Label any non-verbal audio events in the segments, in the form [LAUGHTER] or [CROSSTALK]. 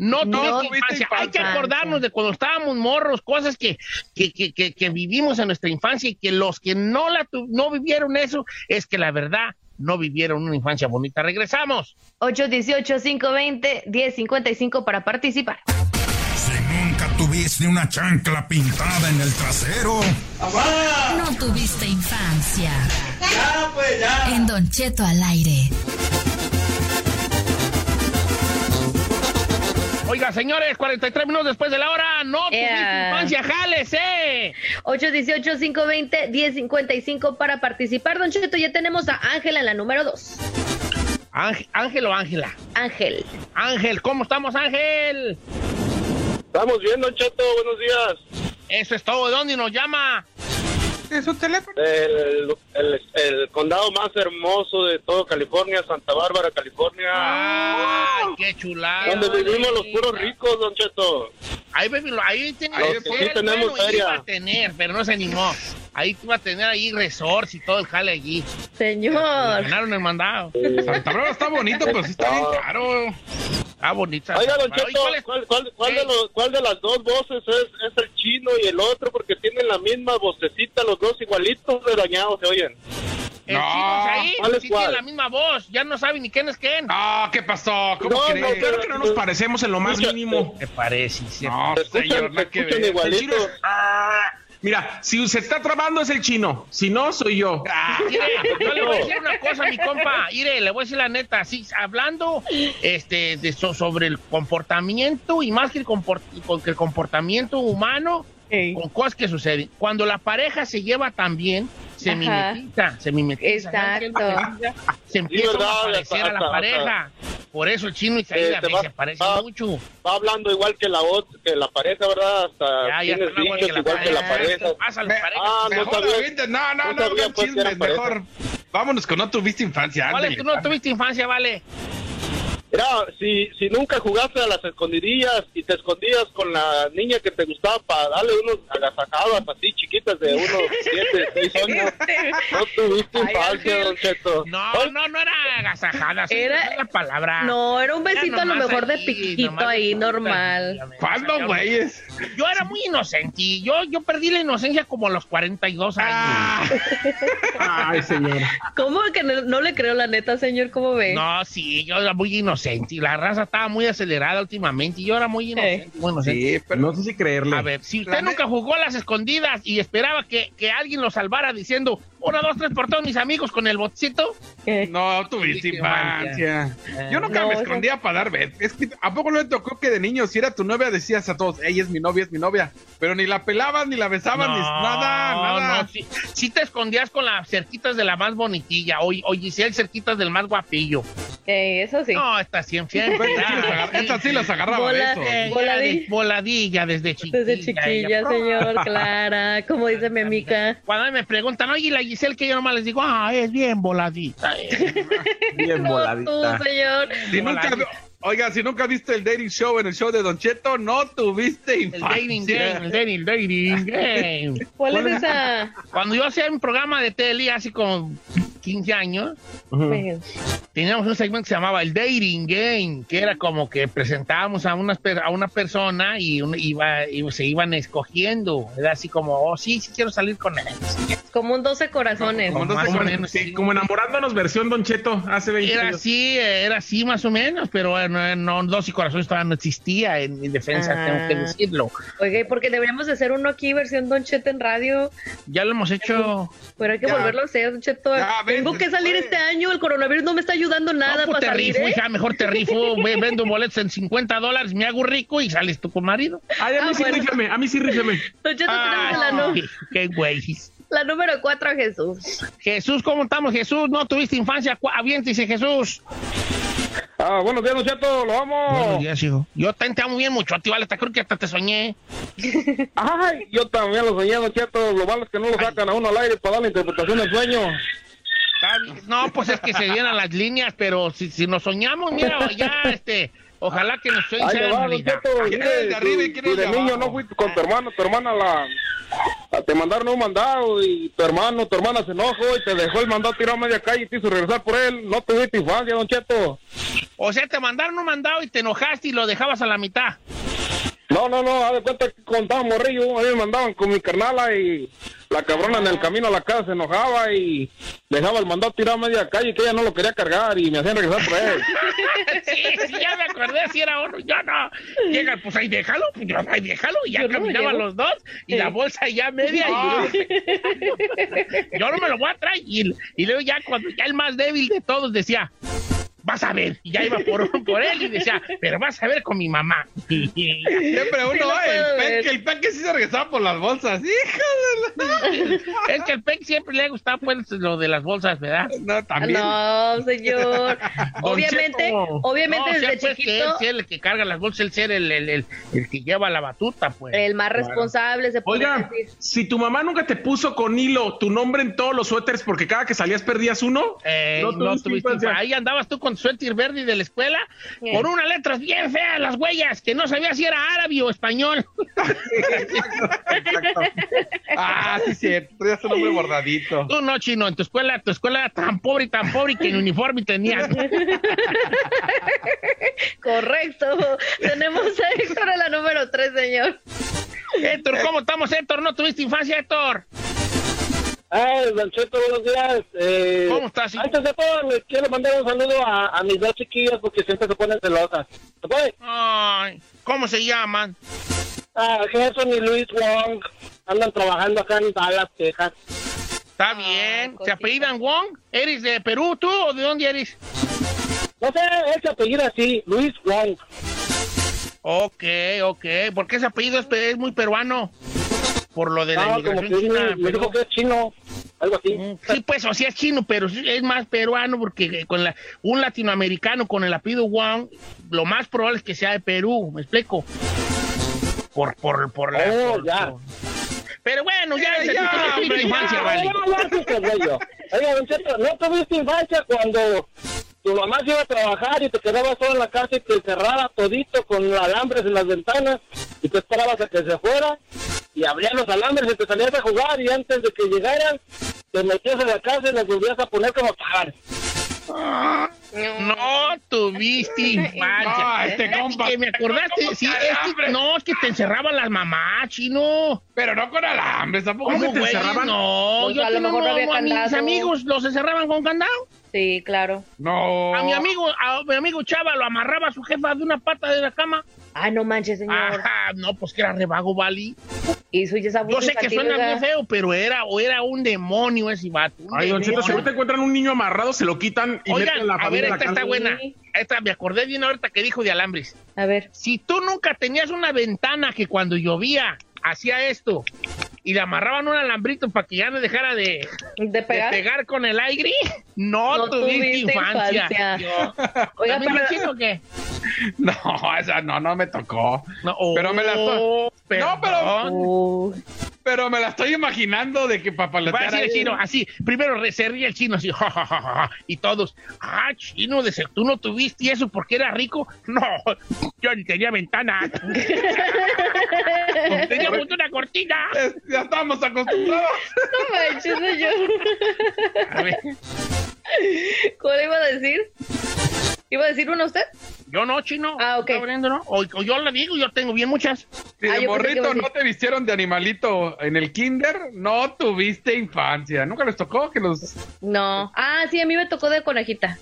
No, No infancia. Hay que acordarnos de cuando estábamos morros, cosas que, que, que, que, que vivimos en nuestra infancia y que los que no, la tu- no vivieron eso, es que la verdad no vivieron una infancia bonita. Regresamos. 818-520-1055 para participar. Si nunca tuviste una chancla pintada en el trasero, No tuviste infancia. En Don Cheto al aire. Oiga, señores, 43 minutos después de la hora, no tuviste infancia, jálese. 818-520-1055 para participar. Don Cheto, ya tenemos a Ángela en la número 2. Ángel, Ángel o Ángela. Ángel. Ángel, ¿cómo estamos, Ángel? Estamos bien, Don Cheto, buenos días. Eso es todo. ¿De dónde nos llama? ¿Es un teléfono? El, el- el condado más hermoso de todo California, Santa Bárbara, California. Ay, qué chulada. donde vivimos los puros ricos, Don Cheto. Ahí, ahí tiene Ahí que sí tenemos bueno, feria. iba a tener, pero no se animó. Ahí iba a tener ahí resorts y todo el jale allí. Señor. Ganaron el mandado. Santa Bárbara está bonito, pero sí está bien caro. Ah, bonita. Oiga, Don Cheto, ¿cuál es? ¿cuál, cuál, cuál ¿Qué? de los- cuál de las dos voces es, es el chino y el otro? Porque tienen la misma vocecita, los dos igualitos de dañados, se oyen. El No, chino es ahí, ¿cuál es sí cuál? tiene la misma voz. Ya no sabe ni quién es quién. Ah, ¿qué pasó? ¿Cómo No, crees? no, claro que no nos parecemos en lo más mínimo. Me parece, sí. No, señor, nada que escuchan ver. igualitos. El chino es- Ah, Mira, si se está trabando es el chino, si no, soy yo. Ah, Mire, yo le voy a decir una cosa, mi compa. Mire, le voy a decir la neta. Sí, hablando este, de so- sobre el comportamiento y más que el, comport- con que el comportamiento humano, con cosas que suceden. Cuando la pareja se lleva tan bien, se mimetiza, se mimetiza. ¿Saben qué es lo que Exacto. Se empieza verdad, a parecer a la hasta- pareja. Por eso el chino y Isaías Eh, se parecen va- mucho. Va hablando igual que la otra, que la pareja, ¿verdad? Hasta Ya, ya tienes igual dichos que la igual que la pareja. pareja. Pasa a las Me- parejas. Ah, no Mejor sabía- no, no, no no, pues, chismes, pareja. mejor. Vámonos con no tuviste infancia. ¿Cuál es que no tuviste infancia, vale? Mira, si, si nunca jugaste a las escondidillas y te escondías con la niña que te gustaba para darle unos agasajados así chiquitas de unos 7, 6 años, [LAUGHS] no tuviste infancia. Don Cheto. No, no, no era agasajada. sí, Era- es la palabra. No, era un Era besito a lo mejor de piquito ahí, normal. ¿Cuándo, güeyes? Yo era muy inocente. y Yo, yo perdí la inocencia como a los 42 años. Ah. [LAUGHS] Ay, señor. ¿Cómo que no, no le creo la neta, señor? ¿Cómo ve? No, sí, yo era muy inocente. Y la raza estaba muy acelerada últimamente. Y yo era muy inocente. muy inocente. Sí, pero no sé si creerle. A ver, si usted La nunca jugó a las escondidas y esperaba que, que alguien lo salvara diciendo, una, dos, tres por todos mis amigos con el botcito, No tuviste infancia. Yo nunca No, me eso- escondía para dar bet. Es que ¿a poco no le tocó que de niño si era tu novia decías a todos, ella es mi novia, es mi novia? Pero ni la pelaban, ni la besaban, ni nada, nada. No, sí, sí te escondías con las cerquitas de la más bonitilla, o, o Giselle cerquitas del más guapillo. eh, eso sí. No, estas sí estas sí las Estas sí las agarraba Bola-. Ella Voladilla. de- voladilla desde chiquilla. Desde chiquilla, ella. señor, Clara. Como dice mi amiga. Cuando me preguntan, oye, la Giselle, que yo nomás les digo, ah, es bien voladita. eh". [LAUGHS] Bien No, tú, señor. Si nunca, oiga, si nunca viste el dating show en el show de Don Cheto, no tuviste El infancia. dating game, el dating, dating game. ¿Cuál es esa? Cuando yo hacía un programa de tele hace como 15 años, teníamos un segmento que se llamaba el Dating Game, que era como que presentábamos a una, per- a una persona y, un- iba, y se iban escogiendo. Era así como, oh, sí, sí quiero salir con él. Como un 12 corazones. Como, Más como- o menos, sí, sí. como enamorándonos versión Don Cheto hace 20 Era años. así, era así más o menos, pero no, Dos y Corazones todavía no existía en mi defensa, Ah. tengo que decirlo. ¿y porque deberíamos de hacer uno aquí, versión Don Cheto en radio. Ya lo hemos hecho. Pero hay que Ya. volverlo a hacer, Don Cheto. Ya, Tengo que pues, salir pues. este año. El coronavirus no me está ayudando nada No, pues para te salir, rifo, ¿eh? hija, mejor te rifo, ve, vendo boletos en 50 dólares, me hago rico y sales tú con marido. Ay, a mí Ah, sí bueno. rífeme, a mí sí rífeme. Cheto, tenemos la, Ay, qué güey. la número 4 a Jesús. Jesús, ¿cómo estamos, Jesús? ¿No tuviste infancia? Cu- Aviéntese, Jesús. Ah, buenos días, Don Cheto, lo amo. Buenos días, hijo. Yo te, te amo bien mucho, a ti, vale, hasta creo que hasta te soñé. Ay, yo también lo soñé, Don Cheto. Lo malo es que no lo sacan a uno al aire para dar la interpretación del sueño. No, pues es que se llenan las líneas, pero si, si nos soñamos, mira, ya, este, ojalá que nos realidad. Cheto. ¿Quién es de arriba y quién es de de niño no fuiste con tu hermano, tu hermana la... te mandaron un mandado y tu hermano, tu hermana se enojó y te dejó el mandado tirado a media calle y te hizo regresar por él. No tuviste infancia, don Cheto. O sea, te mandaron un mandado y te enojaste y lo dejabas a la mitad. No, no, no, haz de cuenta que contaba morrillo, a mí me mandaban con mi carnala y la cabrona en el camino a la casa se enojaba y dejaba el mandado tirado a media calle que ella no lo quería cargar y me hacían regresar por él. [LAUGHS] sí, sí, ya me acordé si era uno. Yo no. Llega, pues ahí déjalo, pues yo, ahí déjalo. Y ya no caminaban los dos y la bolsa ya media. Y [LAUGHS] yo no me lo voy a traer. Y, y luego ya cuando ya el más débil de todos decía, vas a ver. Y ya iba por, [LAUGHS] por él y decía, pero vas a ver con mi mamá. [LAUGHS] Siempre uno, "Ay, el el peque sí se regresaba por las bolsas. Hijo de es que el Peck siempre le ha gustado pues lo de las bolsas, ¿verdad? No, también. No, señor. [LAUGHS] obviamente, Cheto. obviamente No, sea, desde pues, que él el que carga las bolsas, el ser el, el, el, el que lleva la batuta, pues. el más responsable se puede Oiga, decir. si tu mamá nunca te puso con hilo tu nombre en todos los suéteres porque cada que salías perdías uno, Eh, no, tuviste. Ahí andabas tú con tu suéter verde de la escuela Sí. con unas letras bien feas, las huellas, que no sabías si era árabe o español. [LAUGHS] Ah, sí, cierto. Un nombre bordadito. Tú no, chino, en tu escuela, tu escuela era tan pobre y tan pobre que el uniforme tenías. [LAUGHS] Correcto. Tenemos a Héctor a la número 3, señor. Héctor, ¿cómo estamos, Héctor? ¿No tuviste infancia, Héctor? Ay, Don Cheto, buenos días. Eh, ¿Cómo estás? Antes de todo, les quiero mandar un saludo a, a mis dos chiquillas porque siempre se ponen celosas. ¿Se puede? Ay, ¿cómo se llaman? Ah, Gerson y Luis Wong andan trabajando acá en Dallas, Texas. Está bien. ¿Se apellidan Wong? ¿Eres de Perú tú o de dónde eres? No sé, él se apellida así, Luis Wong. Ok, ok. ¿Por qué ese apellido es, pe- es muy peruano? Por lo de la No, que inmigración china. me Perú. dijo que es chino, algo así. Mm, Sí, pues, o sea, es chino, pero es más peruano porque eh, con la, un latinoamericano con el apellido Wang, lo más probable es que sea de Perú, ¿me explico? Por, por, por la... Oh, por- ya. por- Pero bueno, ya, Eh, ya, te infancia, ya. vale. No, no, sí, que güey, yo. Oiga, Don Cheto, ¿no tuviste infancia cuando tu mamá se iba a trabajar y te quedabas solo en la casa y te encerraba todito con alambres en las ventanas y tú esperabas a que se fuera y abrías los alambres y te salías a jugar y antes de que llegaran te metías en la casa y las volvías a poner como estaban? No tuviste infancia. No, este compa. Que me acordaste, sí, es que, no, es que te encerraban las mamás, chino. Pero no con alambres, tampoco ¿Cómo se te güey? encerraban. No, Pues yo a lo tengo mejor no había a mis amigos los encerraban con candado. Sí, claro. No. A mi amigo, a mi amigo Chava lo amarraba a su jefa de una pata de la cama. Ay, no manches, señor. Ajá, no, pues que era revago, Vali. Y eso ya es abuso Yo sé que suena bien feo, pero era, o era un demonio ese vato. Ay, Don Cheto, si ahorita encuentran un niño amarrado, se lo quitan y meten Oigan, la a ver, esta está buena. Esta me acordé bien ahorita que dijo de alambres. A ver. Si tú nunca tenías una ventana que cuando llovía hacía esto y le amarraban un alambrito para que ya no dejara de, ¿De de pegar? con el aire, no, No tuviste, tuviste infancia. infancia. [LAUGHS] Oiga, ¿También pero- machino o qué? No, esa no, no me tocó. No, Pero me la oh, No, pero-. Pero me la estoy imaginando de que Va a papaletear decir el chino, así, primero se ríe el chino, así, ja, ja, ja, ja, ja, y todos, ah, chino, de ser, tú no tuviste eso porque era rico. No, yo ni tenía ventana. [LAUGHS] Teníamos una cortina. Es- Ya estamos acostumbrados. no manches, señor. A ver, ¿Cómo le iba a decir? ¿Iba a decir uno usted? yo no, chino. Ah, ok. Está abriendo, ¿no? O, o yo le digo, yo tengo bien muchas. Si Ah, de iba morrito no te vistieron de animalito en el kinder, no tuviste infancia. ¿Nunca les tocó que los... No. Ah, sí, a mí me tocó de conejita.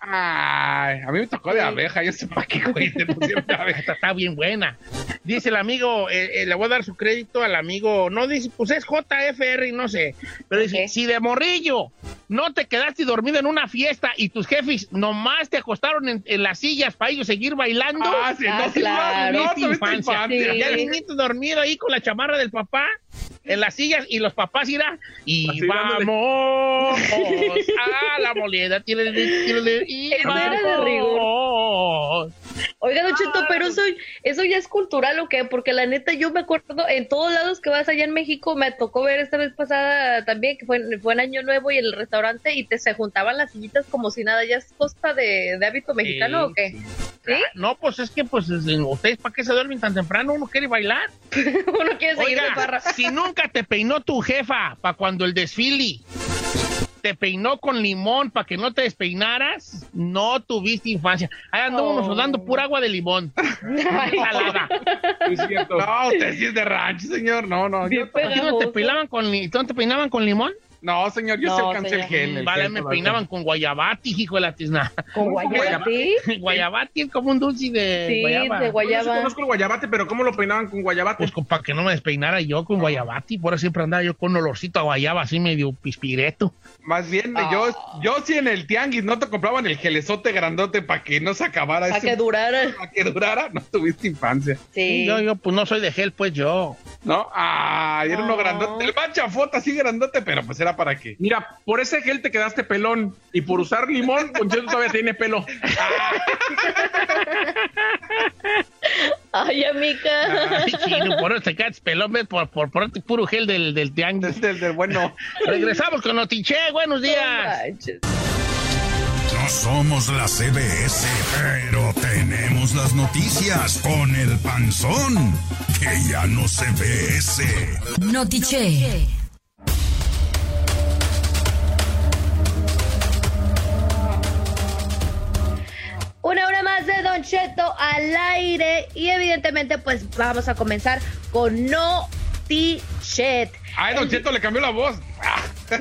Ay, a mí me tocó de abeja. Yo sé para qué, güey, te pusieron de [LAUGHS] abeja. Está bien buena. Dice el amigo, eh, eh, le voy a dar su crédito al amigo, no dice, pues es JFR y no sé, pero dice, si de morrillo no te quedaste dormido en una fiesta y tus jefes nomás te acostaron en, en las sillas para ellos seguir bailando, Ah, sí, Ah, no, claro. no, no infancia. Sí. Ya el niñito dormido ahí con la chamarra del papá en las sillas y los papás irán y Así dándole. vamos a la y Ese era de vamos. Oiga, Don Cheto, pero eso, eso ya es cultural o qué? Porque la neta, yo me acuerdo, en todos lados que vas allá en México, me tocó ver esta vez pasada también, que fue, fue en Año Nuevo y en el restaurante, y te se juntaban las sillitas como si nada, ¿ya es costa de, de hábito mexicano o qué? ¿Sí? Ah, no, pues es que, pues, es- ustedes, ¿para qué se duermen tan temprano? Uno quiere bailar. [LAUGHS] Uno quiere seguir de Oiga, farra. si nunca te peinó tu jefa para cuando el desfile te peinó con limón para que no te despeinaras, no tuviste infancia. Ahí uno Oh. sudando pura agua de limón. [LAUGHS] Es cierto. No, usted sí es de rancho, señor. No, no. Yo- ¿A ti no te peinaban con, li- ¿tú no te peinaban con limón? No, señor, yo No, sí alcancé el gel. el Vale, gel me peinaban con guayabati, hijo de la tizna. ¿Con [LAUGHS] guayabati? [LAUGHS] guayabati es como un dulce de Sí, guayaba. de Yo guayaba. sí conozco el guayabate, pero ¿cómo lo peinaban con guayabate? Pues para que no me despeinara yo con guayabati, por eso siempre andaba yo con un olorcito a guayaba así medio pispireto. Más bien, Ah. yo, yo sí en el tianguis no te compraban el gelezote grandote para que no se acabara. Para que durara. Para que durara, no tuviste infancia. Sí. Yo, yo, pues no soy de gel, pues yo. ¿No? Ah, era uno No. grandote. El más chafota, así grandote, pero pues era para qué. Mira, por ese gel te quedaste pelón y por usar limón, [LAUGHS] Don Cheto todavía tiene pelo. Ay, amiga. Ay, chino, por eso te quedas pelón, ¿ves? Por, por ponerte puro gel del, del el del bueno. Regresamos con Notiche, buenos No días. No somos la CBS, pero tenemos las noticias con el panzón, que ya no se ve ese. Notiche. Una hora más de Don Cheto al aire y evidentemente pues vamos a comenzar con No T-Chet. Ay, Don Cheto le cambió la voz. [LAUGHS]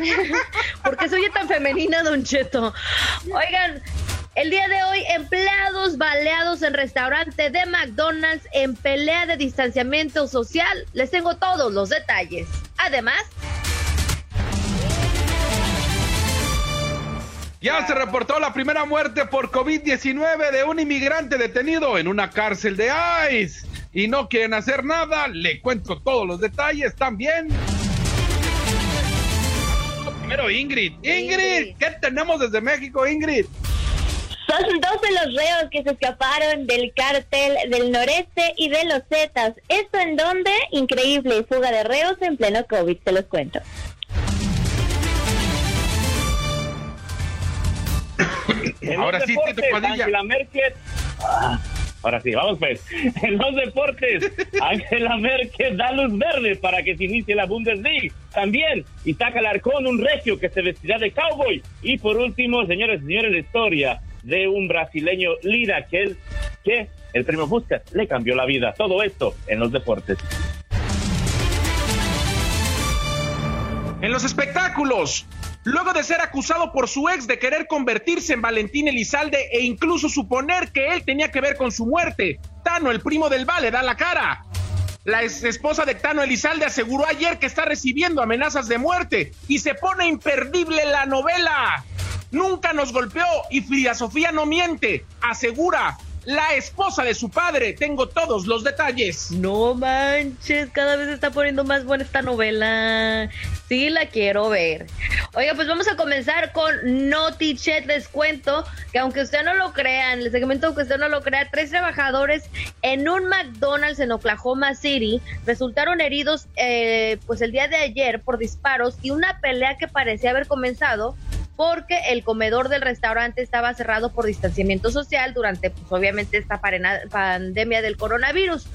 ¿Por qué se oye tan femenina, Don Cheto? Oigan, el día de hoy, empleados baleados en restaurante de McDonald's en pelea de distanciamiento social. Les tengo todos los detalles. Además, Ya se reportó la primera muerte por COVID-19 de un inmigrante detenido en una cárcel de ICE. Y no quieren hacer nada, le cuento todos los detalles también. Primero Ingrid. Ingrid. ¿qué tenemos desde México, Ingrid? Son dos de los reos que se escaparon del cártel del noreste y de los Zetas. ¿Esto en dónde? Increíble fuga de reos en pleno COVID, te los cuento. En Ahora los sí, deportes, Tito Padilla. Angela Merkel. Ah, ahora sí, vamos pues. En los deportes, Angela Merkel da luz verde para que se inicie la Bundesliga. También, Isaac Alarcón, un regio que se vestirá de cowboy. Y por último, señores y señores, la historia de un brasileño Lira, que, él, que el premio Puskas le cambió la vida. Todo esto en los deportes. En los espectáculos, luego de ser acusado por su ex de querer convertirse en Valentín Elizalde e incluso suponer que él tenía que ver con su muerte, Tano, el primo del Vale, da la cara. La ex esposa de Tano Elizalde aseguró ayer que está recibiendo amenazas de muerte y se pone imperdible la novela. Nunca nos golpeó y Frida Sofía no miente, asegura. La esposa de su padre, tengo todos los detalles. no manches, cada vez se está poniendo más buena esta novela. Sí, la quiero ver. Oiga, pues vamos a comenzar con Noti Chet. Les cuento que aunque usted no lo crea, en el segmento aunque usted no lo crea, tres trabajadores en un McDonald's en Oklahoma City resultaron heridos eh, pues el día de ayer por disparos y una pelea que parecía haber comenzado porque el comedor del restaurante estaba cerrado por distanciamiento social durante, pues obviamente, esta pandemia del coronavirus.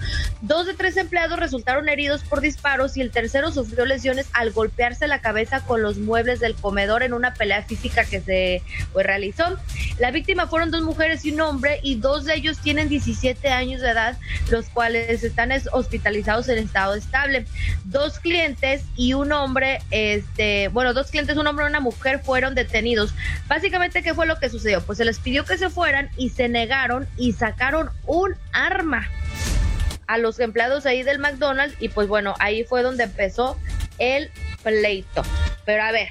Dos de tres empleados resultaron heridos por disparos y el tercero sufrió lesiones al golpearse la cabeza con los muebles del comedor en una pelea física que se pues, realizó. La víctima fueron dos mujeres y un hombre y dos de ellos tienen 17 años de edad, los cuales están es- hospitalizados en estado estable. Dos clientes y un hombre, este, bueno, dos clientes, un hombre y una mujer fueron detenidos. Básicamente, ¿qué fue lo que sucedió? Pues se les pidió que se fueran y se negaron y sacaron un arma a los empleados ahí del McDonald's y pues bueno, ahí fue donde empezó el pleito. Pero a ver,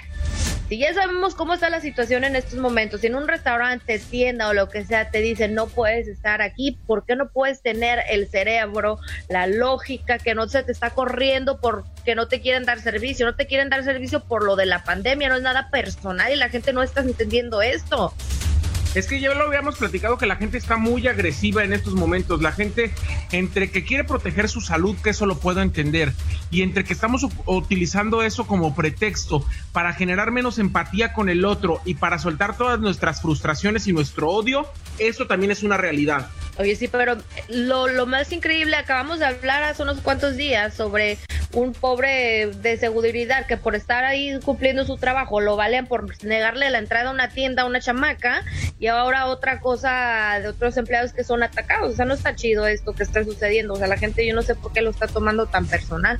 si ya sabemos cómo está la situación en estos momentos, si en un restaurante, tienda o lo que sea te dicen no puedes estar aquí, ¿por qué no puedes tener el cerebro, la lógica que no se te está corriendo porque no te quieren dar servicio? No te quieren dar servicio por lo de la pandemia, no es nada personal y la gente no está entendiendo esto. Es que ya lo habíamos platicado que la gente está muy agresiva en estos momentos. La gente, entre que quiere proteger su salud, que eso lo puedo entender, y entre que estamos utilizando eso como pretexto para generar menos empatía con el otro y para soltar todas nuestras frustraciones y nuestro odio, eso también es una realidad. Oye, sí, pero lo, lo más increíble, acabamos de hablar hace unos cuantos días sobre un pobre de seguridad que por estar ahí cumpliendo su trabajo lo valen por negarle la entrada a una tienda a una chamaca y ahora otra cosa de otros empleados que son atacados. O sea, no está chido esto que está sucediendo. O sea, la gente yo no sé por qué lo está tomando tan personal.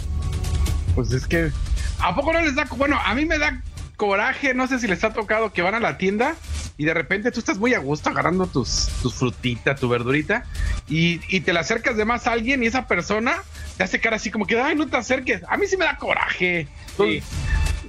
Pues es que, ¿a poco no les da? Bueno, a mí me da coraje, no sé si les ha tocado que van a la tienda y de repente tú estás muy a gusto agarrando tus, tus frutitas, tu verdurita y, y te le acercas de más a alguien y esa persona te hace cara así como que, ay, no te acerques. A mí sí me da coraje. Entonces,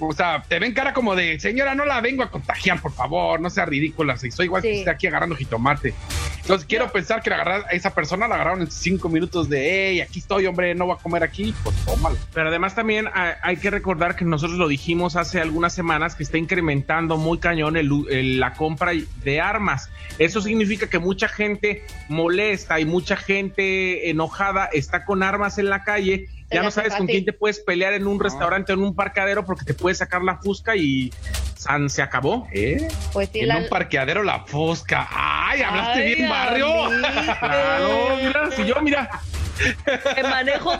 O sea, te ven cara como de, señora, no la vengo a contagiar, por favor, no sea ridícula, si soy igual que esté aquí agarrando jitomate. Entonces, quiero pensar que la agarrar, a esa persona la agarraron en cinco minutos de, hey, aquí estoy, hombre, no voy a comer aquí, pues tómalo. Pero además también hay, hay que recordar que nosotros lo dijimos hace algunas semanas que está incrementando muy cañón el u- el- la compra de armas. Eso significa que mucha gente molesta y mucha gente enojada está con armas en la calle. Ya no sabes con quién te puedes pelear en un restaurante o en un parcadero porque te puedes sacar la fusca y san, se acabó. ¿Eh? Pues sí, en la- un parqueadero la fosca. Ay, hablaste Ay, bien, barrio. [LAUGHS] Claro, mira, si yo, mira, Te manejo.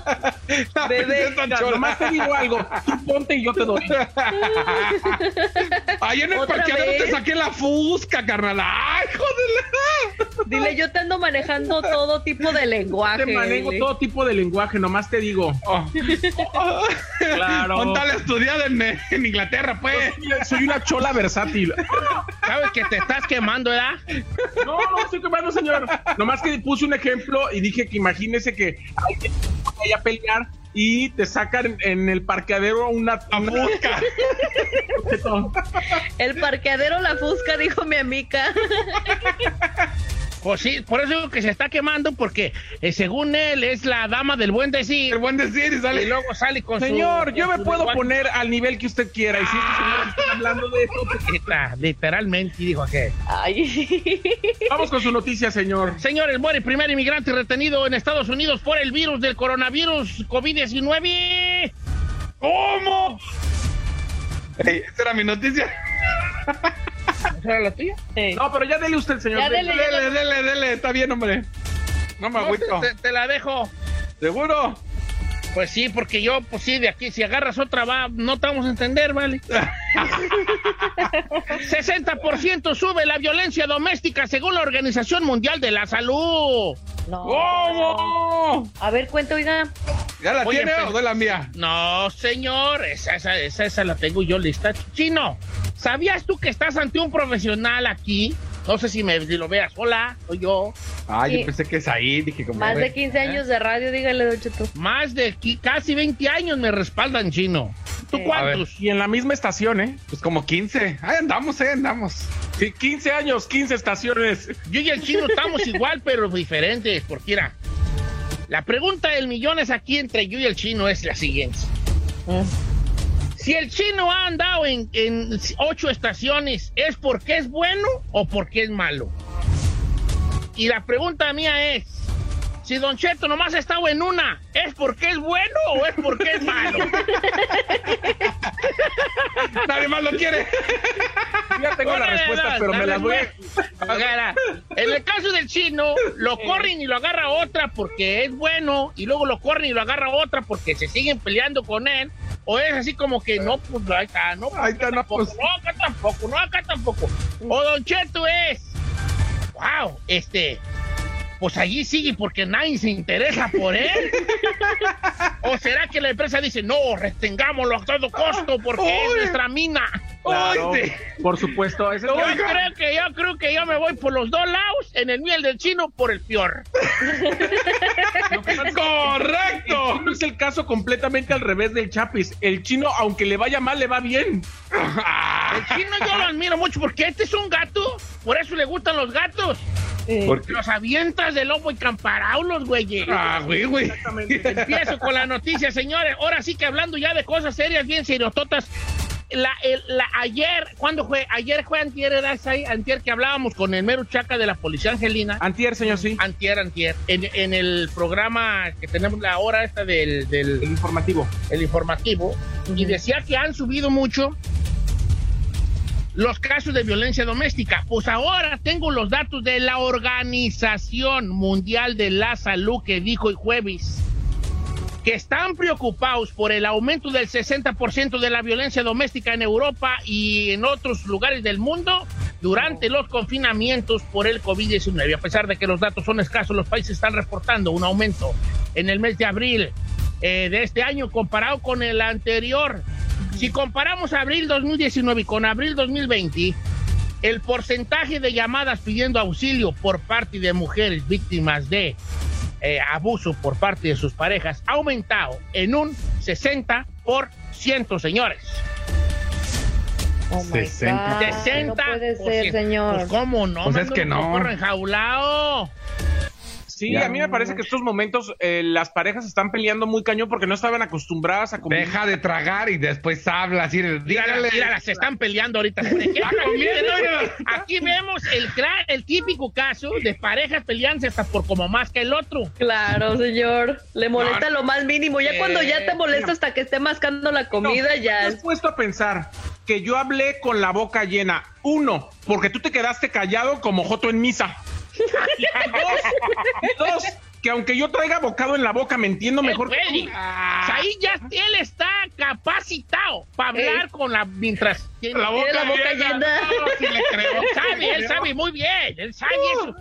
La [LAUGHS] Bebé. nomás te digo algo, tú ponte y yo te doy. [LAUGHS] Ahí en el ¿Otra parqueadero vez? te saqué la fusca, carnal. Ay, joder. Dile, yo te ando manejando todo tipo de lenguaje. Te manejo dile. todo tipo de lenguaje, nomás te digo. Oh. Claro. Con tal estudiado en, en Inglaterra, pues. Soy una chola versátil. ¿Sabes que te estás quemando, ¿verdad? No, no estoy quemando, señor. Nomás que puse un ejemplo y dije que imagínese que alguien vaya a pelear y te sacan en el parqueadero una una El parqueadero La Fusca, dijo mi amiga. [LAUGHS] Pues sí, por eso digo que se está quemando, porque eh, según él es la dama del buen decir. El buen decir y sale. Y luego sale con Señor, su. yo con me su puedo lenguaje. poner al nivel que usted quiera. Y si este señor está [LAUGHS] hablando de eso, pues, Literal- Literalmente, dijo que. Ay. [LAUGHS] vamos con su noticia, señor. Señores, muere el primer inmigrante retenido en Estados Unidos por el virus del coronavirus COVID-19. ¿Cómo? Ey, esa era mi noticia. [LAUGHS] ¿Esa era la tuya? No, pero ya dele usted, señor. Ya dele. Dele, dele, dele. Está bien, hombre. No me No, agüito. te, te la dejo. ¿Seguro? Pues sí, porque yo, pues sí, de aquí, si agarras otra, va, no te vamos a entender, ¿vale? [LAUGHS] 60% sube la violencia doméstica según la Organización Mundial de la Salud. No. ¿Cómo? A ver, cuenta, oiga. ¿Ya la Oye, tiene pero- o de la mía? No, señor, esa, esa, esa, esa la tengo yo lista. Chino, ¿sabías tú que estás ante un profesional aquí? No sé si me si lo veas. Hola, soy yo. Ah, Sí. yo pensé que es ahí. Dije como. Más de güey, 15 ¿eh? años de radio, dígale, Don Cheto. Más de casi 20 años me respaldan, Chino. ¿Tú cuántos? Y en la misma estación, ¿eh? Pues como 15. Ahí andamos, ahí andamos. Sí, 15 años, 15 estaciones. Yo y el chino estamos igual, [LAUGHS] pero diferentes, porque mira, la pregunta del millón es aquí entre yo y el chino es la siguiente. Si el chino ha andado en, ocho estaciones, ¿es porque es bueno o porque es malo? Y la pregunta mía es, si Don Cheto nomás ha estado en una, ¿es porque es bueno o es porque es malo? [LAUGHS] Nadie más lo quiere. Ya tengo la respuesta, pero me las voy a... En el caso del chino, lo corren y lo agarra otra porque es bueno, y luego lo corren y lo agarra otra porque se siguen peleando con él. O es así como que no, pues ahí está, no, pues, Ahí está, no, tampoco, pues. no, acá tampoco, no, acá tampoco. O Don Cheto es, wow, este, pues allí sigue porque nadie se interesa por él. [LAUGHS] ¿O será que la empresa dice, no, retengámoslo a todo costo porque es nuestra mina? Claro, por supuesto. Ese es Yo creo que yo creo que yo me voy por los dos lados, en el miel del chino por el peor. [LAUGHS] ¡Correcto! El chino es el caso completamente al revés del Chapis. El chino, aunque le vaya mal, le va bien. El chino yo lo admiro mucho porque este es un gato, por eso le gustan los gatos. Porque. Los avientas de lobo y camparaulos, güey. Ah, güey, güey. Empiezo con la noticia, señores. Ahora sí que hablando ya de cosas serias, bien seriototas. la, el- la- ayer, ¿cuándo fue? Ayer fue antier, era ahí, antier que hablábamos con el mero chaca de la policía angelina. Antier, señor, sí. Antier, antier. En, en el programa que tenemos la hora esta del, del El informativo. el informativo, y decía que han subido mucho los casos de violencia doméstica. Pues ahora tengo los datos de la Organización Mundial de la Salud que dijo el jueves que están preocupados por el aumento del 60% de la violencia doméstica en Europa y en otros lugares del mundo durante los confinamientos por el COVID-19. A pesar de que los datos son escasos, los países están reportando un aumento en el mes de abril eh, de este año comparado con el anterior. Si comparamos abril 2019 y con abril 2020, el porcentaje de llamadas pidiendo auxilio por parte de mujeres víctimas de eh, abuso por parte de sus parejas ha aumentado en un 60%, señores. Oh my 60. God, 60%. No puede ser, señor. Pues cómo no, Pues es que un no. enjaulado. Sí, Ya. a mí me parece que estos momentos eh, las parejas están peleando muy cañón porque no estaban acostumbradas a convivir. Deja de tragar y después hablas. Y dígale. se están peleando ahorita. [LAUGHS] Ah. Aquí vemos el, el típico caso de parejas peleándose hasta por como más que el otro. Claro, señor. Le molesta lo más mínimo. Ya Eh, cuando ya te molesta hasta que esté mascando la comida, No, ya. ¿te has puesto a pensar que yo hablé con la boca llena? Uno, porque tú te quedaste callado como Joto en misa. Dos, [LAUGHS] dos, que aunque yo traiga bocado en la boca, me entiendo mejor que tú. Ahí ya él está capacitado para hablar con la mientras La boca, la boca llena. No, sí le creo. sabe, él sabe muy bien, él sabe eso.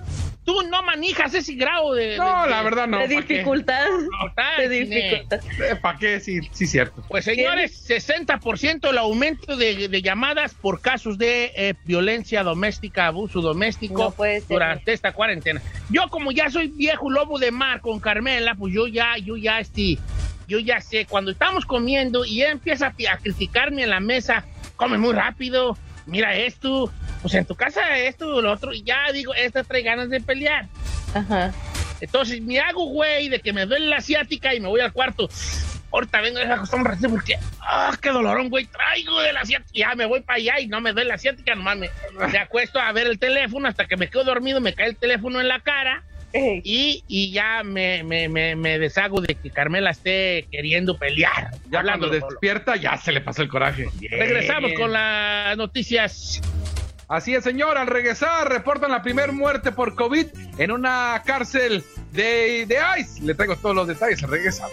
Tú no manejas ese grado de. No, de- la verdad no. de ¿pa' qué? dificultad. [LAUGHS] De. Eh, ¿Para qué? Sí, sí, cierto. Pues señores, 60% el aumento de, de llamadas por casos de eh, violencia doméstica, abuso doméstico No puede ser. durante esta cuarentena. Yo como ya soy viejo lobo de mar con Carmela, pues yo ya, yo ya este, yo ya sé, cuando estamos comiendo y ella empieza a, a criticarme en la mesa, come muy rápido, mira esto, pues en tu casa esto, lo otro, y ya digo, esta trae ganas de pelear. Ajá. Entonces me hago güey de que me duele la asiática y me voy al cuarto. Ahorita vengo a ratito porque, ah, qué dolorón, güey, traigo de la asiática. Ya me voy para allá y no me duele la asiática, nomás me, me acuesto a ver el teléfono hasta que me quedo dormido, me cae el teléfono en la cara y, y ya me, me, me, me deshago de que Carmela esté queriendo pelear. Ya hablando cuando despierta, ya se le pasó el coraje. Regresamos con las noticias. Así es, señor. Al regresar, reportan la primera muerte por COVID en una cárcel de, de ICE. Le traigo todos los detalles al regresar.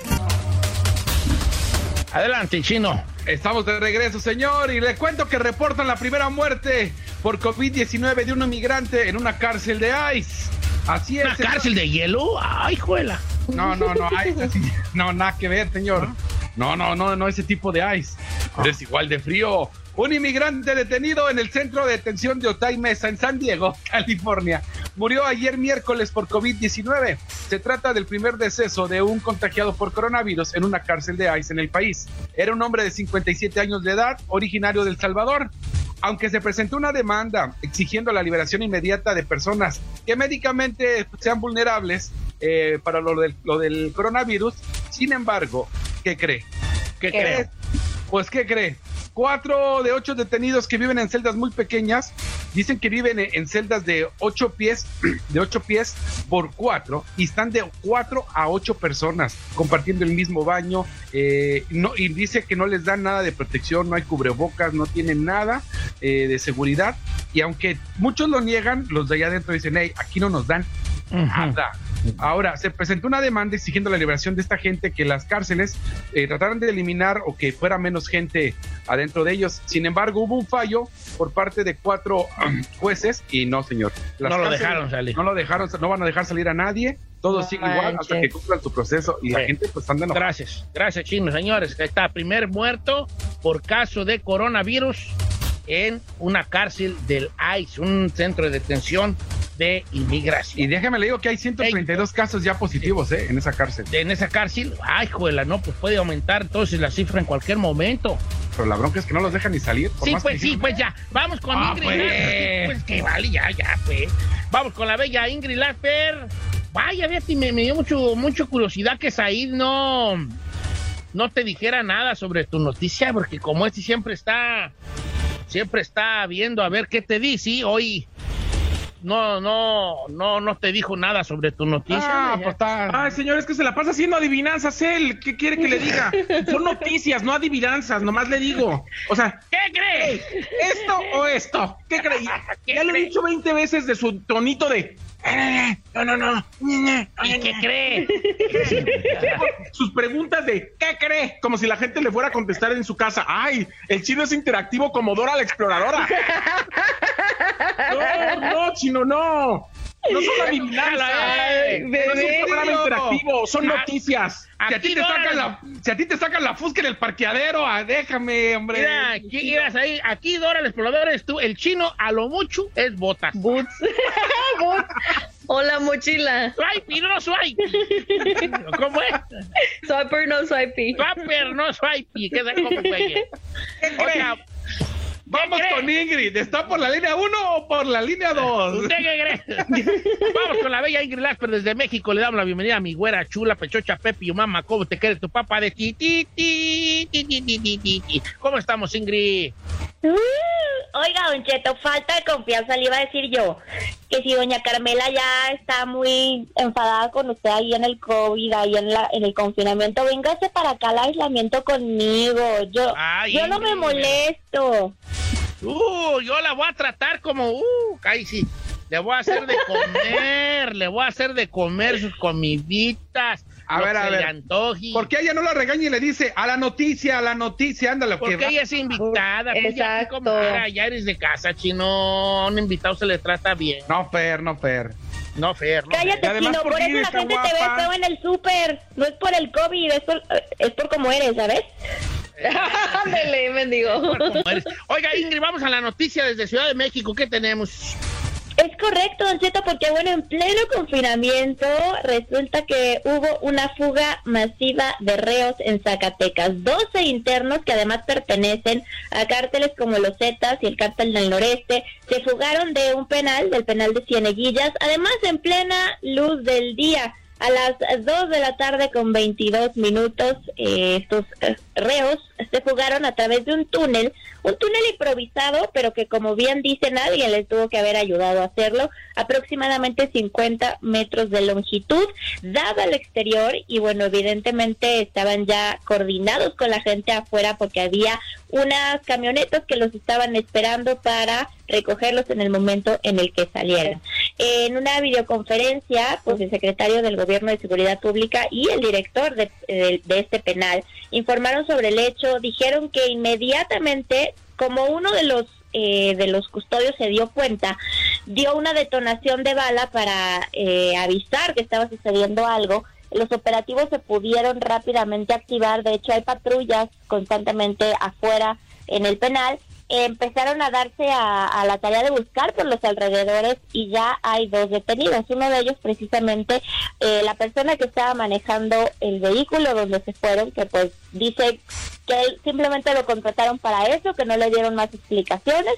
Adelante, chino. Estamos de regreso, señor, y le cuento que reportan la primera muerte por COVID-19 de un inmigrante en una cárcel de ICE. Así es. ¿Una señor. cárcel de hielo? Ay, juela. No, no, no, ICE, así- [LAUGHS] no, nada que ver, señor. No, no, no, no ese tipo de ICE. Pero es igual de frío. Un inmigrante detenido en el centro de detención de Otay Mesa en San Diego, [LAUGHS] California, murió ayer miércoles por COVID-19. Se trata del primer deceso de un contagiado por coronavirus en una cárcel de ICE en el país. Era un hombre de 57 años de edad, originario del Salvador. Aunque se presentó una demanda exigiendo la liberación inmediata de personas que médicamente sean vulnerables eh, para lo del, lo del coronavirus, sin embargo, ¿qué cree? ¿Qué ¿Qué? crees? Pues, ¿qué cree? Cuatro de ocho detenidos que viven en celdas muy pequeñas, dicen que viven en- celdas de ocho pies, [CLEARS THROAT] de ocho pies por cuatro, y están de cuatro a ocho personas compartiendo el mismo baño, eh, no, y dice que no les dan nada de protección, no hay cubrebocas, no tienen nada eh, de seguridad, y aunque muchos lo niegan, los de allá adentro dicen, hey, aquí no nos dan nada. Ahora, se presentó una demanda exigiendo la liberación de esta gente que las cárceles eh, trataran de eliminar o que fuera menos gente adentro de ellos. Sin embargo, hubo un fallo por parte de cuatro um, jueces y no, señor. Las No lo dejaron salir. No lo dejaron, no van a dejar salir a nadie. Todo No sigue igual hasta que cumplan su proceso y la gente pues anda enojada. Gracias, gracias, chino, señores. Ahí Está primer muerto por caso de coronavirus en una cárcel del ICE, un centro de detención de inmigración. Y déjeme le digo que hay 132 casos ya positivos eh, en esa cárcel. en esa cárcel, ay, juela, no, pues puede aumentar entonces la cifra en cualquier momento. Pero la bronca es que no los dejan ni salir. por Sí, más pues que sí, pues ya. Vamos con Ah, Ingrid pues. Lasper. Pues que vale, ya, ya, pues. Vamos con la bella Ingrid Lasper. Vaya, fíjate, me, me dio mucho, mucho curiosidad que Said no, no te dijera nada sobre tu noticia, porque como este siempre está, siempre está viendo a ver qué te dice, hoy no, no, no, no te dijo nada sobre tu noticia. Ah, pues Ay, señor, es que se la pasa haciendo adivinanzas él. ¿Qué quiere que le diga? Son noticias, no adivinanzas, nomás le digo. O sea, ¿qué cree? ¿Esto o esto? ¿Qué cree? [LAUGHS] Ya le he dicho 20 veces de su tonito de no, no, no. ¿Y qué cree? [LAUGHS] Sus preguntas de ¿qué cree? Como si la gente le fuera a contestar en su casa. ¡Ay! El chino es interactivo como Dora la exploradora. [LAUGHS] No, no, chino, no. No son adivinanzas. no es un programa interactivo, son noticias. Si a, ti te sacan la, si a ti te sacan la fusca en el parqueadero, ah, déjame, hombre. Mira, aquí ibas ahí, aquí Dora el explorador es tú, el chino a lo mucho es botas. Boots. [LAUGHS] Hola, mochila. Swipe, no swipe. [LAUGHS] ¿Cómo es? Swiper, no swipe. Swiper, no swipe. ¿Qué tal cómo fue? Oiga, Vamos con Ingrid. ¿Está por la línea 1 o por la línea 2? ¿Usted qué cree? [LAUGHS] Vamos con la bella Ingrid Lasper desde México. Le damos la bienvenida a mi güera chula, pechocha, Pepi y mamá. ¿Cómo te quiere tu papá de ti, ti, ti, ti, ti, ti, ti, ti. ¿Cómo estamos, Ingrid? Uh, oiga, Don Cheto, falta de confianza le iba a decir yo. Que si doña Carmela ya está muy enfadada con usted ahí en el COVID, ahí en, la, en el confinamiento, véngase para acá al aislamiento conmigo. Yo, Ay, yo no me molesto. Uh, yo la voy a tratar como, uh, ay, sí. Le voy a hacer de comer, le voy a hacer de comer sus comiditas. A ver, a ver. le antoje. ¿Por qué ella no la regaña y le dice a la noticia, a la noticia, ándale? Porque que ella es invitada. pues ya, Exacto. como era, ya eres de casa, chino. Un invitado se le trata bien. No, Fer, no, Fer. No, Fer. No, Cállate, además, Chino, ¿por eso la gente te ve feo en el súper. No es por el COVID, es por, es por cómo eres, ¿sabes? [LAUGHS] Ándele, mendigo. Fer. Como eres. Oiga, Ingrid, vamos a la noticia desde Ciudad de México. ¿Qué tenemos? Es correcto, Don Cheto, porque bueno, en pleno confinamiento resulta que hubo una fuga masiva de reos en Zacatecas. 12 internos que además pertenecen a cárteles como los Zetas y el cártel del noreste se fugaron de un penal, del penal de Cieneguillas, además en plena luz del día. A las 2 de la tarde con 22 minutos, eh, estos eh, reos se fugaron a través de un túnel, un túnel improvisado, pero que como bien dicen, alguien les tuvo que haber ayudado a hacerlo, aproximadamente 50 metros de longitud, daba al exterior y bueno, evidentemente estaban ya coordinados con la gente afuera porque había unas camionetas que los estaban esperando para recogerlos en el momento en el que salieran. En una videoconferencia, pues el secretario del Gobierno de Seguridad Pública y el director de, de- de este penal informaron sobre el hecho, dijeron que inmediatamente, como uno de los eh, de los custodios se dio cuenta, dio una detonación de bala para eh, avisar que estaba sucediendo algo. Los operativos se pudieron rápidamente activar, de hecho hay patrullas constantemente afuera en el penal empezaron a darse a, la tarea de buscar por los alrededores y ya hay dos detenidos. Uno de ellos precisamente eh, la persona que estaba manejando el vehículo donde se fueron, que pues dice que él simplemente lo contrataron para eso, que no le dieron más explicaciones.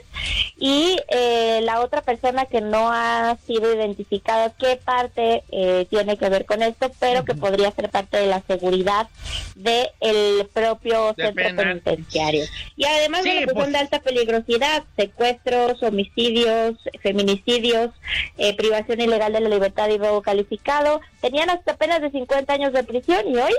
Y eh, la otra persona que no ha sido identificada qué parte eh, tiene que ver con esto, pero que podría ser parte de la seguridad del el propio centro penal. penitenciario. Y además Sí, bueno, pues, pues. de alta peligrosidad, secuestros, homicidios, feminicidios, eh, privación ilegal de la libertad y robo calificado. Tenían hasta apenas de 50 años de prisión y hoy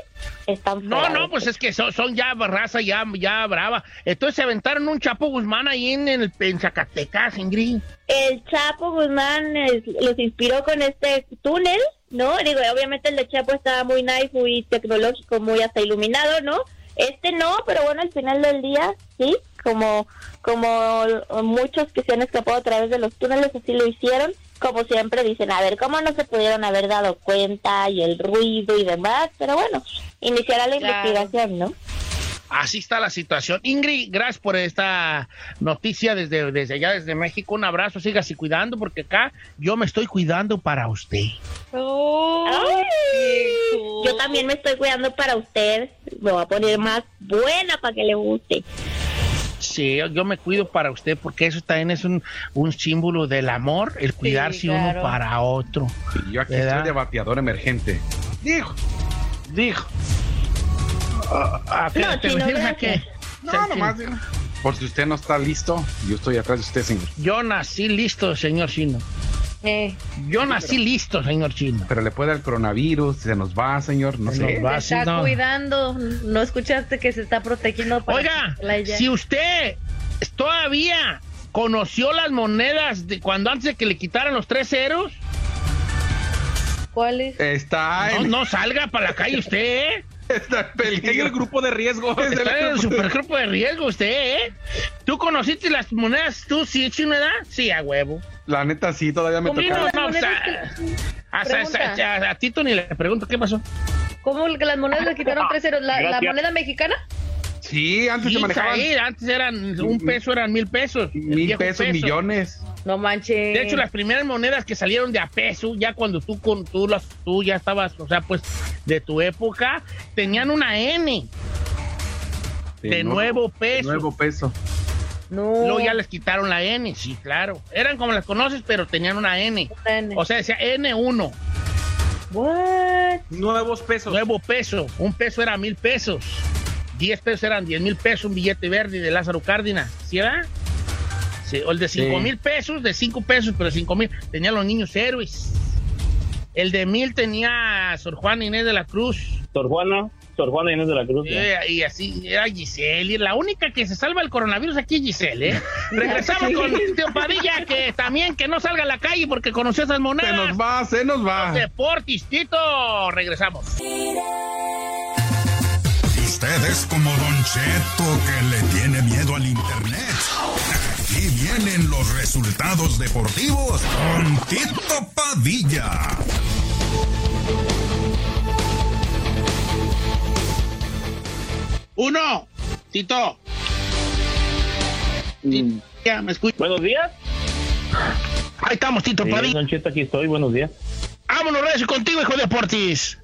están No, no, de pues es que son, son ya raza, ya, ya brava. Entonces se aventaron un Chapo Guzmán ahí en, el, en Zacatecas, Ingrid. el Chapo Guzmán los inspiró con este túnel, ¿no? Digo, obviamente el de Chapo estaba muy nice, muy tecnológico, muy hasta iluminado, ¿no? Este no, pero bueno, al final del día, sí, como, como muchos que se han escapado a través de los túneles, así lo hicieron. Como siempre dicen, a ver, ¿cómo no se pudieron haber dado cuenta y el ruido y demás? Pero bueno, iniciará la Claro. investigación, ¿no? Así está la situación. Ingrid, gracias por esta noticia desde, desde allá, desde México. Un abrazo, sígase cuidando, porque acá yo me estoy cuidando para usted. Ay, yo también me estoy cuidando para usted. Me voy a poner más buena para que le guste. Sí, yo me cuido para usted, porque eso también es un, un símbolo del amor, el cuidarse claro. uno para otro. Yo aquí ¿Verdad? estoy de bateador emergente. Dijo, dijo. ¿A qué? No, ¿Te chino, refieres a gracias. qué? No, nomás. digo, Por si usted no está listo, yo estoy atrás de usted, señor. Yo nací listo, señor Chino. Eh, Yo nací listo, señor Chino. Pero le puede el coronavirus, se nos va, señor, no Se sé. nos va. se está no. cuidando. ¿No escuchaste que se está protegiendo para Oiga, si usted todavía conoció las monedas de cuando antes de que le quitaran los tres ceros, ¿Cuál es? Está no, en, no salga para la calle usted, ¿eh? Está en el grupo de riesgo. Está en el supergrupo de riesgo usted, ¿eh? ¿Tú conociste las monedas? ¿Tú sí, chino, edad? Sí, a huevo. La neta, sí, todavía me ¿Cómo Chino, toca. las no, o sea, a, a- a- a Tito ni le pregunto qué pasó. ¿Cómo que las monedas le quitaron tres ceros? ¿La, la moneda mexicana? Sí, antes Sí, se manejaban ahí, antes eran un peso, eran mil pesos. mil pesos, peso. millones. No manches. De hecho, las primeras monedas que salieron de a peso, ya cuando tú, con, tú, las, tú ya estabas, o sea, pues de tu época, tenían una N de, nuevo peso. nuevo peso. No. Luego ya les quitaron la N, sí, claro. Eran como las conoces, pero tenían una N. N. O sea, decía N1, What? Nuevos pesos. nuevo peso. Un peso era mil pesos. Diez pesos eran diez mil pesos, un billete verde de Lázaro Cárdenas. ¿Sí era? Sí, o el de cinco Sí. mil pesos, de cinco pesos, pero cinco mil. Tenían los niños héroes. El de mil tenía a Sor Juana Inés de la Cruz. Sor Juana, Sor Juana Inés de la Cruz. Eh, y así era Giselle. Y la única que se salva el coronavirus aquí es Giselle, ¿eh? [LAUGHS] Regresamos con Tío Padilla, que también que no salga a la calle porque conoció esas Se monedas. nos va, se nos va. Deportis, Tito. Regresamos. Usted es como Don Cheto que le tiene miedo al internet. Aquí vienen los resultados deportivos con Tito Padilla. Uno, Tito. Mm. Ya, ¿me escucha? Buenos días. Ahí estamos, Tito Sí, Padilla. Don Cheto, aquí estoy. Buenos días. Vámonos, recio contigo, hijo de Deportis.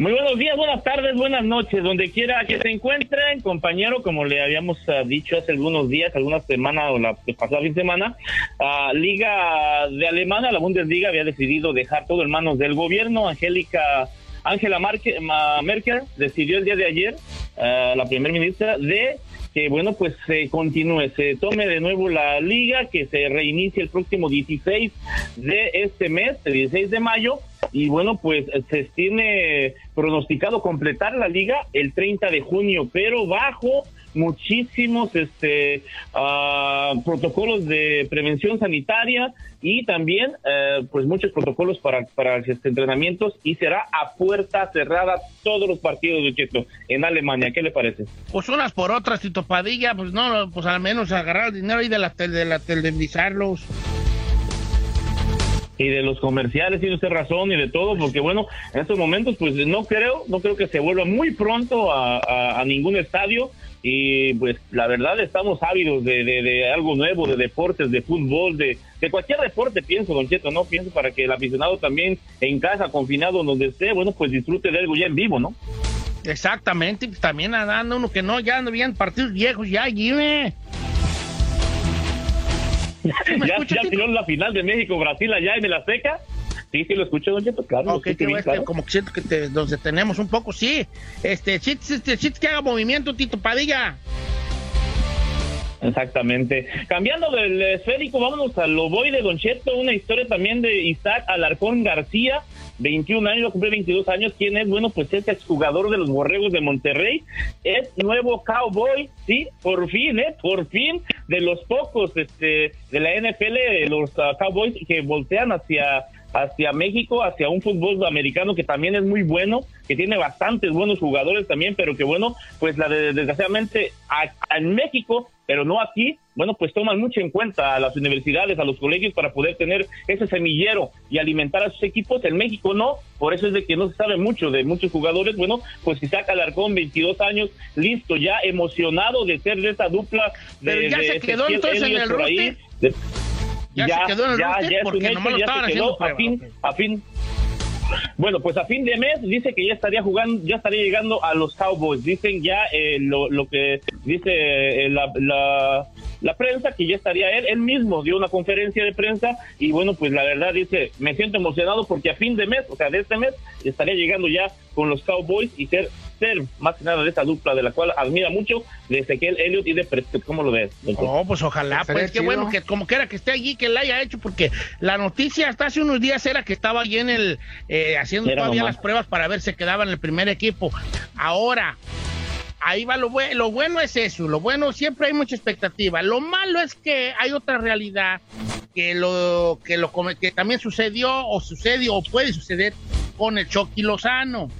Muy buenos días, buenas tardes, buenas noches, donde quiera que se encuentren, compañero, como le habíamos ah, dicho hace algunos días, algunas semanas o la pasada fin de semana, ah, Liga de Alemania, la Bundesliga había decidido dejar todo en manos del gobierno. Angélica Angela Marke- Ma- Merkel decidió el día de ayer, ah, la primer ministra, de que bueno pues se continúe, se tome de nuevo la liga, que se reinicie el próximo 16 de este mes, el 16 de mayo, y bueno pues se tiene pronosticado completar la liga el 30 de junio, pero bajo muchísimos este ah, protocolos de prevención sanitaria y también eh, pues muchos protocolos para para este, entrenamientos y será a puerta cerrada todos los partidos de Cheto en Alemania ¿qué le parece? Pues unas por otras, Tito Padilla, pues no, pues al menos agarrar el dinero ahí de la, de la televisarlos. y de los comerciales tiene usted razón y de todo porque bueno en estos momentos pues no creo no creo que se vuelva muy pronto a, a- a ningún estadio y pues la verdad estamos ávidos de, de- de algo nuevo de deportes de fútbol de, de cualquier deporte pienso don Cheto no pienso para que el aficionado también en casa confinado donde esté bueno pues disfrute de algo ya en vivo no Exactamente, pues también anda uno que no, ya ando bien partidos viejos, ya, Jimmy. [LAUGHS] ya, ya tiró la final de México Brasil allá en el Azteca sí sí lo escucho don Cheto claro Ok, escucho que bien, claro. como que siento que te, nos detenemos un poco, sí. Este, chits, este, que haga movimiento, Tito Padilla. Exactamente. Cambiando del esférico, vámonos al Loboy de Don Cheto, una historia también de Isaac Alarcón García, 21 años, cumplir 22 años. ¿Quién es? Bueno, pues es exjugador de los Borregos de Monterrey, es nuevo cowboy, sí, por fin, ¿eh? Por fin, de los pocos este, de la NFL, los ah, cowboys que voltean hacia hacia México, hacia un fútbol americano que también es muy bueno, que tiene bastantes buenos jugadores también, pero que bueno, pues la de, desgraciadamente a- a- en México, pero no aquí, bueno, pues toman mucho en cuenta a las universidades, a los colegios para poder tener ese semillero y alimentar a sus equipos. En México no, por eso es de que no se sabe mucho de muchos jugadores. Bueno, pues Isaac Alarcón, 22 años, listo, ya emocionado de ser de esa dupla de, Pero ya de se quedó entonces en el por De- Ya se quedó en el porque hecho, nomás lo ya estaban haciendo quedó a fin, a fin. Bueno, pues a fin de mes dice que ya estaría jugando, ya estaría llegando a los Cowboys. Dicen ya eh, lo, lo que dice eh, la, la, la prensa, que ya estaría él, él mismo dio una conferencia de prensa y bueno, pues la verdad dice, me siento emocionado porque a fin de mes, o sea, de este mes, estaría llegando ya con los Cowboys y ser ser más que nada de esa dupla de la cual admira mucho de Ezequiel Elliott y de Prescott. ¿Cómo lo ves? Oh, pues ojalá, pues qué bueno que como quiera que esté allí, que la haya hecho, porque la noticia hasta hace unos días era que estaba allí en el, eh, haciendo todavía las pruebas para ver si quedaba en el primer equipo. Ahora, ahí va lo bueno, lo bueno es eso, lo bueno siempre hay mucha expectativa. Lo malo es que hay otra realidad que lo que lo que también sucedió o sucedió o puede suceder con el Chucky Lozano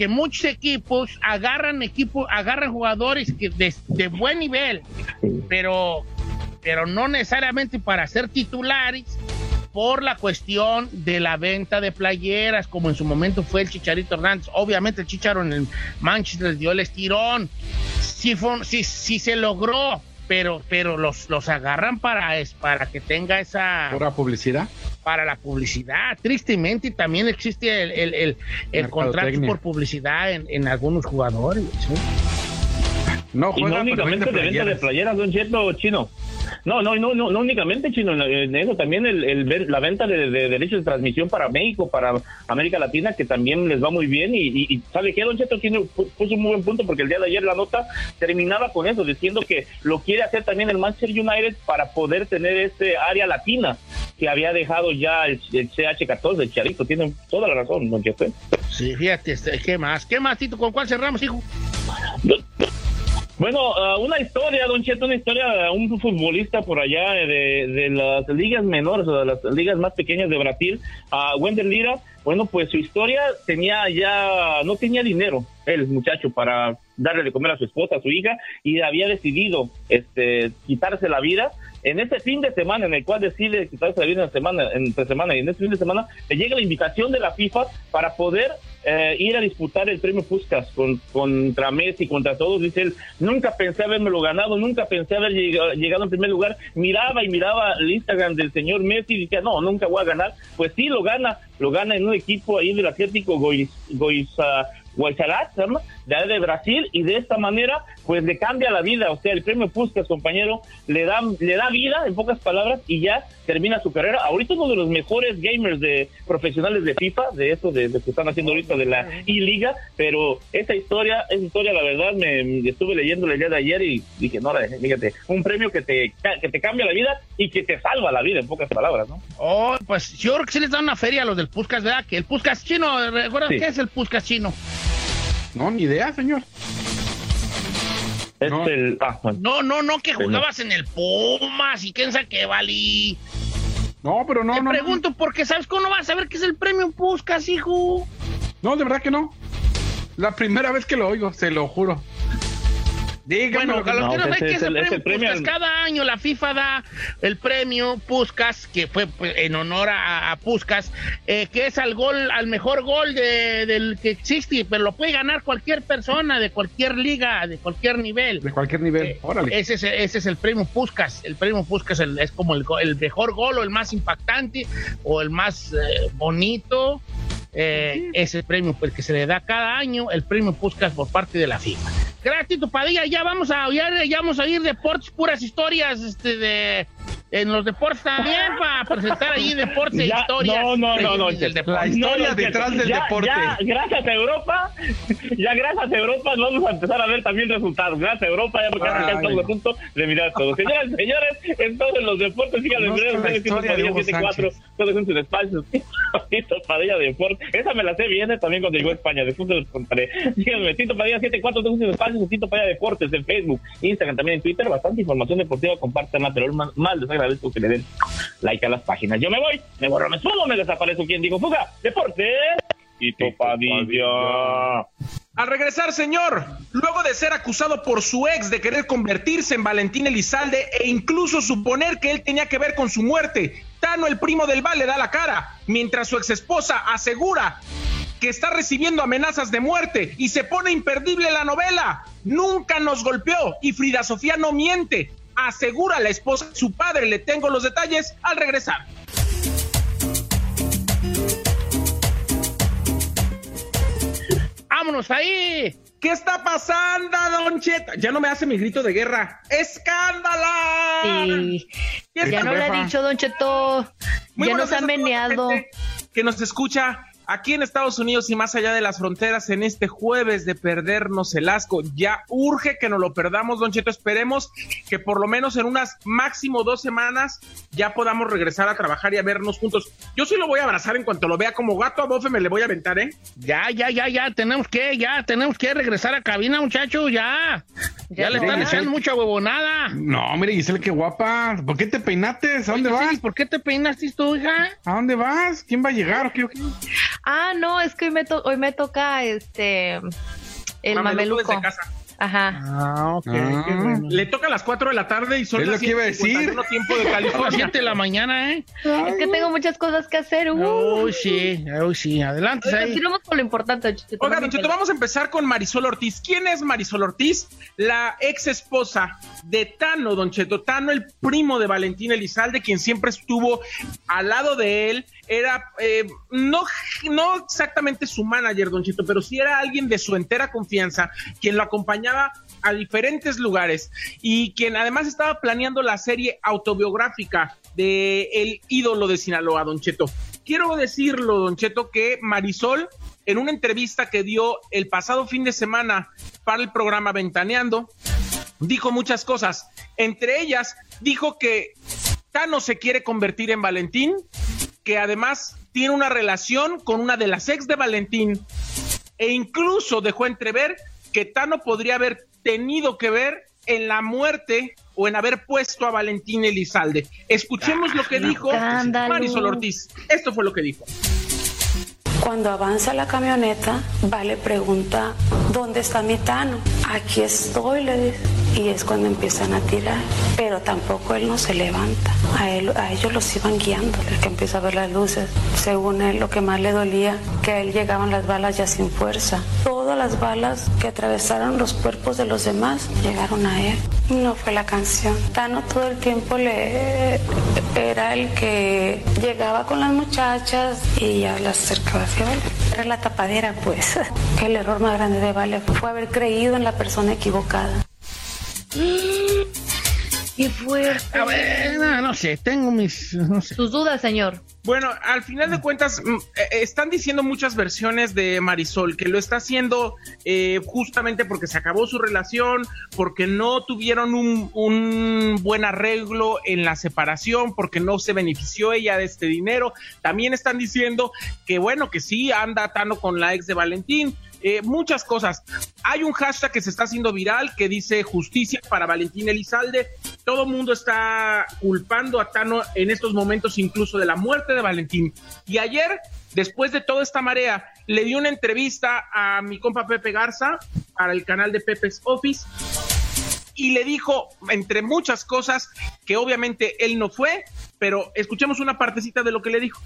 que muchos equipos agarran equipos, agarran jugadores que de, buen nivel, pero, pero no necesariamente para ser titulares por la cuestión de la venta de playeras, como en su momento fue el Chicharito Hernández. Obviamente el Chicharo en el Manchester dio el estirón. Si, si, si se logró pero, pero los, los agarran para, es, para que tenga esa... ¿Pura publicidad? Para la publicidad. Tristemente también existe el, el, el, el contrato por publicidad en, en algunos jugadores. No, y no únicamente de venta de playeras, don Cheto Chino. No, no, no, no, únicamente chino, en eso también el, el la venta de, derechos de transmisión para México, para América Latina, que también les va muy bien. Y, sabe que Don Cheto tiene, puso un muy buen punto porque el día de ayer la nota terminaba con eso, diciendo que lo quiere hacer también el Manchester United para poder tener ese área latina que había dejado ya el, CH14, el Charito. Tiene toda la razón, Don Cheto. Sí, fíjate, este, ¿qué más? ¿Qué más, Tito? ¿Con cuál cerramos, hijo? Bueno, ah, una historia, Don Cheto, una historia de un futbolista por allá de, las ligas menores, o de las ligas más pequeñas de Brasil, a Wender Lira. Bueno, pues su historia tenía ya, no tenía dinero, el muchacho, para darle de comer a su esposa, a su hija, y había decidido este, quitarse la vida. En ese fin de semana, en el cual decide vida en la semana, entre semana, y en ese fin de semana, le llega la invitación de la FIFA para poder eh, ir a disputar el premio Puskas con, contra Messi, contra todos, dice él, nunca pensé haberme ganado, nunca pensé haber llegado, en primer lugar, miraba y miraba el Instagram del señor Messi y decía, no, nunca voy a ganar, pues sí, lo gana, lo gana en un equipo ahí del Atlético Goiz, Goiza, de, de Brasil, y de esta manera, pues le cambia la vida. O sea, el premio Puskas, compañero, le da, le da vida, en pocas palabras, y ya termina su carrera. Ahorita uno de los mejores gamers de profesionales de FIFA, de eso, de, que están haciendo ahorita de la I-Liga, pero esa historia, esa historia, la verdad, me, estuve leyendo el día de ayer y dije, no, fíjate, un premio que te, que te cambia la vida y que te salva la vida, en pocas palabras, ¿no? Oh, pues yo creo que sí les da una feria a los del Puskas, ¿verdad? Que el Puskas chino, ¿recuerdas qué es el Puskas chino? No, ni idea, señor. no. Ah, no, no, no, que jugabas en el Pumas y quién sabe qué valí. No, pero no, Te no. pregunto porque sabes cómo no vas a saber qué es el premio Puskas, hijo. No, de verdad que no. La primera vez que lo oigo, se lo juro bueno, que no que es el, premio, Cada año la FIFA da el premio Puskas, que fue pues, en honor a, a Puskas, eh, que es al gol, al mejor gol del que existe, pero lo puede ganar cualquier persona de cualquier liga, de cualquier nivel. De cualquier nivel, eh, ese, es, ese es el premio Puskas. El premio Puskas es como el, el, mejor gol o el más impactante o el más eh, bonito. Ese premio pues, que se le da cada año, el premio Puskas por parte de la FIFA. Gracias, Padilla. Ya vamos a, ya, ya vamos a ir deportes, puras historias este, de, en los deportes también para presentar ahí deportes e historias. No, no, no, no. la historia detrás del deporte. Ya, gracias a Europa, ya gracias a Europa vamos a empezar a ver también resultados. Gracias a Europa, ya porque ya estamos a punto de mirar todo. Señoras y señores, entonces los deportes, sigan en redes sociales, 74, todos en su espacio, [LAUGHS] Tito Padilla Deportes. Esa me la sé bien también cuando llegó a España, después se los contaré. Síganme, Tito Padilla 74, todos en su espacio, Tito Padilla Deportes en Facebook, Instagram, también en Twitter, bastante información deportiva, compartan pero mal, mal les agradezco que le den like a las páginas. Yo me voy, me borro, me subo, me desaparezco. ¿Quién digo fuga? Deporte. Y Topadilla. Al regresar, señor, luego de ser acusado por su ex de querer convertirse en Valentín Elizalde e incluso suponer que él tenía que ver con su muerte, Tano, el primo del Val, le da la cara, mientras su ex esposa asegura que está recibiendo amenazas de muerte y se pone imperdible la novela. Nunca nos golpeó y Frida Sofía no miente asegura la esposa su padre. Le tengo los detalles al regresar. Vámonos ahí ¿Qué está pasando, Don Cheto? Ya no me hace mi grito de guerra. ¡Escándala! Sí. Ya no le ha dicho, Don Cheto. ya nos ha meneado. Que nos escucha aquí en Estados Unidos y más allá de las fronteras en este jueves de perdernos el asco. Ya urge que nos lo perdamos, Don Cheto. Esperemos que por lo menos en unas máximo dos semanas ya podamos regresar a trabajar y a vernos juntos. Yo sí lo voy a abrazar en cuanto lo vea como gato a bofe, me le voy a aventar, ¿eh? Ya, ya, ya, ya, tenemos que, ya, tenemos que regresar a cabina, muchachos, ya. Ya, le están echando mucha huevonada. No, mire, Giselle, qué guapa. ¿Por qué te peinaste? ¿A dónde vas? ¿Por qué te peinaste tú, hija? ¿A dónde vas? ¿Quién va a llegar o qué? Ah, no, es que hoy me, hoy me toca este el mameluco. Desde casa. Ajá. Ah, ok. Ah. Le toca a las 4 de la tarde y son es las lo que iba a decir. tiempo de California. [LAUGHS] 7 de la mañana, ¿eh? Es que tengo muchas cosas que hacer. Uh. Uy, sí, uy, sí. Adelante, Oye, Continuamos con lo importante. Oiga, Don Cheto, vamos a empezar con Marisol Ortiz. ¿Quién es Marisol Ortiz? La ex esposa de Tano, Don Cheto. Tano, el primo de Valentín Elizalde, quien siempre estuvo al lado de él era eh, no, no exactamente su manager, Don Chito, pero sí era alguien de su entera confianza, quien lo acompañaba a diferentes lugares y quien además estaba planeando la serie autobiográfica de El ídolo de Sinaloa, Don Cheto. Quiero decirlo, Don Cheto, que Marisol, en una entrevista que dio el pasado fin de semana para el programa Ventaneando, dijo muchas cosas. Entre ellas, dijo que Tano se quiere convertir en Valentín, que además tiene una relación con una de las ex de Valentín e incluso dejó entrever que Tano podría haber tenido que ver en la muerte o en haber puesto a Valentín Elizalde. Escuchemos lo que ah, dijo Marisol Ortiz. Esto fue lo que dijo. Cuando avanza la camioneta, Vale pregunta, ¿dónde está mi Tano? Aquí estoy, le dice. Y es cuando empiezan a tirar. Pero tampoco él no se levanta. A, él, a ellos los iban guiando. El que empieza a ver las luces. Según él, lo que más le dolía, que a él llegaban las balas ya sin fuerza. Todas las balas que atravesaron los cuerpos de los demás llegaron a él. No fue la canción. Tano todo el tiempo le era el que llegaba con las muchachas y ya las acercaba era la tapadera, pues. [LAUGHS] El error más grande de Vale fue haber creído en la persona equivocada. ¡Qué fuerte! A ver, no, sé, tengo mis... Sus dudas, señor. Bueno, al final de cuentas, mm, eh, están diciendo muchas versiones de Marisol, que lo está haciendo eh, justamente porque se acabó su relación, porque no tuvieron un, un, buen arreglo en la separación, porque no se benefició ella de este dinero. También están diciendo que, bueno, que sí, anda atando con la ex de Valentín, eh, muchas cosas. Hay un hashtag que se está haciendo viral que dice justicia para Valentín Elizalde. Todo el mundo está culpando a Tano en estos momentos incluso de la muerte de Valentín. Y ayer, después de toda esta marea, le di una entrevista a mi compa Pepe Garza para el canal de Pepe's Office y le dijo, entre muchas cosas, que obviamente él no fue, pero escuchemos una partecita de lo que le dijo.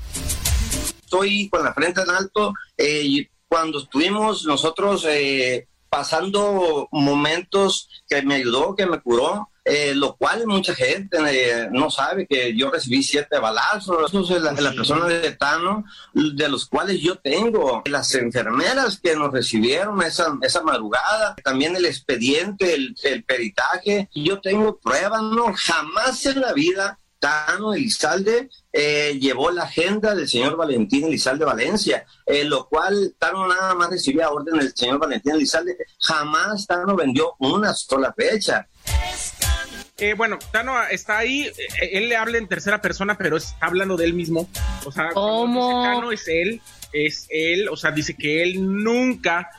Estoy con la frente en alto, eh, cuando estuvimos nosotros eh, pasando momentos que me ayudó, que me curó, eh, lo cual mucha gente eh, no sabe que yo recibí siete balazos. La, la persona de Tano, de los cuales yo tengo, las enfermeras que nos recibieron esa, esa madrugada, también el expediente, el, el peritaje, yo tengo pruebas, no, jamás en la vida Tano Elizalde eh, llevó la agenda del señor Valentín Elizalde Valencia, eh, lo cual Tano nada más recibía orden del señor Valentín Elizalde. Jamás Tano vendió una sola fecha. Eh, bueno, Tano está ahí, él le habla en tercera persona, pero está hablando de él mismo. O sea, Tano es él, es él, o sea, dice que él nunca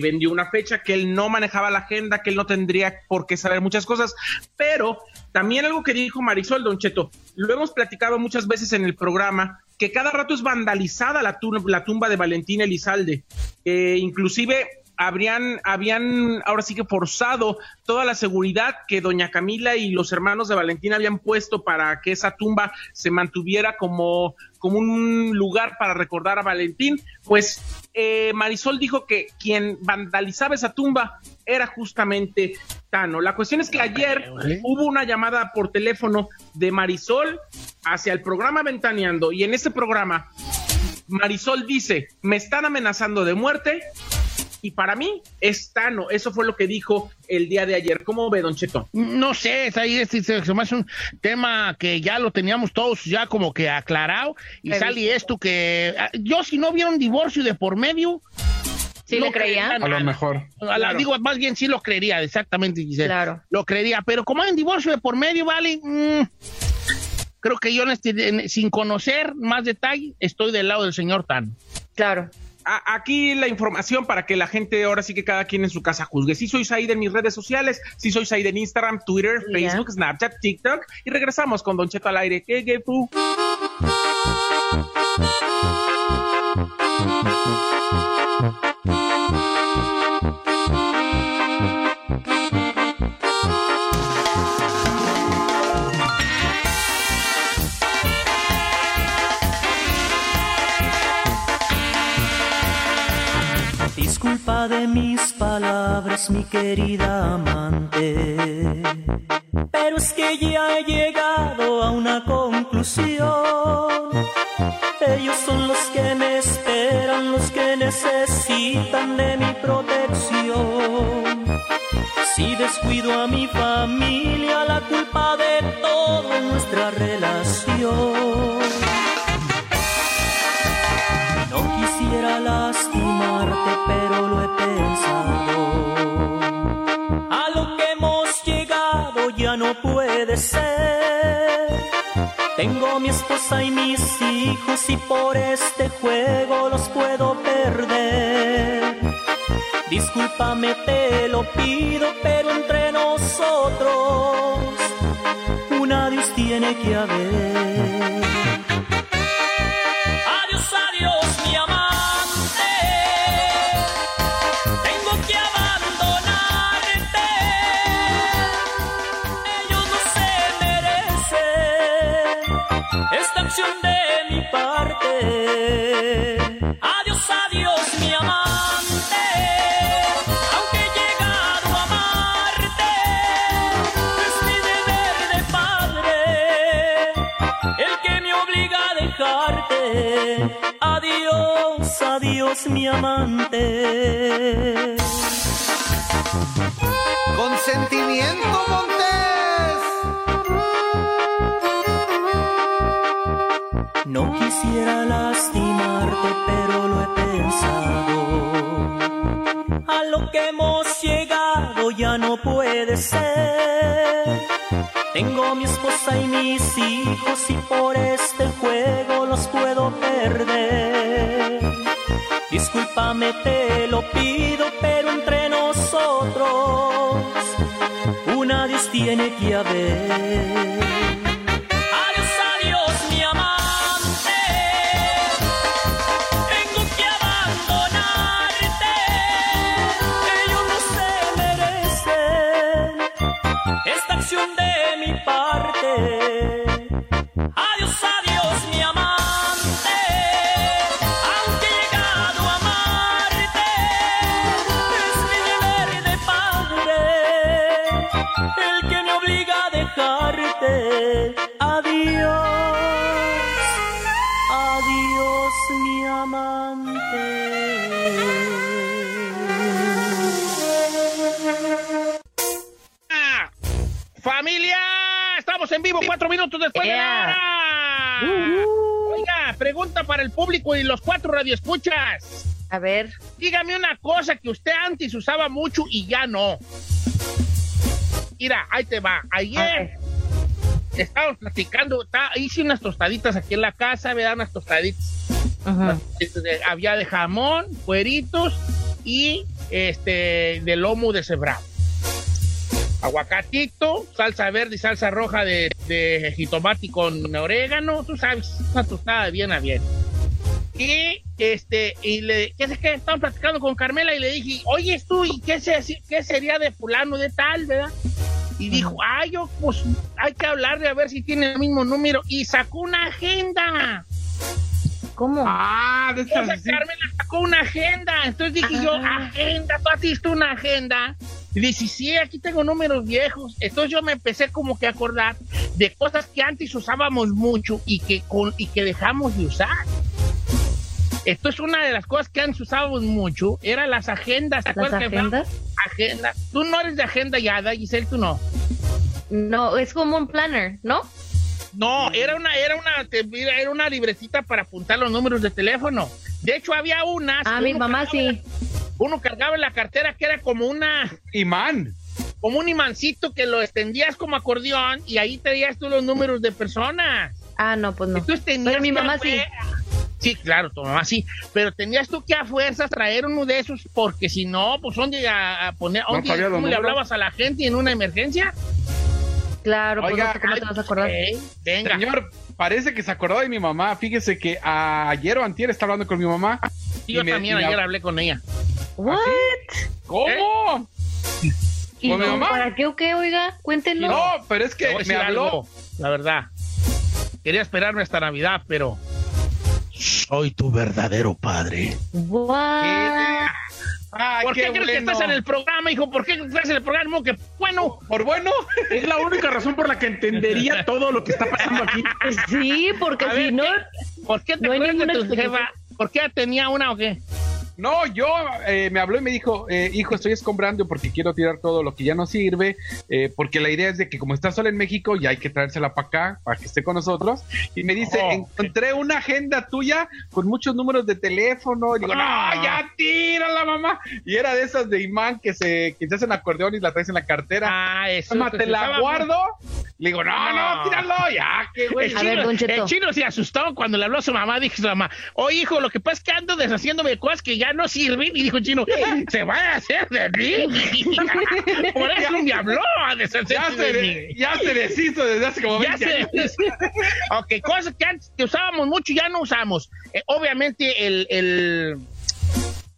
vendió una fecha, que él no manejaba la agenda, que él no tendría por qué saber muchas cosas, pero también algo que dijo Marisol Don Cheto, lo hemos platicado muchas veces en el programa, que cada rato es vandalizada la, la tumba de Valentín Elizalde. Eh, inclusive habrían, habían ahora sí que forzado toda la seguridad que doña Camila y los hermanos de Valentín habían puesto para que esa tumba se mantuviera como, como un lugar para recordar a Valentín, pues eh, Marisol dijo que quien vandalizaba esa tumba era justamente Tano. La cuestión es que ayer hubo una llamada por teléfono de Marisol hacia el programa Ventaneando y en ese programa Marisol dice, me están amenazando de muerte, y para mí es Tano. Eso fue lo que dijo el día de ayer. ¿Cómo ve, Don Cheto? No sé, es ahí es, se me hace un tema que ya lo teníamos todos ya como que aclarado y sale esto que ah, yo si no hubiera un divorcio de por medio ¿Sí le creía? A lo mejor. A la- Claro. Digo, más bien sí lo creería, exactamente, Giselle. Claro. Lo creería, pero como hay un divorcio de por medio, vale, mm, creo que yo en este- en- sin conocer más detalle estoy del lado del señor Tan. Claro. A- aquí la información para que la gente ahora sí que cada quien en su casa juzgue. Si soy Said en mis redes sociales, si soy Said en Instagram, Twitter. Facebook, Snapchat, TikTok y regresamos con Don Cheto al aire. ¿Qué, qué, fu? De mis palabras, mi querida amante, pero es que ya he llegado a una conclusión. Ellos son los que me esperan, los que necesitan de mi protección. Si descuido a mi familia, la culpa de todo es nuestra relación. No quisiera lastimarte, pero lo he pensado. A lo que hemos llegado ya no puede ser. Tengo mi esposa y mis hijos y por este juego los puedo perder. Discúlpame, te lo pido, pero entre nosotros un adiós tiene que haber. Adiós, adiós, mi amante. Consentimiento Montés. No quisiera lastimarte, pero lo he pensado. A lo que hemos llegado ya no puede ser. Tengo mi esposa y mis hijos y por este juego Discúlpame, te lo pido, pero entre nosotros un adiós tiene que haber. Público y los cuatro radioescuchas. A ver. Dígame una cosa que usted antes usaba mucho y ya no. Mira, ahí te va. Ayer estábamos platicando, está- hice unas tostaditas aquí en la casa, ¿verdad? Unas tostaditas. Este, de- había de jamón, cueritos y este de lomo de cebrado. Aguacatito, salsa verde y salsa roja de, de jitomate con orégano, tú sabes, una tostada bien a bien. Y este, y le, ¿qué es que Estaban platicando con Carmela y le dije, oye tú, ¿y qué, se- qué sería de fulano de tal, verdad? Y dijo, ay, yo, pues hay que hablarle a ver si tiene el mismo número. Y sacó una agenda. ¿Cómo? Ah, de Esa Carmela sacó una agenda. Entonces dije yo, agenda, tú hiciste una agenda. Y dice, sí, aquí tengo números viejos. Entonces yo me empecé como que a acordar de cosas que antes usábamos mucho y que, con, y que dejamos de usar. Esto es una de las cosas que antes usábamos mucho, eran las agendas. ¿Te ¿Las acuerdas que agendas? Agenda. Tú no eres de agenda ya, Giselle, tú no. No, es como un planner, ¿no? No, era una, era una, te- era una libretita para apuntar los números de teléfono. De hecho, había unas. Ah, mi mamá sí. Uno cargaba en la cartera que era como una, Imán. como un imancito que lo extendías como acordeón y ahí traías tú los números de personas. Ah, no, pues no. Entonces tenías Pero mi mamá sí. Sí, claro, tu mamá sí. Pero tenías tú que a fuerzas traer uno de esos porque si no, pues ¿dónde a, a poner? No ¿dónde- ¿Cómo le hablabas a la gente en una emergencia? Claro, pues Oiga, no sé cómo te vas a acordar. Venga. Señor, parece que se acordó de mi mamá. Fíjese que ayer o antier está hablando con mi mamá. Sí, yo y me- también y ayer hablé con ella. What? ¿Cómo? ¿Y ¿Con mi mamá? para qué o qué, oiga? Cuéntenlo. No, pero es que me habló. algo, la verdad. Quería esperarme hasta Navidad, pero soy tu verdadero padre. Ay, ¿Por qué, crees que estás en el programa, hijo? ¿Por qué estás en el programa? Que bueno. Por bueno. Es la única razón por la que entendería todo lo que está pasando aquí. Sí, porque A si ver, no... ¿qué- ¿Por qué te no acuerdas de tu jefa? ¿Por qué tenía una o qué? No, yo eh, me habló y me dijo, eh, hijo, estoy escombrando porque quiero tirar todo lo que ya no sirve, eh, porque la idea es de que como está sola en México, ya hay que traérsela para acá, para que esté con nosotros. Y me dice, Oh. encontré una agenda tuya con muchos números de teléfono. Y digo, Ah. no, ya tírala, mamá. Y era de esas de imán que se, que se hacen acordeón y la traes en la cartera. Ah, eso. Mamá, te la guardo. Le digo, no, no, No. tíralo, ya, que güey. El A ver, chino, Don Cheto. el chino se asustó cuando le habló a su mamá. Dijo su mamá, oye, hijo, lo que pasa es que ando deshaciéndome de cosas que ya no sirven. Y dijo el chino, se va a hacer de mí. Por eso me habló a deshacerse Ya de se, mí. ya se deshizo desde hace como Ya 20 sé. años. ok, cosas que antes que usábamos mucho ya no usamos. Eh, obviamente el, el,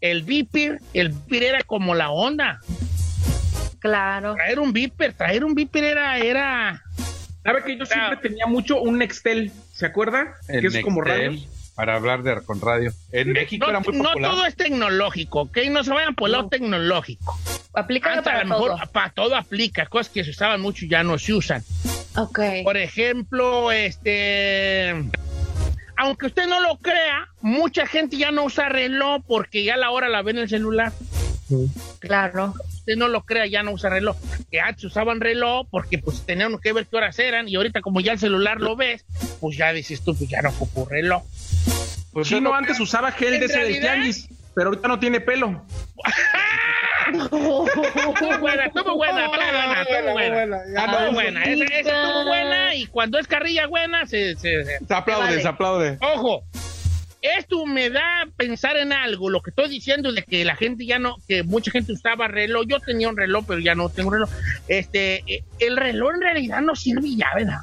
el beeper, el beeper era como la onda. Claro. Traer un beeper, traer un beeper era, era... ¿Sabe que yo siempre tenía mucho un Nextel? ¿Se acuerda? El que es como Nextel, radio. Para hablar de, con radio. En México No, era muy no popular. todo es tecnológico, ¿ok? No se vayan por el lado tecnológico. Aplica Antes, para a lo mejor todo. para todo aplica, cosas que se usaban mucho ya no se usan. Ok. Por ejemplo, este. Aunque usted no lo crea, mucha gente ya no usa reloj porque ya la hora la ve en el celular. Claro. Usted no lo crea, ya no usa reloj. Que antes usaban reloj porque pues tenían que ver qué horas eran y ahorita como ya el celular lo ves, pues ya dices tú, pues ya no ocupo reloj. Pues Chino no- antes usaba gel de ese del realidad- tianguis, pero ahorita no tiene pelo. Estuvo buena, estuvo buena, estuvo buena, estuvo buena. Esa estuvo buena y cuando es carrilla buena se- se- se, Se aplaude, Vale. se aplaude. Ojo, esto me da a pensar en algo, lo que estoy diciendo de que la gente ya no, que mucha gente usaba reloj, yo tenía un reloj, pero ya no tengo reloj. Este, eh, el reloj en realidad no sirve ya, ¿verdad?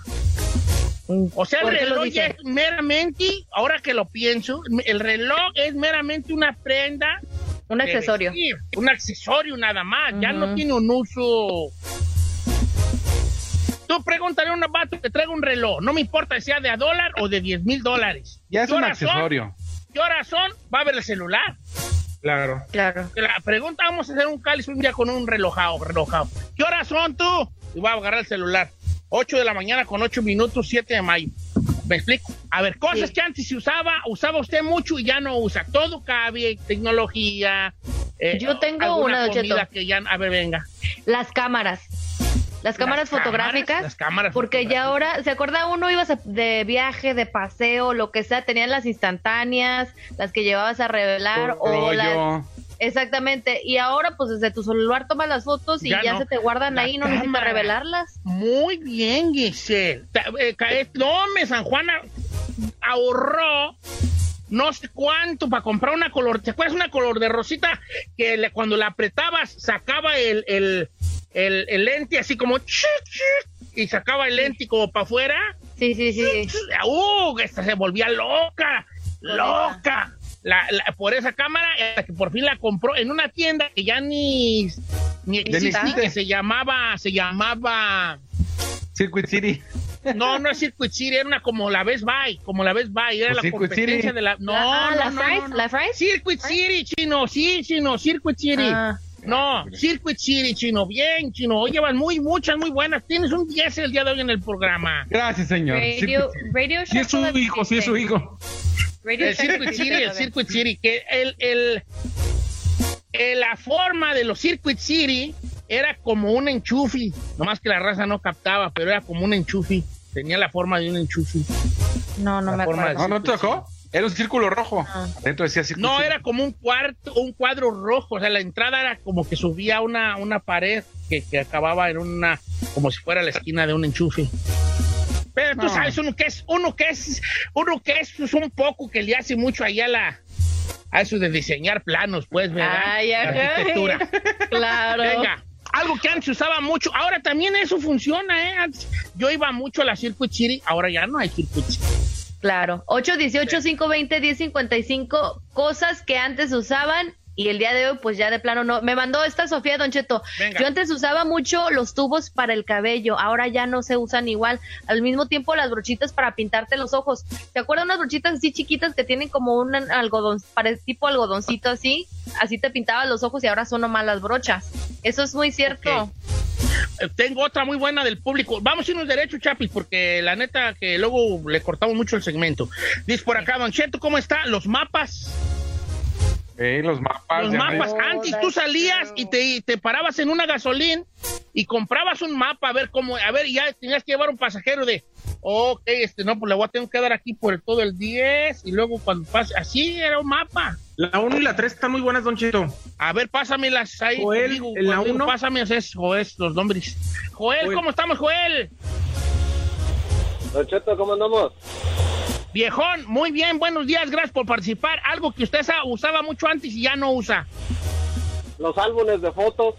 O sea, el ¿Por qué lo reloj ya es meramente, ahora que lo pienso, el reloj es meramente una prenda. Un accesorio. vestir, un accesorio nada más, ya no tiene un uso. Tú pregúntale a un vato que traiga un reloj, no me importa si sea de a dólar o de 10 mil dólares. Ya es ¿Qué un son? accesorio. ¿Qué horas son? Va a ver el celular. Claro. Claro. La pregunta, vamos a hacer un cáliz un día con un relojado, relojado. ¿Qué horas son tú? Y va a agarrar el celular. 8 de la mañana con 8 minutos, 7 de mayo. ¿Me explico? A ver, cosas Sí. que antes se usaba, usaba usted mucho y ya no usa. Todo cabe, tecnología. eh, Yo tengo una, comida que ya, a ver, venga. Las cámaras. Las cámaras Las fotográficas. Las cámaras. Porque ya ahora, ¿se acuerda uno ibas de viaje, de paseo, lo que sea? Tenían las instantáneas, las que llevabas a revelar o las... Exactamente. Y ahora, pues desde tu celular tomas las fotos y Ya ya, no. se te guardan La ahí, no necesitas revelarlas. Muy bien, Giselle. Eh, eh, No, me San Juana ahorró no sé cuánto para comprar una color. ¿Te acuerdas una color de rosita que le- cuando la apretabas sacaba el, el, el- el lente así como y sacaba el lente como para afuera? Sí, sí, sí. ¡Uh! Esta se volvía loca, loca. La- la- por esa cámara, hasta que por fin la compró en una tienda que ya ni, ni existe. que se llamaba, se llamaba Circuit City. no, no es Circuit City, era una como la Best Buy, como la Best Buy, era la Circuit competencia City. de la... No, La- ah, no, la no, Fry's, no, no. ¿la Fry's? Circuit City, chino, sí, chino, Circuit City. Ah. No, Circuit City, chino, bien, chino. Hoy llevan muy, muchas, muy buenas. Tienes un 10 el día de hoy en el programa. Gracias, señor. Radio, radio Sí es su hijo, sí es su hijo. Radio el Circuit City, el. Circuit City, que el, el, el- la forma de los Circuit City era como un enchufe, nomás que la raza no captaba, pero era como un enchufe, tenía la forma de un enchufe. No, no La me acuerdo. No, no te tocó. Era un círculo rojo. Ah. Adentro decía círculo. No, era como un cuarto, un cuadro rojo, o sea, la entrada era como que subía una, una pared que, que acababa en una, como si fuera la esquina de un enchufe. Pero tú No. sabes, uno que es, uno que es, uno que es pues, un poco que le hace mucho allá a la, a eso de diseñar planos, pues, ¿verdad? Ay, ajá. arquitectura. [LAUGHS] Claro. Venga, algo que antes usaba mucho, ahora también eso funciona, ¿eh? Antes Yo iba mucho a la Circuit City, ahora ya no hay Circuit City. Claro. 818-520-1055, cosas que antes usaban y el día de hoy pues ya de plano no. Me mandó esta Sofía Don Cheto. Venga. Yo antes usaba mucho los tubos para el cabello, ahora ya no se usan igual. Al mismo tiempo las brochitas para pintarte los ojos. ¿Te acuerdas unas brochitas así chiquitas que tienen como un algodón, tipo algodoncito así? Así te pintabas los ojos y ahora son nomás las brochas. Eso es muy cierto. Eh, Tengo otra muy buena del público. Vamos a irnos derecho, Chapis, porque la neta que luego le cortamos mucho el segmento. Dice por acá, Don Cheto, ¿cómo está? Los mapas. Eh, los mapas. Los. Antes tú salías y te, te parabas en una gasolín y comprabas un mapa a ver cómo, a ver, ya tenías que llevar un pasajero de, ok, este, no, pues le voy a tener que dar aquí por el- todo el 10 y luego cuando pase, así era un mapa. La 1 y la 3 están muy buenas, Don Cheto. A ver, pásamelas ahí. Joel, digo, en la cuando digo uno. Pásame es, Joel, los nombres. Joel, Joel. ¿cómo estamos, Joel? Don Cheto, ¿cómo andamos? Viejón, muy bien, buenos días, gracias por participar. Algo que usted sa- usaba mucho antes y ya no usa. Los álbumes de fotos.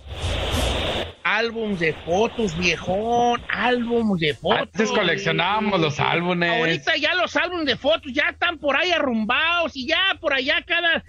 Álbums de fotos, viejón, álbums de fotos. Antes coleccionábamos los álbumes. Ahorita ya los álbumes de fotos ya están por ahí arrumbados y ya por allá cada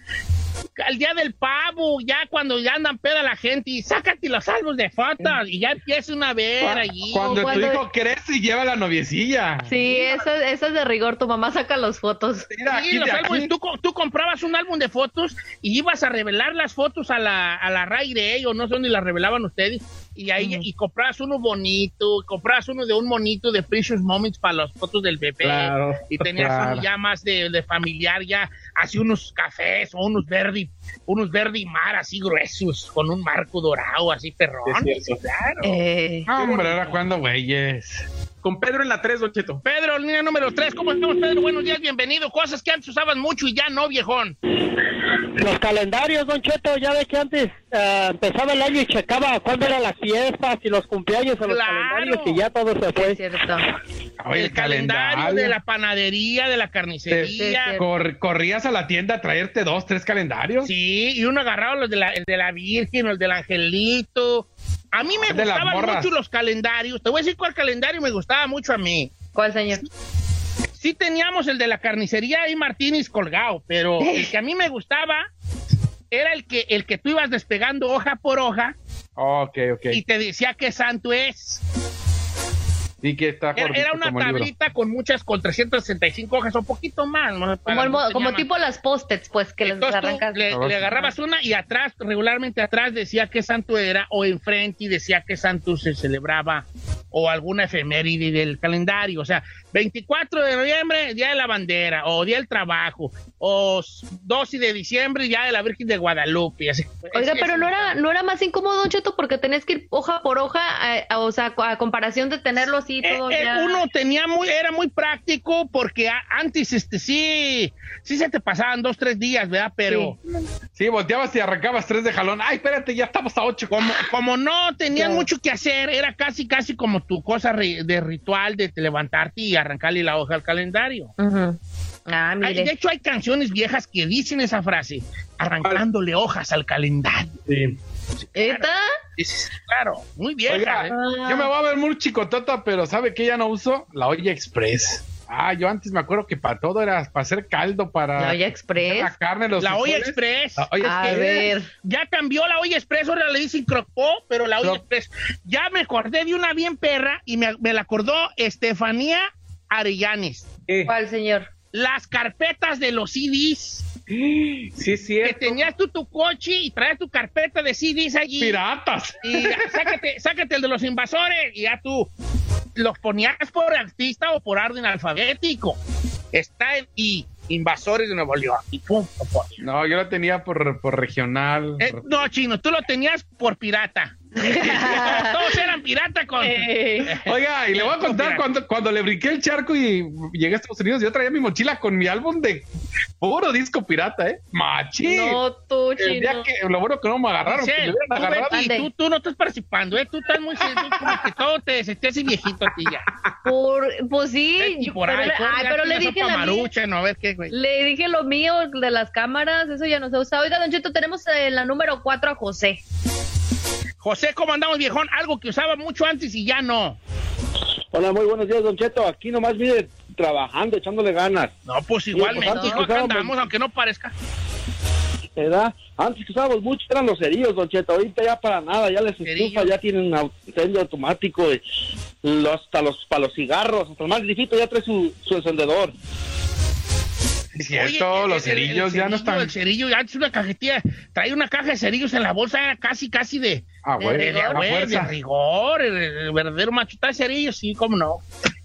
al día del pavo, ya cuando ya andan peda la gente y sácate los álbumes de fotos y ya empieza una Cu- allí. Cuando, Cuando- tu hijo crece y lleva la noviecilla. Sí, eso, eso es de rigor. Tu mamá saca las fotos. Mira, Sí, aquí los de álbumes, tú, co- tú comprabas un álbum de fotos y ibas a revelar las fotos a la, a la Ray Day, o no sé dónde las revelaban ustedes, y ahí y comprabas uno bonito, comprabas uno de un monito de Precious Moments para las fotos del bebé, Claro, y tenías claro. uno ya más de, de familiar, ya así unos cafés o unos verde, unos verde mar así gruesos, con un marco dorado, así perrón. Cierto. claro. Eh, Hombre, era cuando, güeyes. Con Pedro en la 3, Don Cheto. Pedro, línea número 3, ¿cómo estamos, Pedro? Buenos días, bienvenido. Cosas que antes usaban mucho y ya no, viejón. Los calendarios, Don Cheto, ya ve que antes eh, empezaba el año y checaba cuándo eran las fiestas y los cumpleaños en los Claro. calendarios y ya todo se es fue. cierto. Oye, el calendario de la panadería, de la Te- carnicería. cor- corrías a la tienda a traerte dos, tres calendarios. Sí, y uno agarraba los de la, el de la Virgen, o el del Angelito. A mí me de gustaban mucho los calendarios. Te voy a decir cuál calendario me gustaba mucho a mí. ¿Cuál, señor? Sí teníamos el de la carnicería y Martínez colgado, pero el que a mí me gustaba era el que, el que tú ibas despegando hoja por hoja Ok, ok. y te decía qué santo es. Sí, que está Era, era una tablita con muchas, con 365 hojas, un poquito más. ¿no? Como, el como tipo las post-its, pues, que les Entonces arrancas. le, le agarrabas una y atrás, regularmente atrás decía qué santo era, o enfrente y decía qué santo se celebraba, o alguna efeméride del calendario. O sea, 24 de noviembre, Día de la Bandera, o Día del Trabajo, o s- 12 de diciembre, Día de la Virgen de Guadalupe. Así. Oiga, pero no era, no era más incómodo, Don Cheto, porque tenés que ir hoja por hoja, eh, o sea, a comparación de tenerlo así Eh, todo eh, ya. uno tenía muy, era muy práctico porque a- antes, este, sí, sí se te pasaban dos, tres días, ¿verdad? Pero Sí, volteabas y arrancabas tres de jalón. Ay, espérate, ya estamos a ocho. como, como no tenían mucho que hacer, era casi, casi como tu cosa de ritual de te levantarte y arrancarle la hoja al calendario. Ah, mire. de hecho, hay canciones viejas que dicen esa frase, arrancándole hojas al calendario. Sí. ¿Esta? Dices, claro, muy vieja. Oiga, ¿eh? yo me voy a ver muy chicotota, pero ¿sabe qué ya no uso? La olla express. Ah, yo antes me acuerdo que para todo era para hacer caldo, para La olla express. la carne, los La olla express. La olla A express. ver. Ya cambió la olla express, ahora le dicen crocó, pero la olla express. Ya me acordé de una bien perra y me, me la acordó Estefanía Arellanes. Eh, ¿Cuál, señor? Las carpetas de los CDs. Sí, es Que tenías tú tu coche y traes tu carpeta de CDs allí. Piratas. Y sácate, sácate el de los invasores y ya tú los ponías por artista o por orden alfabético. Está en- y, Invasores de Nuevo León. Y pum, pum. No, yo la tenía por, por regional. Eh, no, chino, tú lo tenías por pirata. [LAUGHS] Todos eran pirata con. Oiga, y le voy a contar cuando, cuando le brinqué el charco y llegué a Estados Unidos, yo traía mi mochila con mi álbum de puro disco pirata, ¿eh? Machi. No, tú, El día chino. que, lo bueno que no me agarraron. que Michelle, me hubieran tú, agarrado. Tú, tú no estás participando, ¿eh? Tú estás muy como que todo te, se te hace viejito a ti ya. Por, pues sí, yo- por pero, ahí, le- por ay, pero le dije la marucha, no, a ver qué, güey. Le dije lo mío de las cámaras, eso ya no se usa. Oiga, Don Cheto, tenemos en la número 4 a José. José, ¿cómo andamos, viejón? Algo que usaba mucho antes y ya no. Hola, muy buenos días, Don Cheto. Aquí nomás viene trabajando, echándole ganas. No, pues igualmente, pues no, acá andamos, aunque no parezca. ¿verdad? Antes que usábamos mucho eran los cerillos, Don Cheto. Ahorita ya para nada, ya les estufa, ya tienen au- incendio automático. y los- hasta los para los cigarros, hasta el más viejito ya trae su, su encendedor. Es cierto, los el- el- el cerillos ya no están. El cerillo, antes una cajetilla, traía una caja de cerillos en la bolsa, era casi, casi de, Ah, de, güey, de- de- a güey, fuerza. de rigor, el, verdadero machuta de cerillos, sí, cómo no.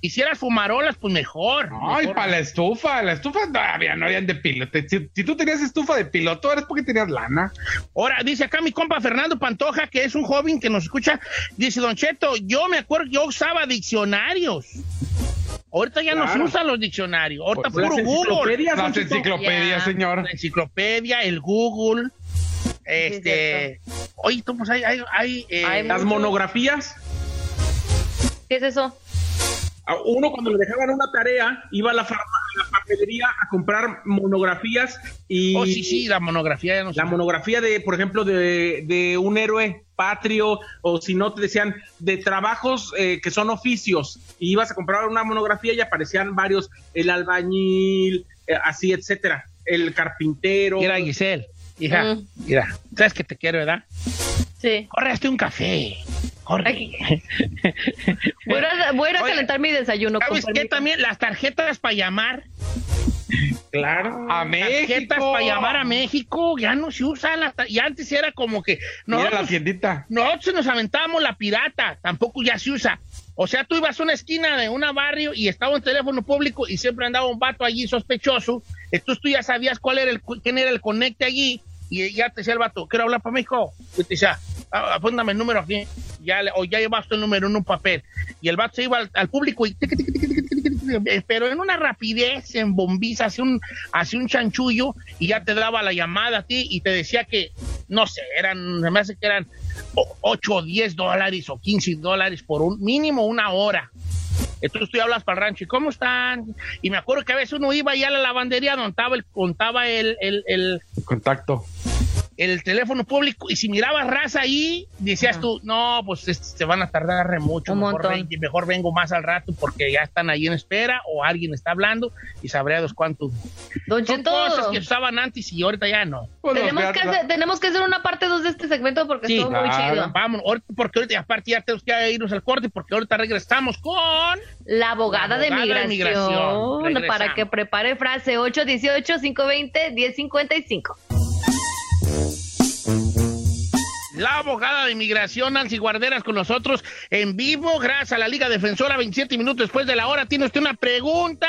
Y si eras fumarolas, pues mejor. Ay, para la estufa, la estufa todavía no habían de piloto. Si, si tú tenías estufa de piloto, eres porque tenías lana. Ahora, dice acá mi compa Fernando Pantoja, que es un joven que nos escucha, dice, Don Cheto, yo me acuerdo, yo usaba diccionarios. Ahorita ya no se Claro. usan los diccionarios, ahorita Pues, puro las Google. enciclopedias, Las enciclopedias, señor. La enciclopedia, el Google. Este. Oye, tú, pues hay. hay, hay, eh, Las monografías. ¿Qué es eso? Uno cuando le dejaban una tarea iba a la, papelería a comprar monografías y Oh, sí, sí, la monografía ya no la monografía de, por ejemplo, de, de un héroe patrio o si no te decían de trabajos eh, que son oficios y ibas a comprar una monografía y aparecían varios el albañil eh, así etcétera el carpintero Mira, Giselle, hija, Mm. mira, sabes que te quiero, ¿verdad? Sí. Corre, hazte un café. Corre. Voy a, [LAUGHS] voy a ir a Oye, calentar mi desayuno. ¿Sabes qué? También las tarjetas para llamar. Claro. A Tarjetas México. para llamar a México ya no se usan. las ta- y antes era como que. Mira la nosotros- tiendita. Nosotros nos aventábamos la pirata, tampoco ya se usa. O sea, tú ibas a una esquina de un barrio y estaba un teléfono público y siempre andaba un vato allí sospechoso. Entonces tú ya sabías cuál era el, quién era el conecte allí y ya te decía el vato, quiero hablar para México. Y te decía, "Ah, apúntame el número aquí. Ya, o ya llevaste el número en un papel. Y el vato se iba al, público y pero en una rapidez, en bombiza, hacía un, hacía un chanchullo y ya te daba la llamada a ti y te decía que, no sé, eran, se me hace que eran 8 o 10 dólares o 15 dólares por un mínimo una hora. Entonces tú hablas para el rancho, ¿y cómo están? Y me acuerdo que a veces uno iba allá a la lavandería donde el, contaba el, el, el, Contacto. El teléfono público y si mirabas raza ahí, decías tú, no, pues este, se van a tardar re mucho, Un mejor, montón. ven- mejor vengo más al rato porque ya están ahí en espera o alguien está hablando y sabré a dos cuántos. Don Son Cheto. cosas que usaban antes y ahorita ya no. Tenemos que, hacer, tenemos que hacer una parte 2 de este segmento porque Sí, estuvo muy chido. Vamos, ahorita- porque ahorita, aparte ya tenemos que irnos al corte porque ahorita regresamos con... La abogada, de, abogada de migración, migración. para que prepare frase 818-520-1055. La abogada de inmigración, Nancy Guarderas, con nosotros en vivo, gracias a la Liga Defensora, 27 minutos después de la hora. ¿Tiene usted una pregunta?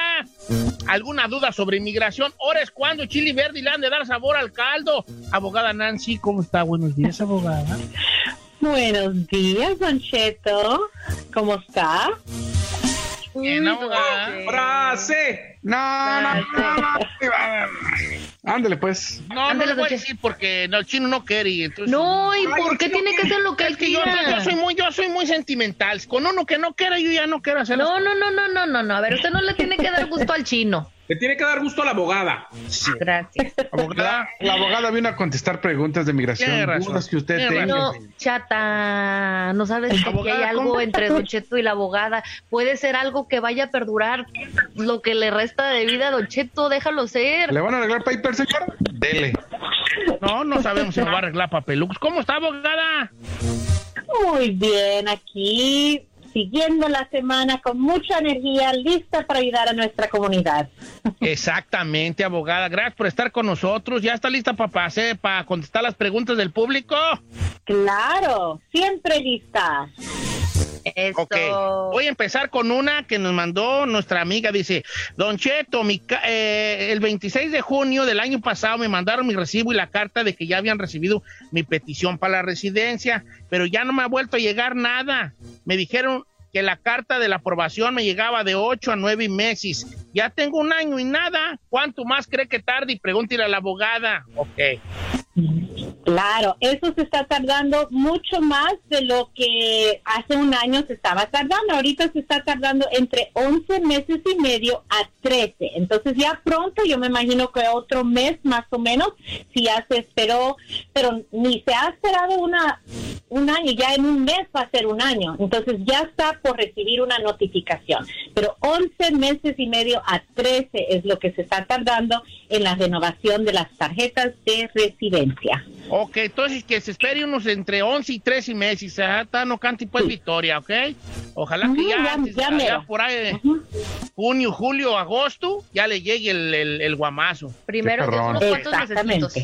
¿Alguna duda sobre inmigración? Ahora es cuando Chili Verde le han de dar sabor al caldo. Abogada Nancy, ¿cómo está? Buenos días, abogada. Buenos días, Don Cheto. ¿Cómo está? Bien, abogada. ¡Frase! No, no, no, no. Ándale, pues. No, no le voy a decir porque no, el chino no quiere. y Entonces, No, ¿y por qué tiene que hacer lo que muy, yo soy muy sentimental. Con uno que no quiera, yo ya no quiero hacer No, no, no, no, no, no, no. A ver, usted no le tiene que dar gusto al chino. Le tiene que dar gusto a la abogada. Gracias. La, la abogada vino a contestar preguntas de migración, dudas que usted tiene tenga. No, chata, no sabes que aquí hay Abogada, algo ¿cómo? entre Don Cheto y la abogada. Puede ser algo que vaya a perdurar lo que le resta de vida a Don Cheto, déjalo ser. ¿Le van a arreglar paper, señor? Dele. No, no sabemos si nos va a arreglar papelux. ¿Cómo está, abogada? Muy bien, aquí siguiendo la semana con mucha energía, lista para ayudar a nuestra comunidad. Exactamente, abogada. Gracias por estar con nosotros. ¿Ya está lista para, hacer, para contestar las preguntas del público? Claro, siempre lista. Eso. Ok, voy a empezar con una que nos mandó nuestra amiga. Dice, Don Cheto, mi ca- eh, el 26 de junio del año pasado me mandaron mi recibo y la carta de que ya habían recibido mi petición para la residencia, pero ya no me ha vuelto a llegar nada. Me dijeron que la carta de la aprobación me llegaba de 8 a 9 meses. Ya tengo un año y nada. ¿Cuánto más cree que tarde? Y pregúntele a la abogada. Ok. Claro, eso se está tardando mucho más de lo que hace un año se estaba tardando. Ahorita se está tardando entre 11 meses y medio a 13. Entonces ya pronto, yo me imagino que otro mes más o menos, si ya se esperó, pero ni se ha esperado una un año, ya en un mes va a ser un año. Entonces ya está por recibir una notificación. Pero 11 meses y medio a 13 es lo que se está tardando en la renovación de las tarjetas de residencia. Ok, entonces que se espere unos entre 11 y 13 meses. Está no cante pues victoria, ¿ok? Ojalá que ya, ya- antes- ya allá mero. por ahí, eh, junio, julio, agosto, ya le llegue el, el- el guamazo. Primero Qué Dios,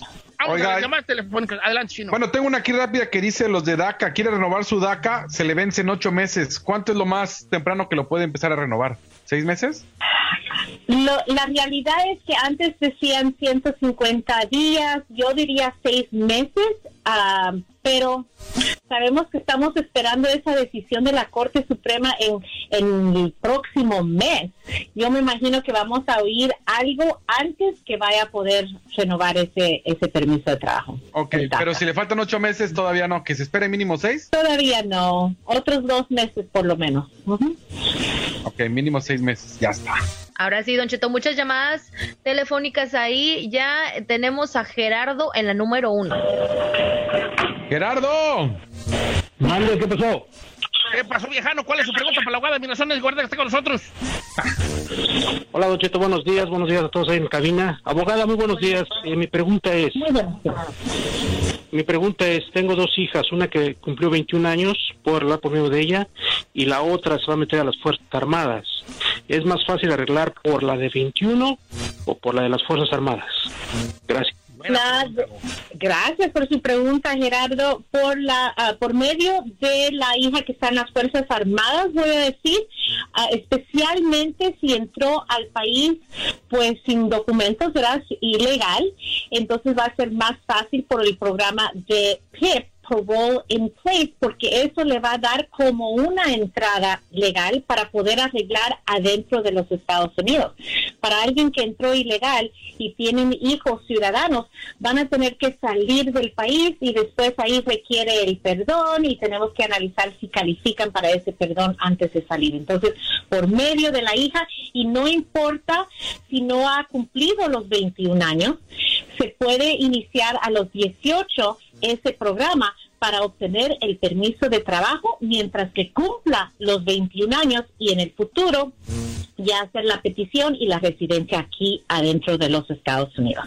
perrón. unos cuantos Exactamente. Vamos Oiga, a las llamadas telefónicas. Adelante, Chino. Bueno, tengo una aquí rápida que dice los de DACA, quiere renovar su DACA, se le vence en ocho meses. ¿Cuánto es lo más temprano que lo puede empezar a renovar? ¿Seis meses? Lo- la realidad es que antes decían 150 días, yo diría seis meses, ah, pero sabemos que estamos esperando esa decisión de la Corte Suprema en, en el próximo mes. Yo me imagino que vamos a oír algo antes que vaya a poder renovar ese, ese permiso de trabajo. Ok, pero si le faltan ocho meses, todavía no, que se espere mínimo seis. Todavía no, otros dos meses por lo menos. Ujú. Ok, mínimo seis meses, ya está. Ahora sí, Don Cheto, muchas llamadas telefónicas ahí. Ya tenemos a Gerardo en la número uno. Gerardo. Mande, ¿qué pasó? ¿Qué pasó, viejano? ¿Cuál es su pregunta para la abogada de Migración? Guarda que está con nosotros. Hola, Don Cheto, buenos días, buenos días a todos ahí en cabina. Abogada, muy buenos días. Eh, mi pregunta es, mi pregunta es, tengo dos hijas, una que cumplió 21 años, puedo arreglar por medio de ella, y la otra se va a meter a las Fuerzas Armadas. ¿Es más fácil arreglar por la de 21 o por la de las Fuerzas Armadas? Gracias. La- gracias por su pregunta, Gerardo. Por la, ah, por medio de la hija que está en las Fuerzas Armadas, voy a decir, ah, especialmente si entró al país, pues sin documentos, ¿verdad? Ilegal, entonces va a ser más fácil por el programa de PIP. Parole in place, porque eso le va a dar como una entrada legal para poder arreglar adentro de los Estados Unidos. Para alguien que entró ilegal y tienen hijos ciudadanos, van a tener que salir del país y después ahí requiere el perdón y tenemos que analizar si califican para ese perdón antes de salir. Entonces, por medio de la hija, y no importa si no ha cumplido los 21 años, se puede iniciar a los 18 ese programa para obtener el permiso de trabajo mientras que cumpla los 21 años y en el futuro ya hacer la petición y la residencia aquí adentro de los Estados Unidos.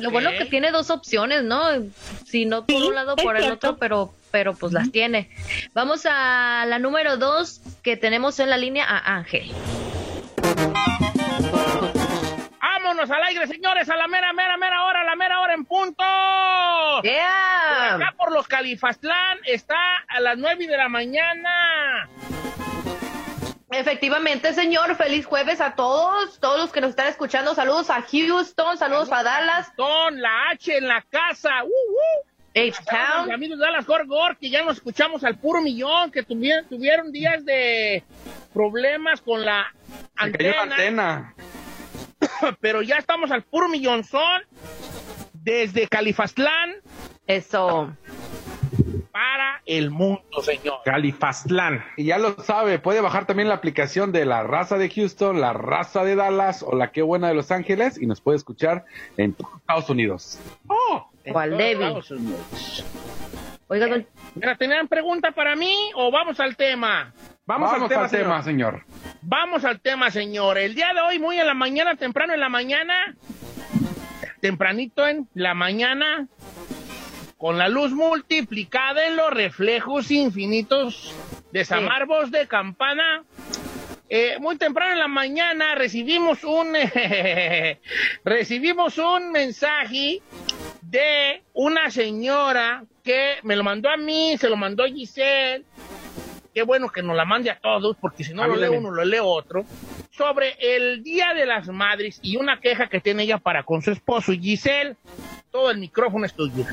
Lo bueno que tiene dos opciones, ¿no? Si no por un lado, por el cierto. otro, pero, pero pues las tiene. Vamos a la número dos que tenemos en la línea a Ángel. Vámonos al aire, señores, a la mera, mera, mera hora, a la mera hora en punto. Acá por los Califastlán está a las nueve de la mañana. Efectivamente, señor, feliz jueves a todos, todos los que nos están escuchando. Saludos a Houston, saludos a Dallas. Con la H en la casa. Uh, uh. H-Town. Los amigos Dallas Gorgor, que ya nos escuchamos al puro millón, que tuvieron, tuvieron días de problemas con la cayó la antena. [COUGHS] pero ya estamos al puro millonzón desde Califastlán. Eso. Para el mundo, señor. Califastlán. Y ya lo sabe, puede bajar también la aplicación de la raza de Houston, la raza de Dallas o la que buena de Los Ángeles y nos puede escuchar en Estados Unidos. Oh, ¿Cuál en Debbie? todos Estados Unidos. Oiga, don- ¿tenían pregunta para mí o vamos al tema? Vamos, al tema, señor. señor. Vamos al tema, señor. El día de hoy, muy en la mañana, temprano en la mañana, tempranito en la mañana, con la luz multiplicada en los reflejos infinitos de Samarbos de campana. eh, muy temprano en la mañana recibimos un [LAUGHS] recibimos un mensaje de una señora que me lo mandó a mí, se lo mandó Giselle, qué bueno que nos la mande a todos, porque si no A lo también. uno, lo lee otro, sobre el Día de las Madres y una queja que tiene ella para con su esposo. Y Giselle, todo el micrófono es tuyo.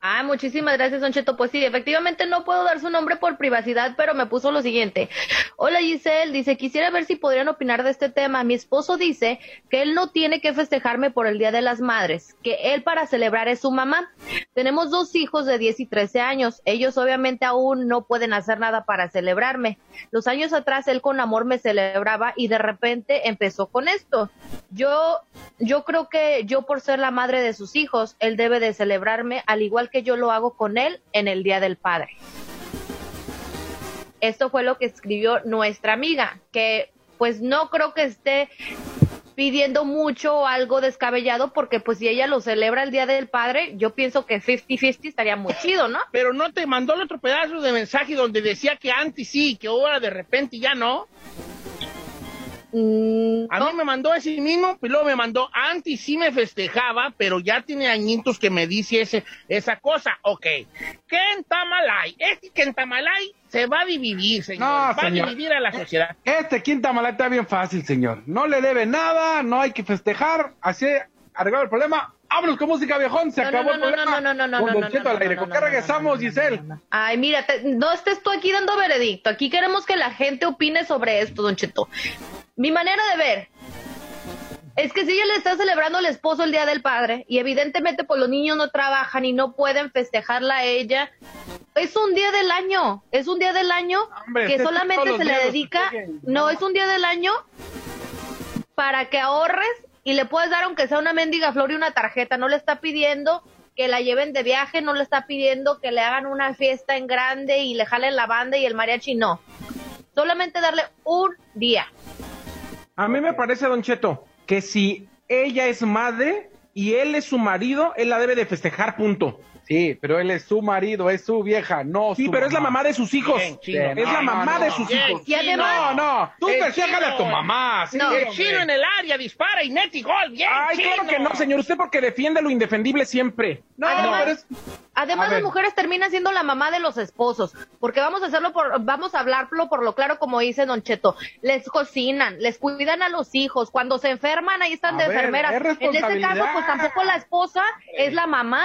Ah, muchísimas gracias, Don Cheto. Pues sí, efectivamente no puedo dar su nombre por privacidad, pero me puso lo siguiente. Hola Giselle, dice, quisiera ver si podrían opinar de este tema. Mi esposo dice que él no tiene que festejarme por el Día de las Madres, que él para celebrar es su mamá. Tenemos dos hijos de 10 y 13 años. Ellos obviamente aún no pueden hacer nada para celebrarme. Los años atrás él con amor me celebraba y de repente empezó con esto. Yo, yo creo que yo por ser la madre de sus hijos, él debe de celebrarme al igual que yo lo hago con él en el Día del Padre. Esto fue lo que escribió nuestra amiga, que pues no creo que esté pidiendo mucho o algo descabellado porque pues si ella lo celebra el Día del Padre, yo pienso que 50-50 estaría muy chido, ¿no? Pero no te mandó el otro pedazo de mensaje donde decía que antes sí, que ahora de repente ya no. Mm, A mí me mandó ese mismo, y luego me mandó, antes sí me festejaba, pero ya tiene añitos que me dice ese, esa cosa. Ok, Kentamalay, este Kentamalay se va a dividir, señor. No, va señor. a dividir a la sociedad. Este quinta maleta está bien fácil, señor. No le debe nada, no hay que festejar. Así arreglado el problema. Vámonos con música viejón, se No, acabó no, el no, problema. no, no, no, no, Con Don Cheto al aire. ¿Con qué regresamos, Giselle? Ay, mira, te- no estés tú aquí dando veredicto. Aquí queremos que la gente opine sobre esto, Don Cheto. Mi manera de ver es que si ella le está celebrando al esposo el Día del Padre y evidentemente pues los niños no trabajan y no pueden festejarla a ella, es un día del año, es un día del año Hombre, que solamente se le dedica, no, es un día del año para que ahorres y le puedes dar aunque sea una mendiga flor y una tarjeta, no le está pidiendo que la lleven de viaje, no le está pidiendo que le hagan una fiesta en grande y le jalen la banda y el mariachi, no. Solamente darle un día. A mí me parece, Don Cheto, que si ella es madre y él es su marido, él la debe de festejar, punto. Sí, pero él es su marido, es su vieja, no Sí, su pero es la mamá. de sus hijos. Bien, chino. Es la mamá no, de sus Bien, hijos. Y además- No, no, tú festéjale a tu mamá. Sí, No. El chino en el área dispara y net y gol. Bien, Ay, claro chino. que no, señor. Usted porque defiende lo indefendible siempre. No, Además- pero es... Además, las mujeres terminan siendo la mamá de los esposos, porque vamos a hacerlo por, vamos a hablarlo por lo claro, como dice Don Cheto. Les cocinan, les cuidan a los hijos. Cuando se enferman, ahí están A de ver, enfermeras. es En este caso, pues tampoco la esposa es la mamá.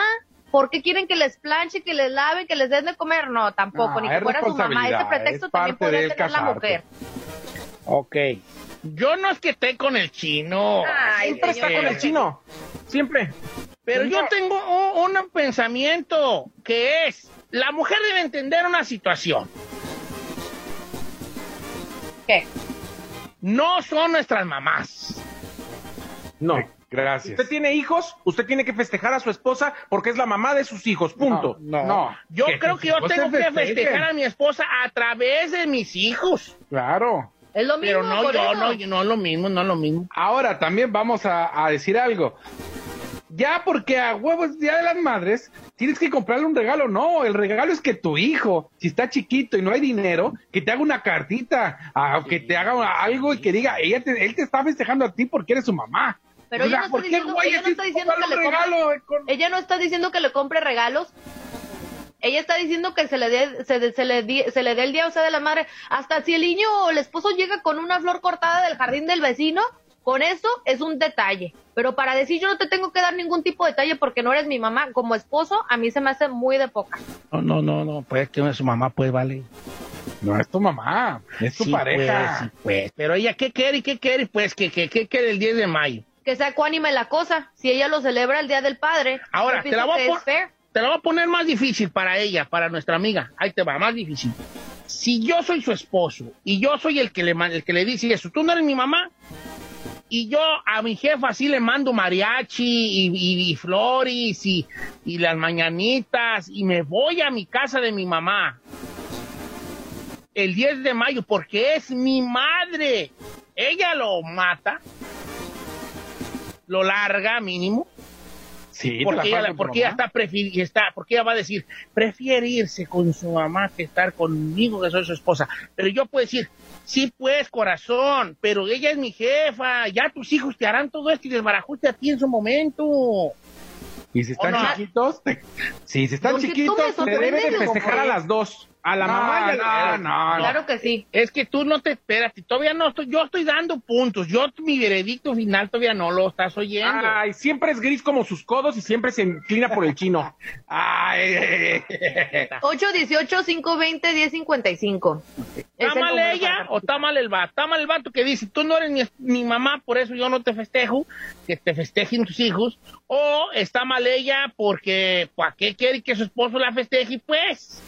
¿Por qué quieren que les planche, que les lave, que les den de comer? No, tampoco, ni que fuera su mamá. Ese pretexto es también podría tener la casarte. mujer. Ok. Yo no es que esté con el chino. Ay, Siempre está con el chino. Siempre. Pero yo tengo un, un pensamiento que es, la mujer debe entender una situación. ¿Qué? No son nuestras mamás. No. Gracias. Usted tiene hijos, usted tiene que festejar a su esposa porque es la mamá de sus hijos, punto. No, no. Yo Que creo que yo tengo que festejar a mi esposa a través de mis hijos. Claro. Es lo mismo. Pero no, yo no, no es lo mismo, no es lo mismo. Ahora también vamos a, a decir algo. Ya porque a huevos Día de las Madres tienes que comprarle un regalo. No, el regalo es que tu hijo, si está chiquito y no hay dinero, que te haga una cartita, a- que te haga algo y que diga, ella te- él te está festejando a ti porque eres su mamá. Pero O ella sea, no [LAUGHS] está ¿por qué, diciendo, güey, ella no así está diciendo que le compre, eh, con- ella no está diciendo que le compre regalos. Ella está diciendo que se le dé, se, se le di- se le dé el día o sea de la madre. Hasta si el niño o el esposo llega con una flor cortada del jardín del vecino, con eso es un detalle. Pero para decir yo no te tengo que dar ningún tipo de detalle porque no eres mi mamá, como esposo, a mí se me hace muy de poca. No, no, no, no, pues que no es su mamá, pues vale. No es tu mamá, es tu Sí, pareja. pues, sí, pues. Pero ella, ¿qué quiere? ¿Qué quiere? Pues que, que, que quiere el 10 de mayo. Que sea cuánime la cosa. Si ella lo celebra el día del padre, Ahora, te la voy a. Te la voy poner más difícil para ella, para nuestra amiga. Ahí te va, más difícil. Si yo soy su esposo y yo soy el que le, el que le dice eso, tú no eres mi mamá, y yo a mi jefa sí le mando mariachi y, y- y flores y, y las mañanitas y me voy a mi casa de mi mamá el 10 de mayo porque es mi madre. Ella lo mata, lo larga mínimo. Sí, porque la ella, porque ella está, está, porque ella va a decir, prefiere irse con su mamá que estar conmigo, que soy su esposa. Pero yo puedo decir, sí, pues, corazón, pero ella es mi jefa, ya tus hijos te harán todo esto y desbarajuste a ti en su momento. Y si están chiquitos, te- sí, si están chiquitos, te sorprende debe de Festejar a las dos. A la No, mamá y a la- no, no, Claro que sí. Es que tú no te esperas, todavía no estoy, yo estoy dando puntos, yo mi veredicto final todavía no lo estás oyendo. Ay, siempre es gris como sus codos y siempre se inclina por el chino. [LAUGHS] Ay, 818-520-1055. Es ¿Está el ella o está mal el vato? Está mal el vato que dice, tú no eres mi, mi mamá, por eso yo no te festejo, que te festejen tus hijos. O está mal ella porque, ¿para qué quiere que su esposo la festeje? Pues.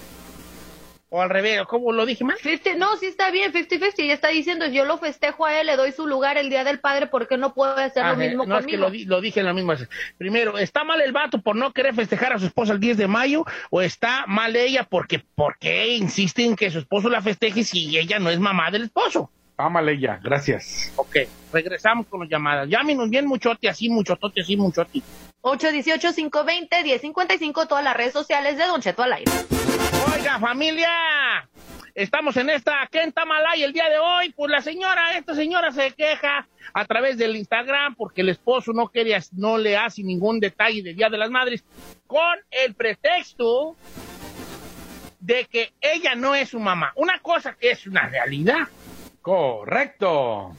O al revés, ¿cómo lo dije mal? 50, no, sí está bien, 50-50. Ya está diciendo, yo lo festejo a él, le doy su lugar el Día del Padre, ¿por qué no puede hacer Ah, lo mismo no, es que conmigo? lo, di- lo dije en la misma. Primero, ¿está mal el vato por no querer festejar a su esposa el 10 de mayo? ¿O está mal ella porque, porque insiste en que su esposo la festeje si ella no es mamá del esposo? Ámale ella, gracias. Ok, regresamos con las llamadas. Llámenos bien muchote, así muchotote, así muchote. 818-520-1055, todas las redes sociales de Don Cheto al aire. Oiga, familia, estamos en esta Kenta Malay el día de hoy. Pues la señora, esta señora se queja a través del Instagram porque el esposo no quería, no le hace ningún detalle del Día de las Madres con el pretexto de que ella no es su mamá. Una cosa que es una realidad. Correcto.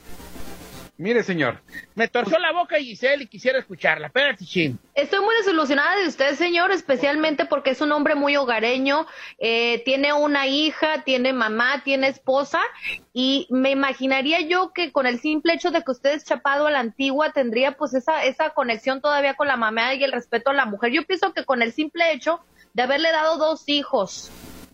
Mire, señor. Me torció la boca Giselle y quisiera escucharla. Espérate, chin. Estoy muy desilusionada de usted, señor, especialmente porque es un hombre muy hogareño, eh, tiene una hija, tiene mamá, tiene esposa, y me imaginaría yo que con el simple hecho de que usted es chapado a la antigua, tendría pues esa, esa conexión todavía con la mamá y el respeto a la mujer. Yo pienso que con el simple hecho de haberle dado dos hijos,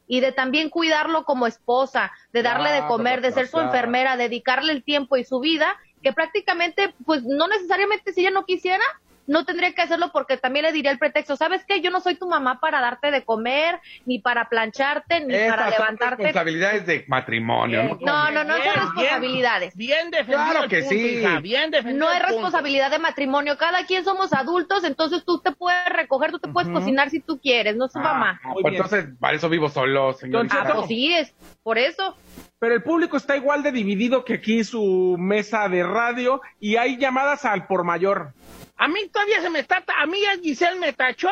y de también cuidarlo como esposa, de darle de Claro, comer, de ser su enfermera, dedicarle el tiempo y su vida, que prácticamente, pues no necesariamente si ella no quisiera, no tendría que hacerlo porque también le diría el pretexto, ¿sabes qué? Yo no soy tu mamá para darte de comer, ni para plancharte, ni para Esas son levantarte. responsabilidades de matrimonio. ¿no? No, no, no Bien, son responsabilidades. Bien defendido Claro que punto, sí. hija, bien defendido No es punto. responsabilidad de matrimonio. Cada quien somos adultos, entonces tú te puedes recoger, tú te puedes cocinar si tú quieres, no es tu mamá. Ah, pues entonces, para eso vivo solo, señor. Ah, pues sí, es por eso. Pero el público está igual de dividido que aquí su mesa de radio y hay llamadas al por mayor. A mí todavía se me está, a mí ya Giselle me tachó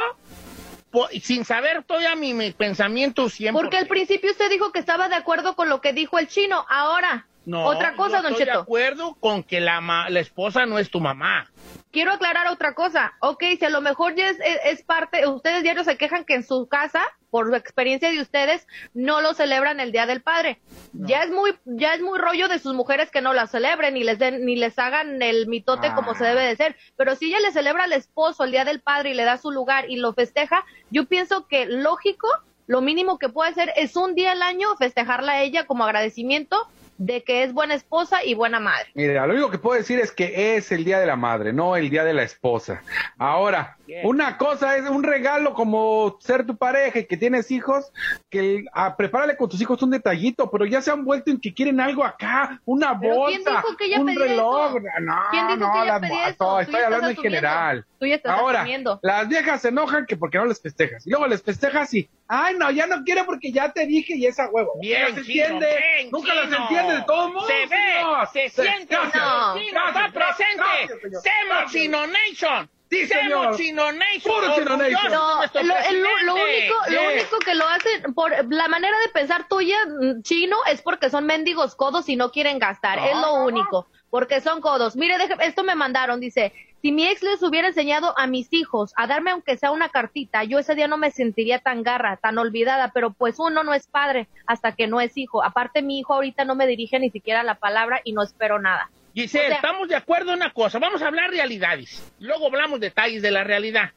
sin saber todavía mi, mi pensamiento siempre. Porque al principio usted dijo que estaba de acuerdo con lo que dijo el chino. Ahora, No, otra cosa, yo don estoy de acuerdo con que la, ma- la esposa no es tu mamá. Quiero aclarar otra cosa. Ok, si a lo mejor ya es, es- es parte, ustedes diarios se quejan que en su casa, por la experiencia de ustedes, no lo celebran el Día del Padre. Ya es muy, ya es muy rollo de sus mujeres que no la celebren ni les den, ni les hagan el mitote Ah. como se debe de ser. Pero si ella le celebra al esposo el Día del Padre y le da su lugar y lo festeja, yo pienso que lógico, lo mínimo que puede hacer es un día al año festejarla a ella como agradecimiento de que es buena esposa y buena madre. Mira, lo único que puedo decir es que es el día de la madre, no el día de la esposa. Ahora, una cosa es un regalo como ser tu pareja y que tienes hijos, que el- ah, prepárale con tus hijos un detallito, pero ya se han vuelto en que quieren algo acá, una bolsa, ¿quién dijo que ella un reloj. eso? No, ¿Quién dijo no, que ella las- pedía eso? Estoy hablando en general. Tú ya estás Ahora, asumiendo. las viejas se enojan que porque no les festejas. Y luego les festejas y, ay, no, ya no quiero porque ya te dije y esa huevo. Bien, no se chino, entiende. bien, Nunca las chino. entiende de todos modos. Se ve, señor. se siente, no. está presente. gracias. Semo. Chino Nation. Sí, señor. Chino Nation. Puro Chino Nation. No, lo, lo presidente. único, lo único que lo hacen por la manera de pensar tuya, mm, chino, es porque son mendigos codos y no quieren gastar. No, es lo no, único. Porque son codos. Mire, deje- esto me mandaron, dice, si mi ex les hubiera enseñado a mis hijos a darme aunque sea una cartita, yo ese día no me sentiría tan garra, tan olvidada, pero pues uno no es padre hasta que no es hijo. Aparte, mi hijo ahorita no me dirige ni siquiera la palabra y no espero nada. Giselle, O sea- estamos de acuerdo en una cosa. Vamos a hablar realidades. Luego hablamos detalles de la realidad.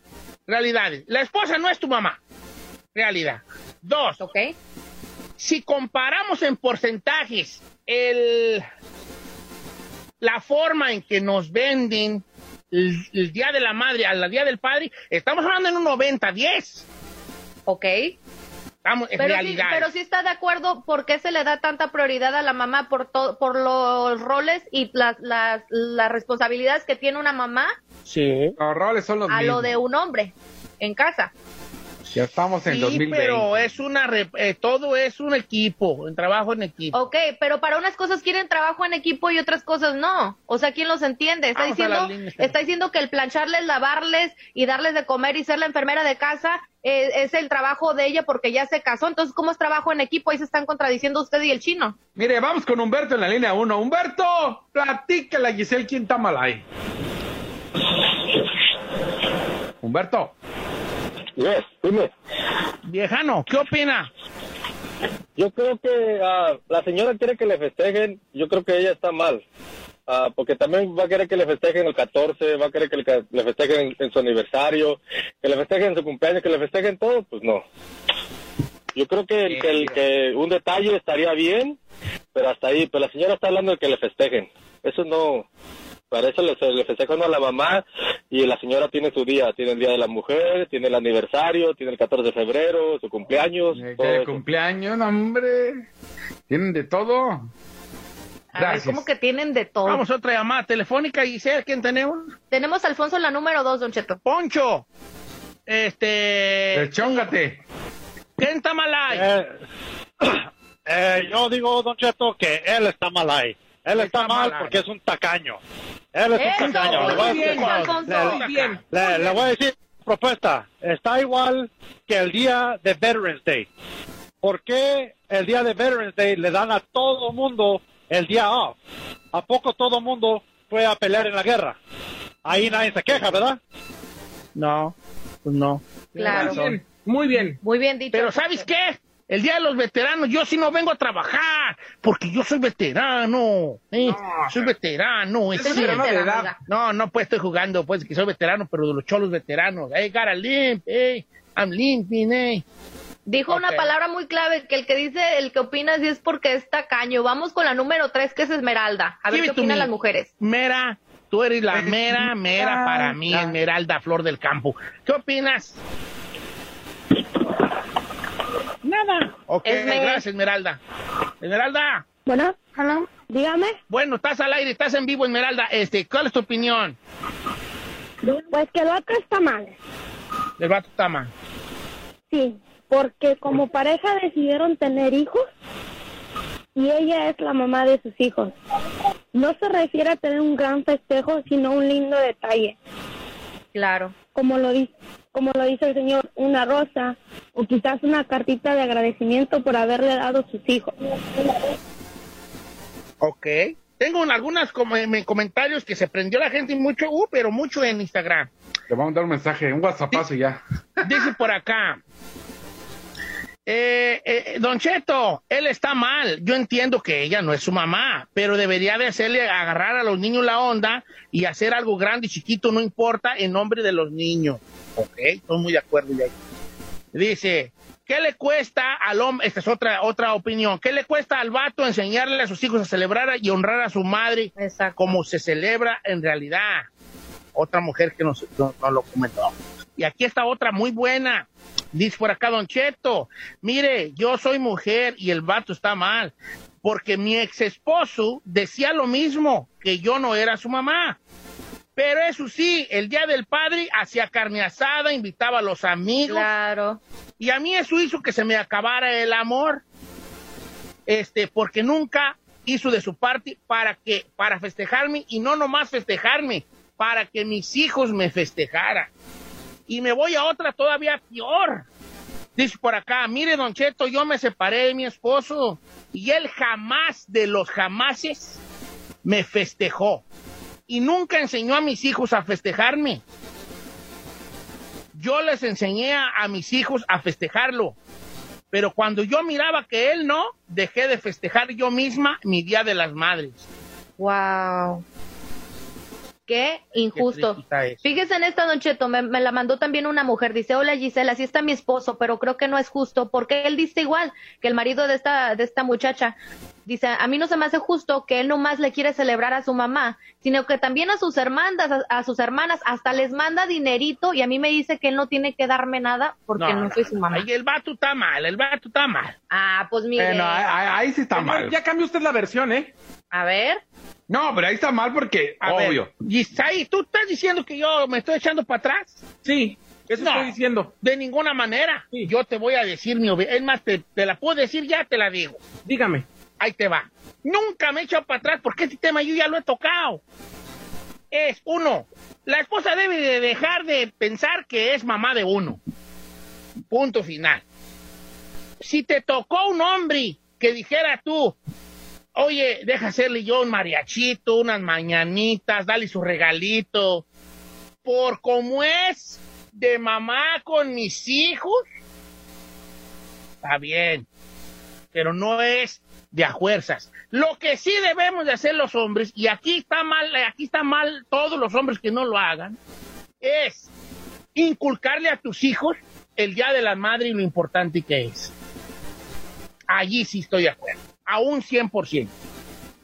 Realidades. La esposa no es tu mamá. Realidad. Dos. ¿Ok? Si comparamos en porcentajes el, la forma en que nos venden el, el Día de la Madre al Día del Padre, estamos hablando en un 90-10. ¿Ok? Estamos en Pero sí, realidad. pero sí está de acuerdo por qué se le da tanta prioridad a la mamá por to- por los roles y las, las, las responsabilidades que tiene una mamá Sí. Los roles son los a lo de un hombre en casa. Ya estamos en Sí, 2020. pero es una, re- eh, todo es un equipo, un trabajo en equipo. Ok, pero para unas cosas quieren trabajo en equipo y otras cosas no. O sea, ¿quién los entiende? Está Vamos a diciendo, está diciendo que el plancharles, lavarles y darles de comer y ser la enfermera de casa eh, es el trabajo de ella porque ya se casó. Entonces, ¿cómo es trabajo en equipo? Ahí se están contradiciendo usted y el chino. Mire, vamos con Humberto en la línea 1. Humberto, platícala, Giselle, ¿quién está mal ahí? Humberto. Dime. Viejano, ¿qué opina? Yo creo que ah, la señora quiere que le festejen, yo creo que ella está mal. Ah, porque también va a querer que le festejen el 14, va a querer que le, le festejen en, en su aniversario, que le festejen en su cumpleaños, que le festejen todo, pues no. Yo creo que, el- que, el- que un detalle estaría bien, pero hasta ahí, pero la señora está hablando de que le festejen. Eso no, para eso le, le festeja uno a la mamá y la señora tiene su día, tiene el Día de la Mujer, tiene el aniversario, tiene el 14 de febrero, su cumpleaños, todo ¿Qué eso. cumpleaños, no, hombre? Tienen de todo. A ver. ¿cómo que tienen de todo? Vamos a otra llamada telefónica, Giselle, ¿quién tenemos? Tenemos a Alfonso en la número dos, Don Cheto. Poncho, este... Rechóngate. ¿Quién está mal ahí? [CLEARS THROAT] Eh, yo digo, Don Cheto, que él está mal ahí. Él está, mal mal porque es un tacaño. Él es Eso, un tacaño. Le voy a decir- bien, Alfonso. le- Muy bien. le- le voy a decir propuesta. Está igual que el día de Veterans Day. ¿Por qué el día de Veterans Day le dan a todo mundo el día off? ¿A poco todo mundo fue a pelear en la guerra? Ahí nadie se queja, ¿verdad? No, pues no. Claro. Muy bien. Muy bien dicho. Pero ¿sabes qué? El Día de los Veteranos, yo sí no vengo a trabajar, porque yo soy veterano. ¿eh? soy veterano. Es veterano de cierto. edad. No, no, pues estoy jugando, pues que soy veterano, pero de los cholos veteranos. Hey, gotta limp, hey, I'm limping, hey. Dijo una palabra muy clave, que el que dice, el que opina sí es porque es tacaño. Vamos con la número tres, que es Esmeralda. A ver qué opinan las mujeres. Mera, tú eres la mera, mera para mí, Esmeralda Flor del Campo. ¿Qué opinas? Nada. Ok, Esme- gracias, Esmeralda. Esmeralda. Bueno, hello, dígame. Bueno, estás al aire, estás en vivo, Esmeralda. Este, ¿cuál es tu opinión? Pues que el otro está mal. Del vato Tama. Sí, porque como pareja decidieron tener hijos y ella es la mamá de sus hijos. No se refiere a tener un gran festejo, sino un lindo detalle. Claro. Como lo dice, como lo dice el señor, una rosa o quizás una cartita de agradecimiento por haberle dado sus hijos. Ok. Tengo un- algunas como, comentarios que se prendió la gente mucho, uh, pero mucho en Instagram. Le vamos a dar un mensaje, un whatsappazo y ya. Dice por acá. Eh, eh, don Cheto, él está mal. Yo entiendo que ella no es su mamá, pero debería de hacerle agarrar a los niños la onda y hacer algo grande y chiquito, no importa, en nombre de los niños. Ok, estoy muy de acuerdo. ya. Dice, ¿qué le cuesta al hombre? Esta es otra, otra opinión. ¿Qué le cuesta al vato enseñarle a sus hijos a celebrar y honrar a su madre como se celebra en realidad? Otra mujer que nos, nos- nos lo comentó. Y aquí está otra muy buena. Dice por acá, Don Cheto, mire, yo soy mujer y el vato está mal, porque mi ex esposo decía lo mismo, que yo no era su mamá. Pero eso sí, el día del padre hacía carne asada, invitaba a los amigos. Claro. Y a mí eso hizo que se me acabara el amor. Este, porque nunca hizo de su parte para que, para festejarme, y no nomás festejarme, para que mis hijos me festejaran. Y me voy a otra todavía peor. Dice por acá, mire, Don Cheto, yo me separé de mi esposo y él jamás de los jamases me festejó. Y nunca enseñó a mis hijos a festejarme. Yo les enseñé a, mis hijos a festejarlo. Pero cuando yo miraba que él no, dejé de festejar yo misma mi Día de las Madres. Wow. Qué injusto. Fíjese en esta, Don Cheto, me, me la mandó también una mujer. Dice, hola Gisela, así está mi esposo, pero creo que no es justo, porque él dice igual que el marido de esta, de esta muchacha. Dice, a mí no se me hace justo que él nomás le quiere celebrar a su mamá, sino que también a sus hermanas, a, a sus hermanas, hasta les manda dinerito y a mí me dice que él no tiene que darme nada porque no, soy su mamá. El vato está mal, el vato está mal. Ah, pues mire. Bueno, ahí, ahí- ahí sí está Señor, mal. Ya cambió usted la versión, ¿eh? A ver. No, pero ahí está mal porque, A obvio. Gisai, ¿tú estás diciendo que yo me estoy echando para atrás? Sí. Eso No, estoy diciendo. De ninguna manera. Yo te voy a decir mi obvio. Es más, te, te la puedo decir, ya te la digo. Dígame. Ahí te va. Nunca me he echado para atrás porque este tema yo ya lo he tocado. Es, uno, la esposa debe de dejar de pensar que es mamá de uno. Punto final. Si te tocó un hombre que dijera tú, oye, deja hacerle yo un mariachito, unas mañanitas, dale su regalito, por como es de mamá con mis hijos, está bien, pero no es de a fuerzas. Lo que sí debemos de hacer los hombres, y aquí está mal, aquí está mal todos los hombres que no lo hagan, es inculcarle a tus hijos el Día de la Madre y lo importante que es. Allí sí estoy de acuerdo, a un 100%.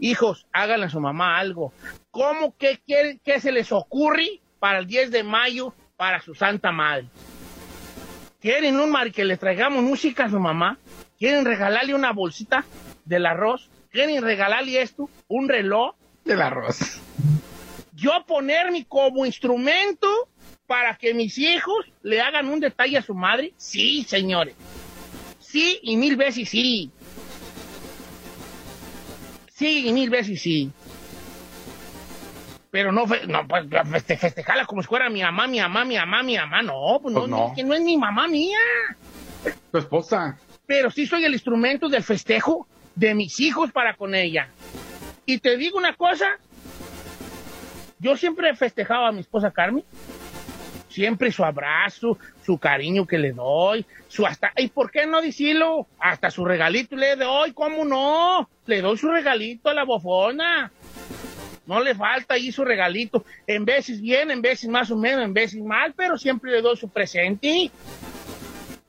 Hijos, háganle a su mamá algo. ¿Cómo que que se les ocurre para el 10 de mayo para su santa madre? ¿Quieren un mar que les traigamos música a su mamá? ¿Quieren regalarle una bolsita del arroz? ¿Quieren regalarle esto? ¿Un reloj? Del arroz. Yo ponerme como instrumento para que mis hijos le hagan un detalle a su madre. Sí, señores. Sí y mil veces sí. Sí y mil veces sí. Pero no, no pues, feste- festejarla como si fuera mi mamá, mi mamá, mi mamá, mi mamá. No, pues no, Pues no. es que no es mi mamá mía. Tu esposa. Pero sí soy el instrumento del festejo de mis hijos para con ella. Y te digo una cosa, yo siempre he festejado a mi esposa Carmen. Siempre su abrazo, su cariño que le doy, su hasta, ¿y por qué no decirlo? Hasta su regalito le doy, ¿cómo no? Le doy su regalito a la bofona. No le falta ahí su regalito. En veces bien, en veces más o menos, en veces mal, pero siempre le doy su presente.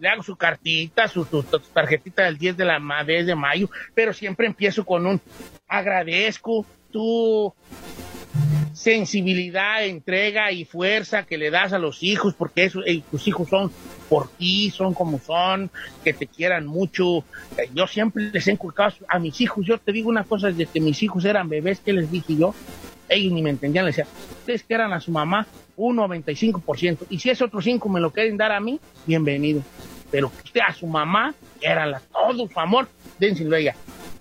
Le hago su cartita, su, tarjetita del 10 de la 10 de mayo, pero siempre empiezo con un agradezco tu sensibilidad, entrega y fuerza que le das a los hijos, porque eso, tus hijos son por ti, son como son, que te quieran mucho. Eh, Yo siempre les he inculcado a mis hijos, yo te digo una cosa, desde que mis hijos eran bebés, ¿qué les dije yo? Ellos ni me entendían, les decía, ustedes quieran a su mamá un 95%, y si ese otro 5 me lo quieren dar a mí, bienvenido. Pero usted a su mamá, quieranla, todo su amor, dénselo a ella.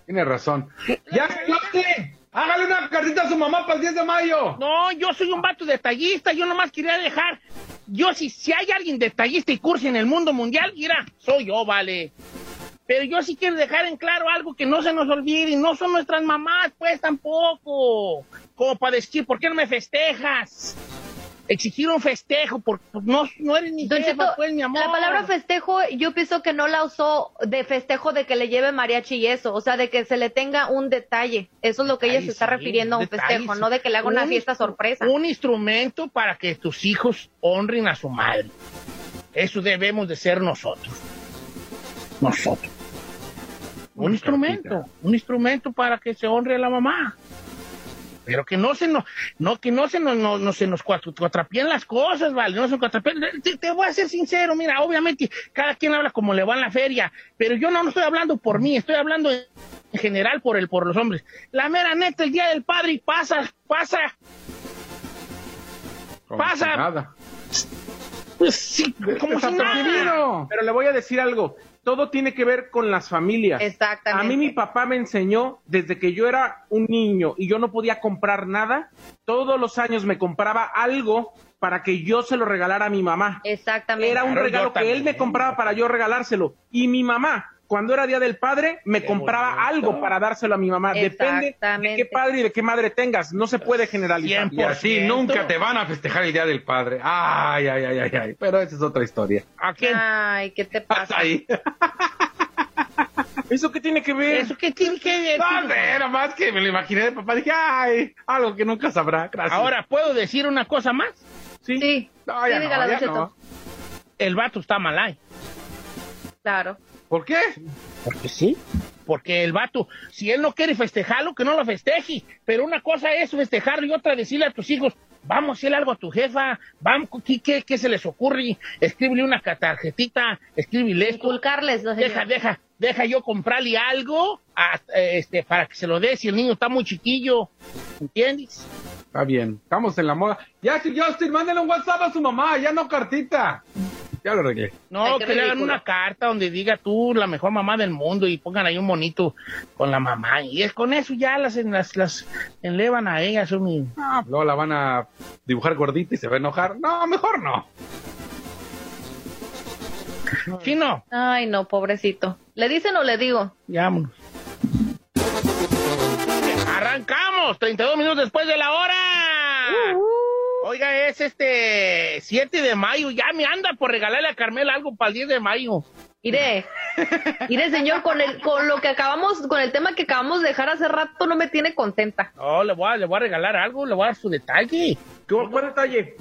Tiene razón. ¡Ya, explote! ¡Hágale una cartita a su mamá para el 10 de mayo! No, yo soy un vato detallista, yo nomás quería dejar. Yo, si, si hay alguien detallista y cursi en el mundo mundial, mira, soy yo, vale. Pero yo sí quiero dejar en claro algo que no se nos olvide, y no son nuestras mamás, pues tampoco. Como para decir, ¿por qué no me festejas? Exigir un festejo, porque no, no eres ni Don jefa, Cheto, pues, mi amor. La palabra festejo, yo pienso que no la usó de festejo de que le lleve mariachi y eso, o sea, de que se le tenga un detalle. Eso es lo que ella se está sí, refiriendo a un detalle, festejo, sí. no de que le haga una Un fiesta sorpresa. Un instrumento para que tus hijos honren a su madre. Eso debemos de ser nosotros. Nosotros. Un instrumento, un instrumento para que se honre a la mamá. Pero que no se nos, no, que no se nos, no, no se nos cuatro- cuatrapeen las cosas, vale, no se cuatrapeen. Te, te voy a ser sincero, mira, obviamente cada quien habla como le va en la feria, pero yo no, no estoy hablando por mí, estoy hablando en en general por el, por los hombres. La mera neta, el día del padre y pasa, pasa, Como Pasa. si Nada. pues sí, como si nada. Pero le voy a decir algo. Todo tiene que ver con las familias. Exactamente. A mí mi papá me enseñó desde que yo era un niño y yo no podía comprar nada. Todos los años me compraba algo para que yo se lo regalara a mi mamá. Exactamente. Era un Claro, regalo que él me compraba para yo regalárselo. Y mi mamá, cuando era Día del Padre, me Qué compraba bonito. algo para dárselo a mi mamá. Depende de qué padre y de qué madre tengas. No se puede generalizar. Y así 100%. nunca te van a festejar el Día del Padre. Ay, ay, ay, ay, ay. Pero esa es otra historia. ¿A quién? Ay, ¿qué te [LAUGHS] pasa? Ahí. ¿Eso qué tiene que ver? ¿Eso qué tiene que ver? No nada más que me lo imaginé de papá. Dije, ay, algo que nunca sabrá. Gracias. Ahora, ¿puedo decir una cosa más? Sí. No, ya Sí, no, ya Cheto. no. El vato está mal ahí. Claro. ¿Por qué? Porque sí. Porque el vato, si él no quiere festejarlo, que no lo festeje. Pero una cosa es festejarlo y otra decirle a tus hijos, vamos a hacer algo a tu jefa, vamos, ¿qué, qué, qué se les ocurre? Escríbele una tarjetita, escríbele esto. Inculcarles, no Deja, deja, deja yo comprarle algo a- este, para que se lo dé si el niño está muy chiquillo. ¿Entiendes? Está bien. Estamos en la moda. Ya, si Justin, mándale un WhatsApp a su mamá, ya no cartita. Ya lo arreglé. No, que le hagan una carta donde diga tú la mejor mamá del mundo y pongan ahí un monito con la mamá. Y es con eso ya las, las, las enlevan a ellas. Mi- Ah, luego la van a dibujar gordita y se va a enojar. No, mejor no. Sí, no. Ay, no, pobrecito. ¿Le dicen o le digo? Ya, vámonos. ¡Arrancamos! 32 minutos después de la hora. Oiga, es este 7 de mayo. Ya me anda por regalarle a Carmela algo para el 10 de mayo. Iré, [LAUGHS] iré, señor, con el, con lo que acabamos, con el tema que acabamos de dejar hace rato, no me tiene contenta. No, le voy a, le voy a regalar algo, le voy a dar su detalle. ¿Qué, ¿Cuál detalle?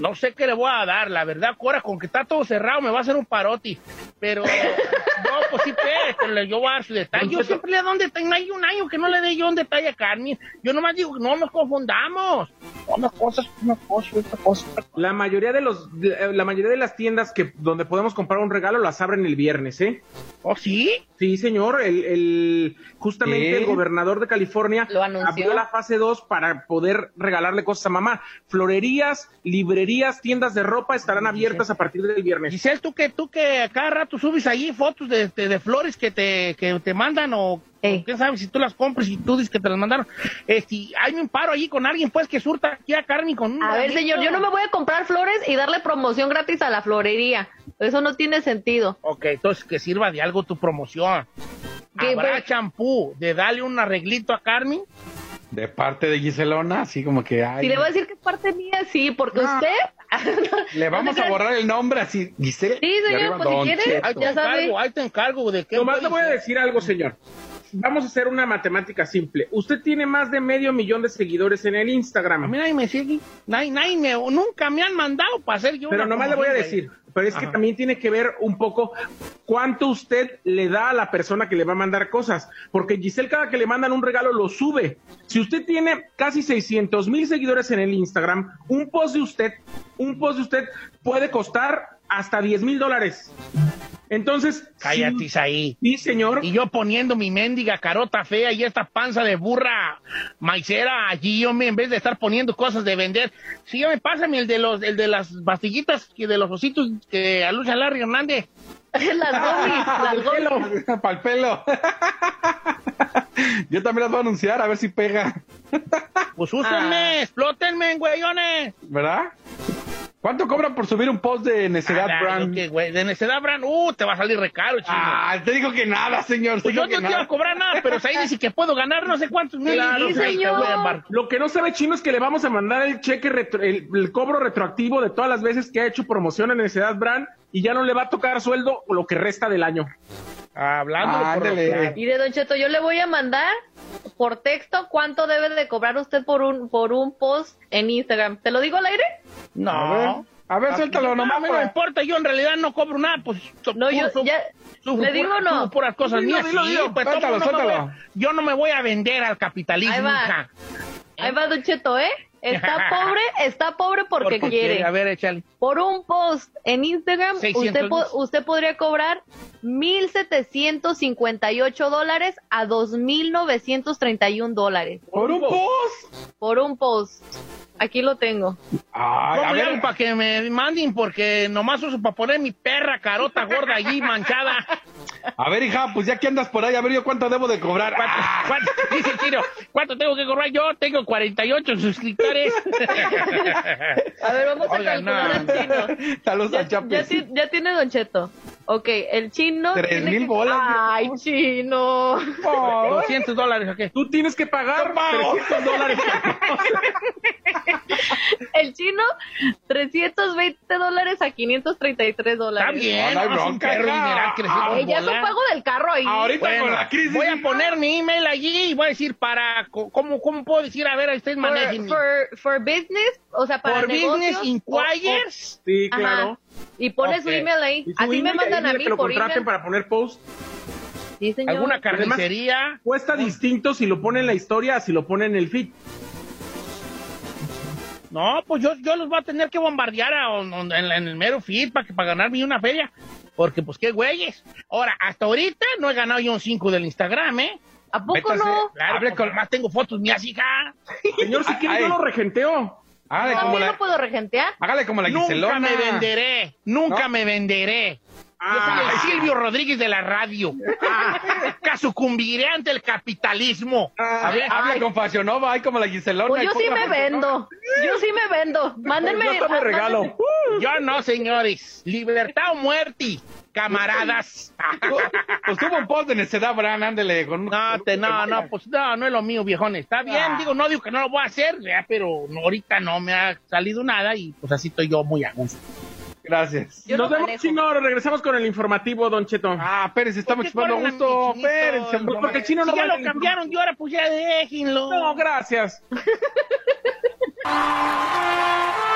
No sé qué le voy a dar, la verdad, Cora, con que está todo cerrado me va a hacer un paroti. Pero, [LAUGHS] no, pues sí, pero, yo voy a dar su detalle. Yo siempre le doy un detalle, hay un año que no le dé yo un detalle a Carmen. Yo nomás digo, no nos confundamos. Unas cosas, una cosa, otra cosa. La mayoría de los, la mayoría de las tiendas que donde podemos comprar un regalo las abren el viernes, ¿eh? ¿Oh, sí? Sí, señor. El, el- justamente ¿Qué? el gobernador de California Lo anunció. abrió la fase 2 para poder regalarle cosas a mamá. Florerías, librerías, tiendas de ropa estarán abiertas a partir del viernes. Giselle, tú que, tú que cada rato subes ahí fotos de, de, de flores que te, que te mandan o, quién sabe si tú las compras y tú dices que te las mandaron. Este, hay un paro ahí con alguien pues que surta aquí a Carmen con un A ver, señor, yo no me voy a comprar flores y darle promoción gratis a la florería. Eso no tiene sentido. Ok, entonces que sirva de algo tu promoción. ¿Qué, ¿Habrá champú de darle un arreglito a Carmen? De parte de Giselona, así como que ay, Si le voy a decir que es parte mía, sí, porque No. usted... [LAUGHS] le vamos a borrar el nombre así, Giselle. Sí, señor, pues, si quiere, Cheto. Ahí te Ya sabe. encargo, ahí te encargo de qué. Nomás le voy a decir algo, señor. Vamos a hacer una matemática simple. Usted tiene más de medio millón de seguidores en el A mí Instagram. nadie me sigue, nadie, nadie me, nunca me han mandado para hacer yo Pero nomás le voy a decir, pero es que también tiene que ver un poco cuánto usted le da a la persona que le va a mandar cosas. Porque Giselle cada que le mandan un regalo lo sube. Si usted tiene casi 600 mil seguidores en el Instagram, un post de usted, un post de usted puede costar hasta 10 mil dólares. Entonces, Cállate sí, ahí. sí, señor. Y yo poniendo mi mendiga carota fea y esta panza de burra maicera allí, hombre, en vez de estar poniendo cosas de vender. Sí, me pásame el de los, el de las pastillitas que de los ositos que alucia Larry Hernández. las [LAUGHS] gomis, las el pelo. [LAUGHS] [LAUGHS] Yo también las voy a anunciar, a ver si pega. Pues úsenme, explótenme, güeyones. ¿Verdad? ¿Cuánto cobran por subir un post de Necedad Ah, Brand? que, güey, de necedad, Brand, uh, te va a salir recaro, chico. Ah, te digo que nada, señor. pues yo no te iba a cobrar nada, pero ahí dice que puedo ganar no sé cuántos mil. Claro, te señor. voy a embar- Lo que no sabe chino es que le vamos a mandar el cheque, retro- el, el cobro retroactivo de todas las veces que ha hecho promoción en Necesidad Brand y ya no le va a tocar sueldo lo que resta del año. Hablando. Y de Don Cheto, yo le voy a mandar por texto cuánto debe de cobrar usted por un por un post en Instagram. ¿Te lo digo al aire? No. A ver, a ver, suéltalo no, no me importa, yo en realidad no cobro nada, pues. so- No, yo so- ya le digo pura- no. puras cosas mías. sí, dilo. pues, Suéltalo, ¿cómo no suéltalo. voy yo no me voy a vender al capitalismo, Ahí va. hija. Ahí va Don Cheto, ¿eh? Está [LAUGHS] pobre, está pobre porque, Porque quiere. A ver, échale. Por un post en Instagram, 600 usted, po- usted podría cobrar 1.758 dólares a 2.931 dólares. ¿Por un post? Por un post. Aquí lo tengo. Ay, a ¿Cómo le ver, para que me manden? Porque nomás uso para poner mi perra carota gorda allí manchada. a ver, hija, pues ya que andas por ahí, a ver yo cuánto debo de cobrar. ¿Cuánto, Ah, cuánto- [LAUGHS] dice Chino, ¿cuánto tengo que cobrar yo? Tengo 48 suscriptores. [LAUGHS] A ver, vamos a Oigan, calcular no. al chino. Saludos Ya, a Chapis. ya ya tiene Don Cheto. Ok, el chino. Tres mil que- bolas, Ay, chino. 200 dólares, ¿ok? Tú tienes que pagar 300 dólares. [LAUGHS] [LAUGHS] El chino, 320 dólares a 533 Está dólares. bien, no hay no, es un bronca, perro Ey, ya es un bola. pago del carro ahí. Ahorita Bueno, con la crisis. voy a poner mi email allí y voy a decir para, ¿cómo, cómo puedo decir? A ver, ustedes For, manejen. for, for business, o sea, para Por negocios. Business Inquires. Sí, claro. Ajá. Y pone Ok. su email ahí. Su Así me email, mandan ahí a mí que lo por contraten email. para poner post. Sí, señor. ¿Alguna carnicería? Cuesta distinto si lo pone en la historia si lo pone en el feed. No, pues yo, yo los voy a tener que bombardear a- en, en el mero feed para, que- para ganarme una feria. Porque, pues, qué güeyes. Ahora, hasta ahorita no he ganado yo un 5 del Instagram, ¿eh? ¿A poco Métase. no? Claro, Hable con- además tengo fotos mías, hija. Señor, si quiere, yo lo regenteo. Hágale No, como yo la, no puedo regentear. hágale como la Nunca Giselona. me venderé, nunca ¿No? me venderé. Yo soy el Silvio Rodríguez de la radio. Nunca sucumbiré ante el capitalismo. A ver, habla con Fashionova, ay, como la Giselona. Pues yo sí me Fashionova. vendo. Yo sí me vendo. Mándenme. Yo me regalo. Yo no, señores. Libertad o muerte, camaradas. Pues tuvo un post en el Seda Brand, ándele. Con un- No, te, no, no, pues no, no es lo mío, viejones. Está bien, Ah. digo, no digo que no lo voy a hacer, ya, pero no, ahorita no me ha salido nada y pues así estoy yo muy a gusto. Gracias. Yo Nos no vemos, chino. Regresamos con el informativo, Don Cheto. Ah, Pérez, estamos ¿Por qué chupando a gusto. Espérense, Pues porque el chino no Si ya lo cambiaron y ahora pues ya déjenlo. No, gracias. [LAUGHS]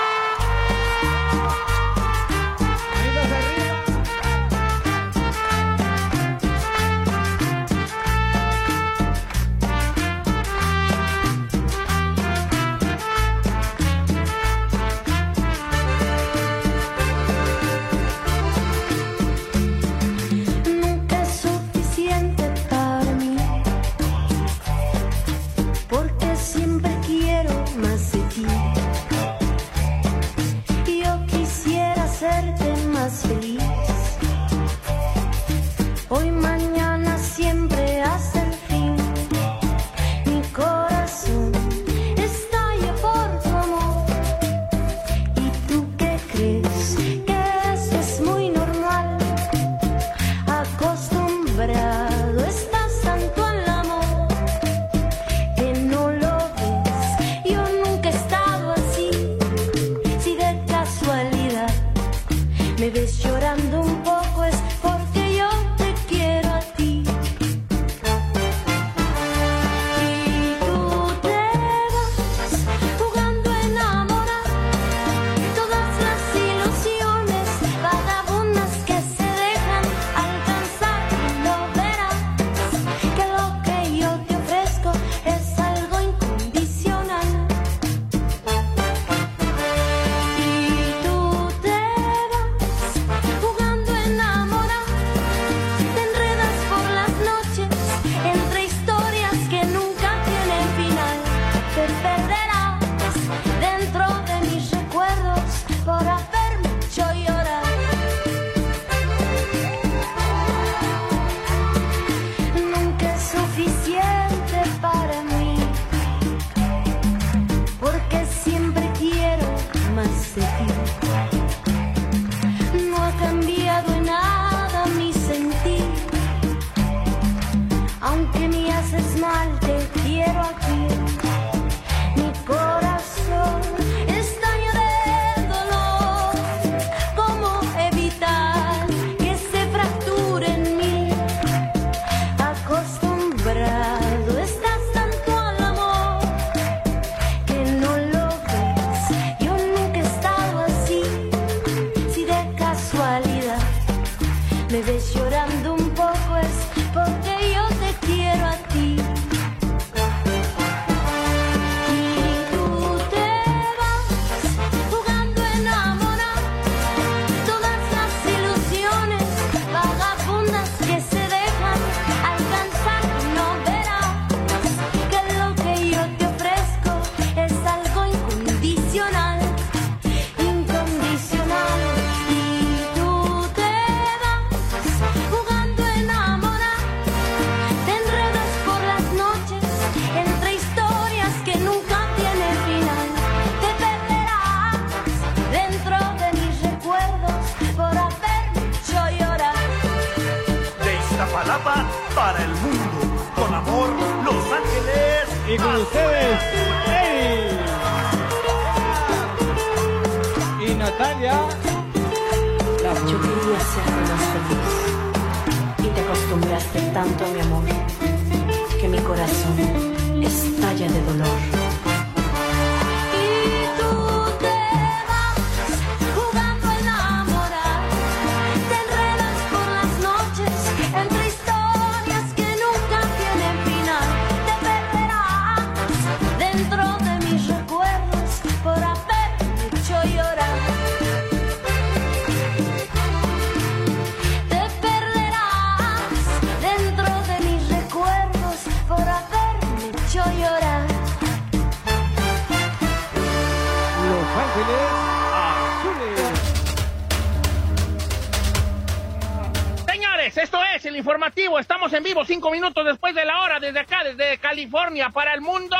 cinco minutos después de la hora desde acá, desde California para el mundo.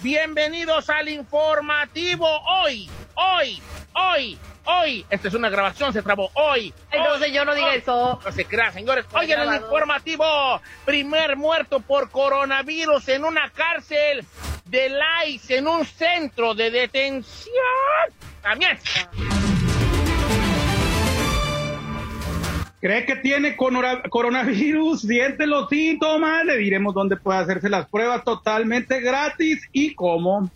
Bienvenidos al informativo hoy, hoy, hoy, hoy. Esta es una grabación, se trabó hoy. Hoy, señor, no diga hoy. eso. No se crea, señores. Hoy en el informativo, primer muerto por coronavirus en una cárcel de ICE, en un centro de detención. También. ¿Cree que tiene coronavirus? [LAUGHS] Siente los síntomas. Le diremos dónde puede hacerse las pruebas totalmente gratis y cómo.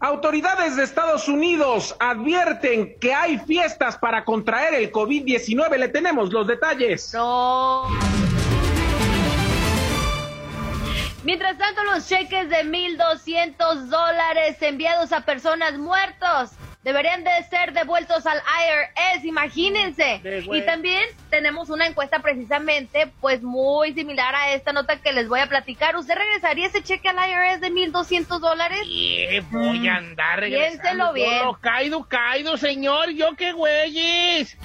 Autoridades de Estados Unidos advierten que hay fiestas para contraer el COVID-19. Le tenemos los detalles. No. Mientras tanto, los cheques de 1.200 dólares enviados a personas muertos deberían de ser devueltos al IRS, imagínense. Y también tenemos una encuesta precisamente, pues muy similar a esta nota que les voy a platicar. ¿Usted regresaría ese cheque al IRS de 1.200 dólares? Voy a andar regresando. Piénselo bien. todo Caído, caído, señor. Yo qué güeyes.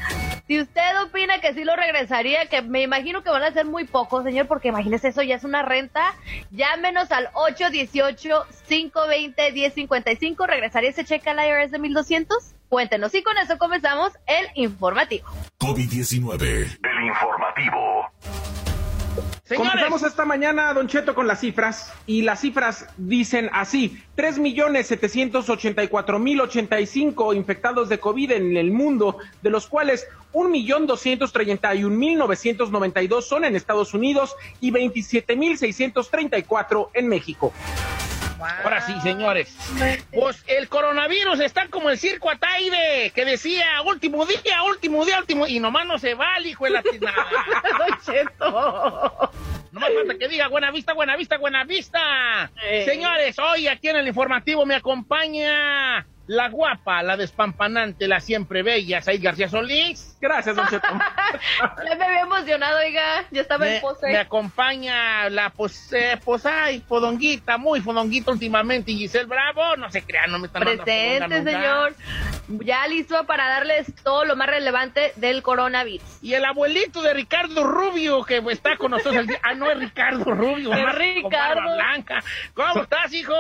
Si usted opina que sí lo regresaría, que me imagino que van a ser muy pocos, señor, porque imagínese eso ya es una renta, llámenos al 818-520-1055. ¿Regresaría ese cheque al IRS de 1200? Cuéntenos. Y con eso comenzamos el informativo. COVID-19. El informativo. Comenzamos esta mañana, Don Cheto, con las cifras. Y las cifras dicen así: 3.784.085 infectados de COVID en el mundo, de los cuales 1.231.992 son en Estados Unidos y 27.634 en México. Ahora sí, señores. Pues el coronavirus está como el circo Ataide, que decía último día, último día, último. Y nomás no se va el hijo de la tiznada. [LAUGHS] Cheto. Nomás falta que diga buena vista, buena vista, buena vista. Eh. Señores, hoy aquí en el informativo me acompaña la guapa, la despampanante, la siempre bella, Said García Solís. Gracias, Don Cheto. [LAUGHS] Ya me había emocionado, oiga. Ya estaba Me, en pose. me acompaña la pues, eh, pues ay, fodonguita, muy fodonguita últimamente, Giselle Bravo, no se crean, no me están dando Presente, señor. Ya listo para darles todo lo más relevante del coronavirus. Y el abuelito de Ricardo Rubio, que está con nosotros el día. Ah, no es Ricardo Rubio, Es Ricardo. blanca. ¿Cómo estás, hijo?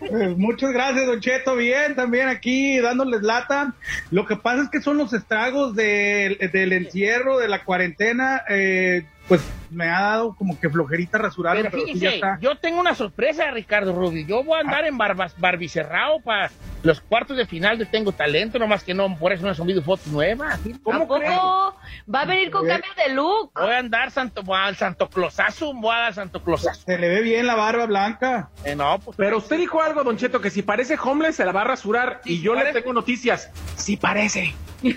Pues muchas gracias, Don Cheto. Bien, también aquí dándoles lata. Lo que pasa es que son los estragos del, del encierro, de la cuarentena. eh, pues me ha dado como que flojerita Pero pero fíjese, está. yo tengo una sorpresa, Ricardo Rubio. Yo voy a andar en barbas, barbicerrado para los cuartos de final de Tengo Talento, nomás que no, por eso no he subido fotos nuevas. ¿A poco va a venir con cambio de look? Voy a andar santo, al Santo Closazo, voy a dar Santo Closazo. Se le ve bien la barba blanca. Eh, no, pues. Pero usted dijo algo, Don Cheto, que si parece homeless se la va a rasurar. y yo le tengo noticias. Sí parece. [LAUGHS]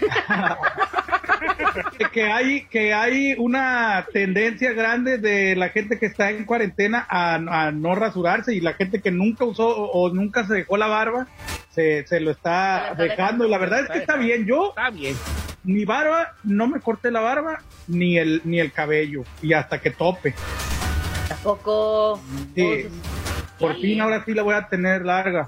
que hay que hay una tendencia grande de la gente que está en cuarentena a, a no rasurarse y la gente que nunca usó o, o nunca se dejó la barba se, se lo está dejando y la verdad es que está bien yo Está bien. mi barba no me corté la barba ni el ni el cabello y hasta que tope Tampoco. Sí. por fin ahora sí la voy a tener larga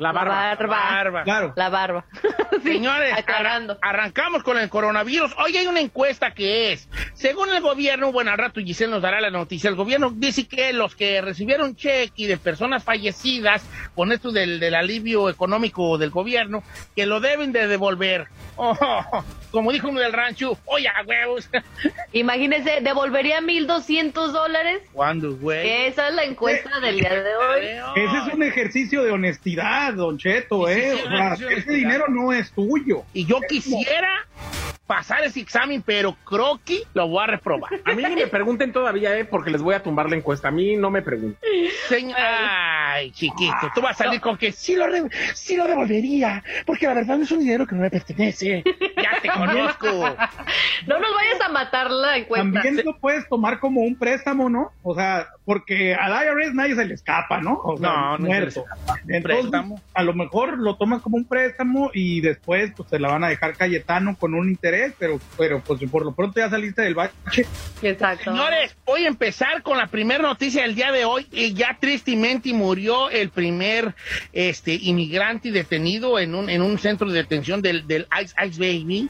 La barba. barba. claro La barba. [LAUGHS] Señores, aclarando. arran- arrancamos con el coronavirus. Hoy hay una encuesta que es, según el gobierno, bueno, al rato Giselle nos dará la noticia, el gobierno dice que los que recibieron cheque de personas fallecidas con esto del, del alivio económico del gobierno, que lo deben de devolver. [LAUGHS] Oh, como dijo uno del rancho, oye, huevos. [LAUGHS] Imagínese, ¿devolvería 1.200 dólares? ¿Cuándo, güey? Esa es la encuesta del día de hoy. ese es un ejercicio de honestidad don Cheto eh O sea, ese dinero no es tuyo. Y yo quisiera pasar ese examen, pero creo que lo voy a reprobar. A mí ni me pregunten todavía, ¿eh? Porque les voy a tumbar la encuesta. A mí no me pregunten. Señor, ay, chiquito, tú vas a salir con que sí lo, re- sí lo devolvería, porque la verdad no es un dinero que no me pertenece. Ya te [LAUGHS] conozco. No nos vayas a matar la encuesta. También lo puedes tomar como un préstamo, ¿no? O sea, porque al IRS nadie se le escapa, ¿no? O sea, No, no muerto. Entonces, préstamo. a lo mejor lo tomas como un préstamo y después pues te la van a dejar Cayetano con un interés, pero, pero pues por lo pronto ya saliste del bache. Exacto. Señores, voy a empezar con la primera noticia del día de hoy. Y ya tristemente murió el primer este, inmigrante detenido en un, en un centro de detención del, del Ice Ice Baby.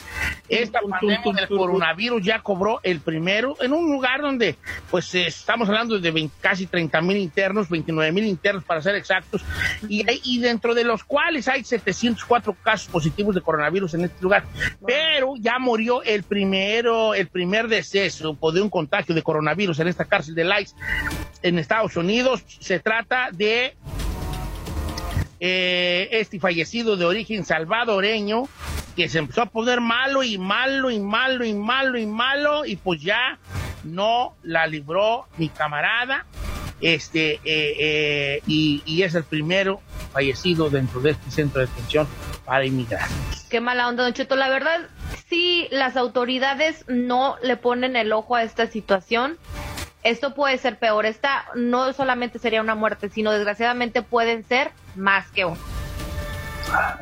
Esta pandemia del coronavirus ya cobró el primero en un lugar donde, pues, estamos hablando de 20 casi 30 mil internos, 29 mil internos para ser exactos, y, y dentro de los cuales hay 704 casos positivos de coronavirus en este lugar. Pero ya murió el primero, el primer deceso por de un contagio de coronavirus en esta cárcel de Lice en Estados Unidos. Se trata de eh, este fallecido de origen salvadoreño que se empezó a poner malo y malo y malo y malo y malo y pues ya no la libró mi camarada este eh, eh, y, y es el primero fallecido dentro de este centro de detención para inmigrantes. Qué mala onda, Don Cheto. La verdad, si las autoridades no le ponen el ojo a esta situación, esto puede ser peor. Esta no solamente sería una muerte, sino desgraciadamente pueden ser más que uno.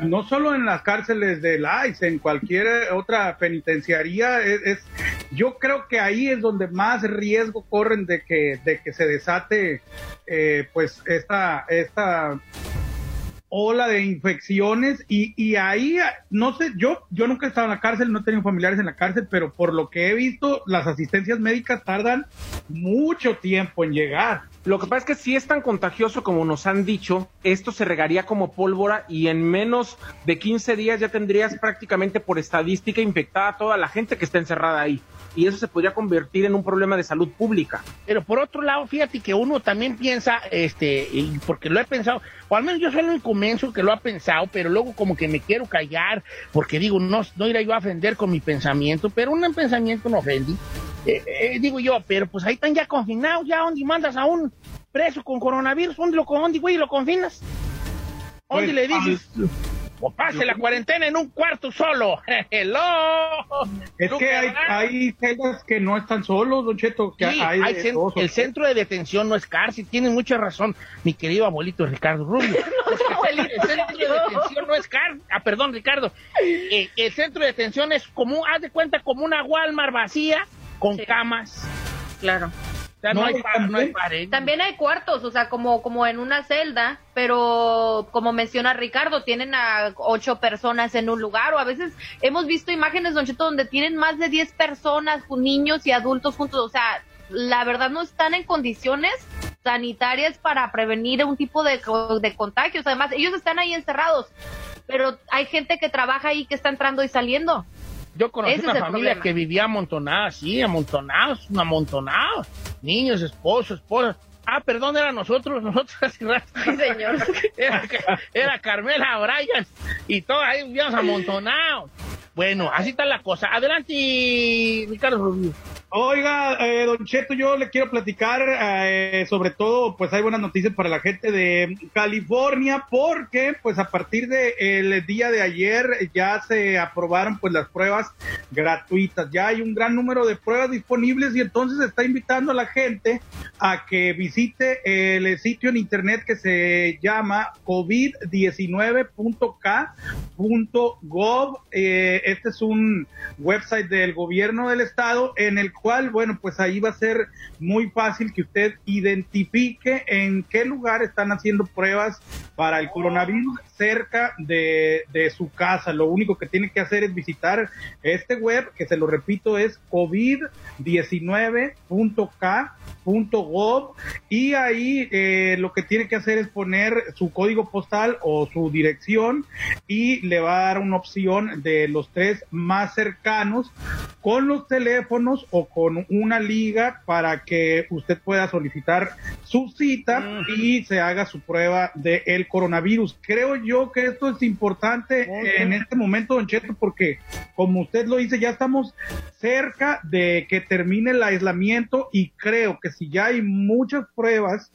no solo en las cárceles de ICE, en cualquier otra penitenciaría, es, es- yo creo que ahí es donde más riesgo corren de que, de que se desate eh, pues esta, esta ola de infecciones y, y ahí, no sé, yo, yo nunca he estado en la cárcel, no he tenido familiares en la cárcel, pero por lo que he visto, las asistencias médicas tardan mucho tiempo en llegar. Lo que pasa es que si es tan contagioso como nos han dicho, esto se regaría como pólvora y en menos de 15 días ya tendrías prácticamente por estadística infectada a toda la gente que está encerrada ahí. Y eso se podría convertir en un problema de salud pública. Pero por otro lado, fíjate que uno también piensa, este, porque lo he pensado, o al menos yo soy el único menso que lo ha pensado, pero luego como que me quiero callar, porque digo, no, no iré yo a ofender con mi pensamiento, pero un pensamiento no ofende. Eh, eh, digo yo, pero pues ahí están ya confinados, ya donde mandas a un preso con coronavirus, ¿dónde lo, dónde, güey, lo confinas? ¿Dónde Pues, le dices? O pase la cuarentena en un cuarto solo. [LAUGHS] Hello. Es que hay, hay celdas que no están solos, Don Cheto, que Sí, hay, hay dos el centro de detención no es cárcel, tiene mucha razón, mi querido abuelito Ricardo Rubio. [LAUGHS] el centro de detención no es cárcel. Ah, perdón, Ricardo. Eh, el centro de detención es como, haz de cuenta, como una Walmart vacía con camas. Claro. O sea, no, No, hay, y pa- no hay pared. También hay cuartos, o sea, como, como en una celda, pero como menciona Ricardo, tienen a ocho personas en un lugar, o a veces hemos visto imágenes, Don Cheto, donde tienen más de diez personas, con niños y adultos juntos, o sea, la verdad no están en condiciones sanitarias para prevenir un tipo de, de contagios. Además, ellos están ahí encerrados, pero hay gente que trabaja ahí que está entrando y saliendo. Yo conocí Ese una familia problema. que vivía amontonada, sí, amontonados, amontonados. Niños, esposos, esposas. Ah, perdón, era nosotros, nosotros rato. señor. [LAUGHS] Era, era Carmela Bryan y todos ahí vivíamos amontonados. Bueno, así está la cosa. Adelante, Ricardo Rubio. Oiga, eh, Don Cheto, yo le quiero platicar, eh, sobre todo, pues hay buenas noticias para la gente de California, porque pues a partir del día de ayer ya se aprobaron pues las pruebas gratuitas, ya hay un gran número de pruebas disponibles y entonces está invitando a la gente a que visite el sitio en internet que se llama covid19.k.gov. Eh, este es un website del gobierno del estado en el cual, bueno, pues ahí va a ser muy fácil que usted identifique en qué lugar están haciendo pruebas para el coronavirus cerca de, su casa. Lo único que tiene que hacer es visitar este web, que se lo repito es covid19.k.gov y ahí eh, lo que tiene que hacer es poner su código postal o su dirección y le va a dar una opción de los tres más cercanos con los teléfonos o con una liga para que usted pueda solicitar su cita y se haga su prueba del el coronavirus. Creo yo que esto es importante en este momento, Don Cheto, porque como usted lo dice, ya estamos cerca de que termine el aislamiento y creo que si ya hay muchas pruebas,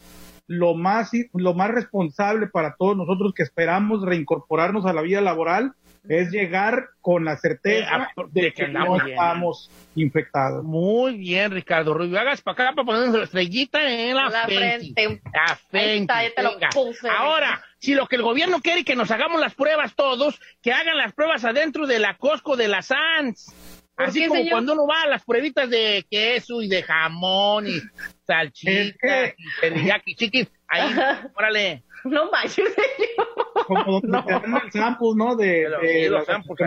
lo más, lo más responsable para todos nosotros que esperamos reincorporarnos a la vida laboral es llegar con la certeza Eh, de, de que que no bien. estamos infectados. Muy bien, Ricardo Rubio. Hagas para acá para poner la estrellita en la, La frente. frente. La Ahí frente. está, te lo venga. puse. Ahora, si lo que el gobierno quiere es que nos hagamos las pruebas todos, que hagan las pruebas adentro de la Costco de la Sans. ¿Por Así qué, como señor? cuando uno va a las pruebitas de queso y de jamón y salchicha y teriyaki chiquis. Ahí, [LAUGHS] órale. No manches, [LAUGHS] Como donde te dan el sample, ¿no? De, sí, los samples.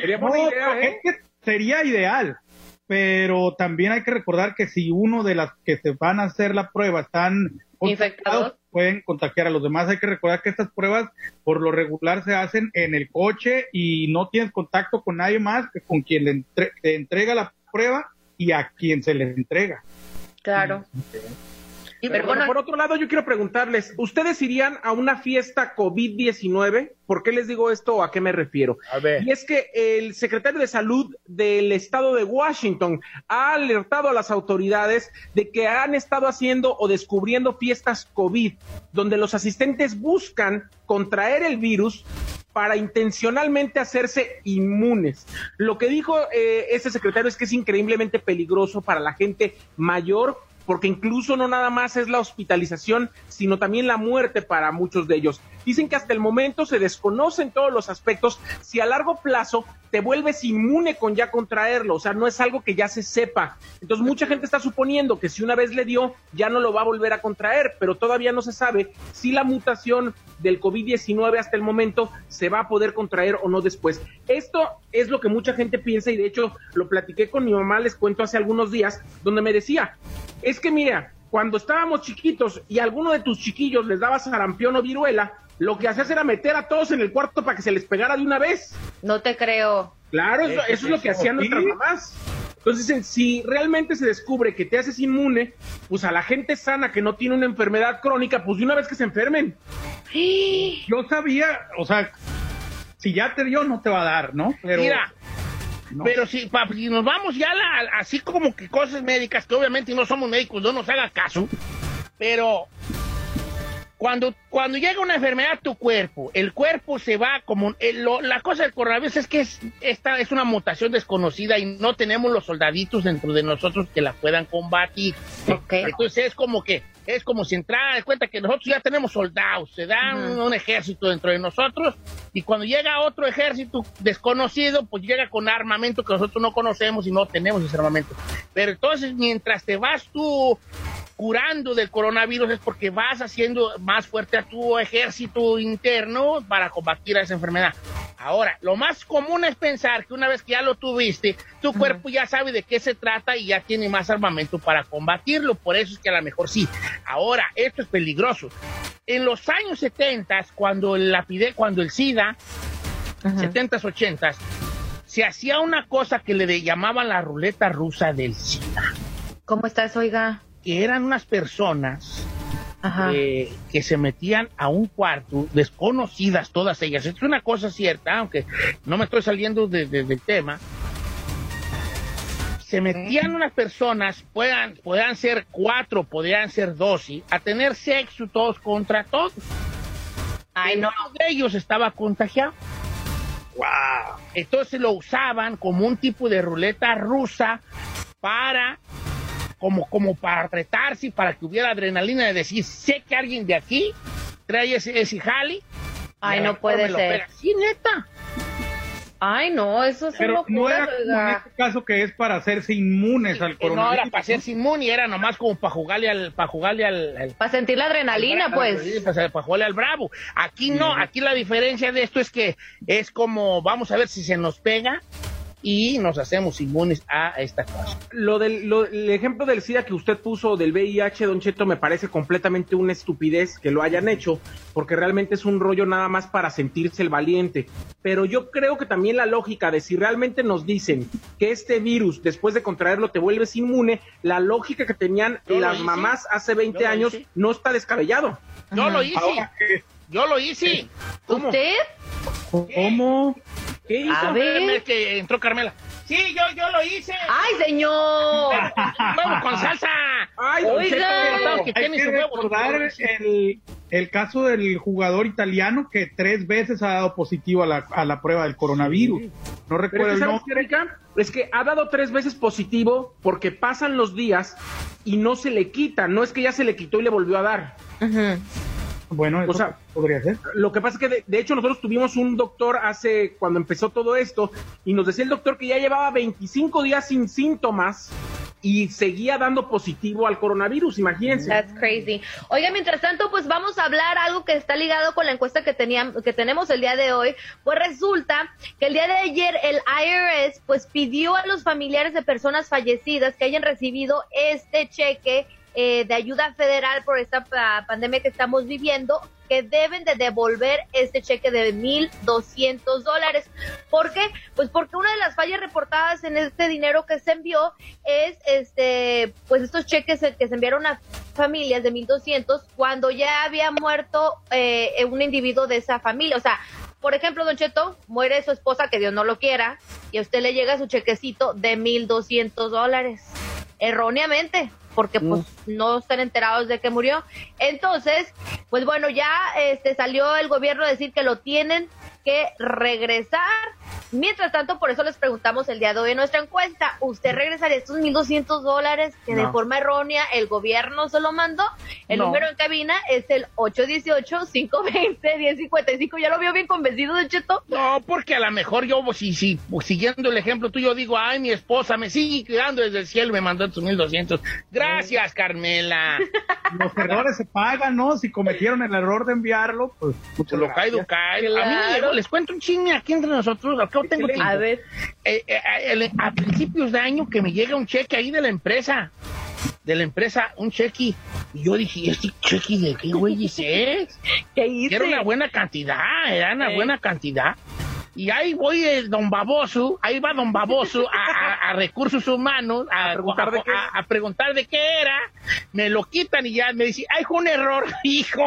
Sería No, idea, ¿eh? es que sería ideal. Pero también hay que recordar que si uno de las que se van a hacer la prueba están Infectados. pueden contagiar a los demás. Hay que recordar que estas pruebas por lo regular se hacen en el coche y no tienes contacto con nadie más que con quien le entre- te entrega la prueba y a quien se le entrega. Claro. Pero bueno- por otro lado, yo quiero preguntarles, ¿ustedes irían a una fiesta COVID-19? ¿Por qué les digo esto o a qué me refiero? A ver. Y es que el secretario de Salud del estado de Washington ha alertado a las autoridades de que han estado haciendo o descubriendo fiestas COVID, donde los asistentes buscan contraer el virus para intencionalmente hacerse inmunes. Lo que dijo eh, ese secretario es que es increíblemente peligroso para la gente mayor porque incluso no nada más es la hospitalización, sino también la muerte para muchos de ellos. Dicen que hasta el momento se desconocen todos los aspectos si a largo plazo te vuelves inmune con ya contraerlo, o sea, no es algo que ya se sepa. Entonces mucha gente está suponiendo que si una vez le dio, ya no lo va a volver a contraer, pero todavía no se sabe si la mutación del COVID-19 hasta el momento se va a poder contraer o no después. Esto es lo que mucha gente piensa y de hecho lo platiqué con mi mamá, les cuento hace algunos días, donde me decía, es que mira, cuando estábamos chiquitos y a alguno de tus chiquillos les daba sarampión o viruela, lo que hacías era meter a todos en el cuarto para que se les pegara de una vez. No te creo. Claro, eso, Eso eso es lo que hacían sí. nuestras mamás. Entonces dicen, si realmente se descubre que te haces inmune, pues a la gente sana que no tiene una enfermedad crónica, pues de una vez que se enfermen. Yo sabía, o sea, si ya te dio, no te va a dar, ¿no? Pero, Mira, no. pero si, pa- si nos vamos ya a la- así como que cosas médicas, que obviamente no somos médicos, no nos haga caso, pero cuando, cuando llega una enfermedad a tu cuerpo, el cuerpo se va como... el- lo- la cosa del coronavirus es que es, esta es una mutación desconocida y no tenemos los soldaditos dentro de nosotros que la puedan combatir. Entonces es como que, es como si entrara de cuenta que nosotros ya tenemos soldados, se da un, un ejército dentro de nosotros y cuando llega otro ejército desconocido, pues llega con armamento que nosotros no conocemos y no tenemos ese armamento. Pero entonces mientras te vas tú curando del coronavirus es porque vas haciendo más fuerte a tu ejército interno para combatir a esa enfermedad. Ahora, lo más común es pensar que una vez que ya lo tuviste, tu cuerpo ya sabe de qué se trata y ya tiene más armamento para combatirlo. Por eso es que a lo mejor sí. Ahora, esto es peligroso. En los años 70, cuando el, cuando el SIDA, 70s, 80s, se hacía una cosa que le llamaban la ruleta rusa del SIDA. ¿Cómo estás, oiga? Que eran unas personas Ajá. eh, que se metían a un cuarto, desconocidas todas ellas. Es una cosa cierta, aunque no me estoy saliendo de- de- del tema. Se metían unas personas, puedan, puedan ser cuatro, podrían ser doce, a tener sexo todos contra todos. Ay, no. Uno de ellos estaba contagiado. Wow. Entonces lo usaban como un tipo de ruleta rusa para como, como para retarse y para que hubiera adrenalina de decir, sé que alguien de aquí trae ese, ese jali. Ay, no puede ser. Sí, neta. Ay, no, eso es Pero no era como en este caso que es para hacerse inmunes al Que no coronavirus. era para hacerse inmune, era nomás como para jugarle al, para jugarle al, al- Para sentir la adrenalina, al- pues. sí, para, para jugarle al bravo. Aquí no, aquí la diferencia de esto es que es como, vamos a ver si se nos pega y nos hacemos inmunes a esta cosa. Lo del lo- el ejemplo del SIDA que usted puso del VIH, Don Cheto, me parece completamente una estupidez que lo hayan hecho, porque realmente es un rollo nada más para sentirse el valiente. Pero yo creo que también la lógica de si realmente nos dicen que este virus, después de contraerlo, te vuelves inmune, la lógica que tenían Yo las mamás hace 20 Yo años no está descabellado. Yo lo hice. Ahora. Yo lo hice. ¿Cómo? ¿Usted? ¿Cómo? ¿Qué hizo? A ver. Que entró Carmela. Sí, yo, yo lo hice. ¡Ay, señor! [LAUGHS] Huevo con salsa. Ay, Oiga. Que Hay tiene que su huevo. recordar el, el caso del jugador italiano que tres veces ha dado positivo a la, a la prueba del coronavirus. No recuerdo es el que, ¿sabes nombre. qué? Es que ha dado tres veces positivo porque pasan los días y no se le quita. No es que ya se le quitó y le volvió a dar. Bueno, eso O sea, podría ser. Lo que pasa es que de, de hecho nosotros tuvimos un doctor hace cuando empezó todo esto y nos decía el doctor que ya llevaba 25 días sin síntomas y seguía dando positivo al coronavirus, imagínense. That's crazy. Oiga, mientras tanto, pues vamos a hablar algo que está ligado con la encuesta que teníamos, que tenemos el día de hoy. Pues resulta que el día de ayer el IRS pues pidió a los familiares de personas fallecidas que hayan recibido este cheque eh, de ayuda federal por esta pa- pandemia que estamos viviendo que deben de devolver este cheque de 1.200 dólares. ¿Por qué? Pues porque una de las fallas reportadas en este dinero que se envió es este, pues estos cheques que se enviaron a familias de 1.200 cuando ya había muerto eh, un individuo de esa familia. O sea, por ejemplo, Don Cheto, muere su esposa, que Dios no lo quiera, y a usted le llega su chequecito de 1.200 dólares. Erróneamente, porque pues no están enterados de que murió. Entonces, pues bueno, ya este salió el gobierno a decir que lo tienen que regresar. Mientras tanto, por eso les preguntamos el día de hoy en nuestra encuesta, ¿usted regresaría estos 1.200 dólares que de forma errónea el gobierno se lo mandó? El No. número en cabina es el 818-520-1055. ¿Ya lo vio bien convencido, Don Cheto? No, porque a lo mejor yo, pues, si, si, pues, siguiendo el ejemplo tuyo, digo, ay, mi esposa me sigue cuidando desde el cielo me mandó estos 1200. Gracias, Carmela. [LAUGHS] Los errores se pagan, ¿no? Si cometieron el error de enviarlo, pues muchas Lo caído cae. A mí les cuento un chisme aquí entre nosotros, acá tengo tiempo. A ver. Eh, eh, el- a principios de año que me llega un cheque ahí de la empresa, de la empresa, un cheque, y yo dije, ¿y ¿este cheque de qué güey es? [LAUGHS] ¿Qué hice? Era una buena cantidad, era una Eh. buena cantidad. Y ahí voy el don Baboso, ahí va don Baboso a, a- a recursos humanos a, preguntar de qué es. a- a preguntar de qué era. Me lo quitan y ya me dice, ay, fue un error, [LAUGHS] hijo.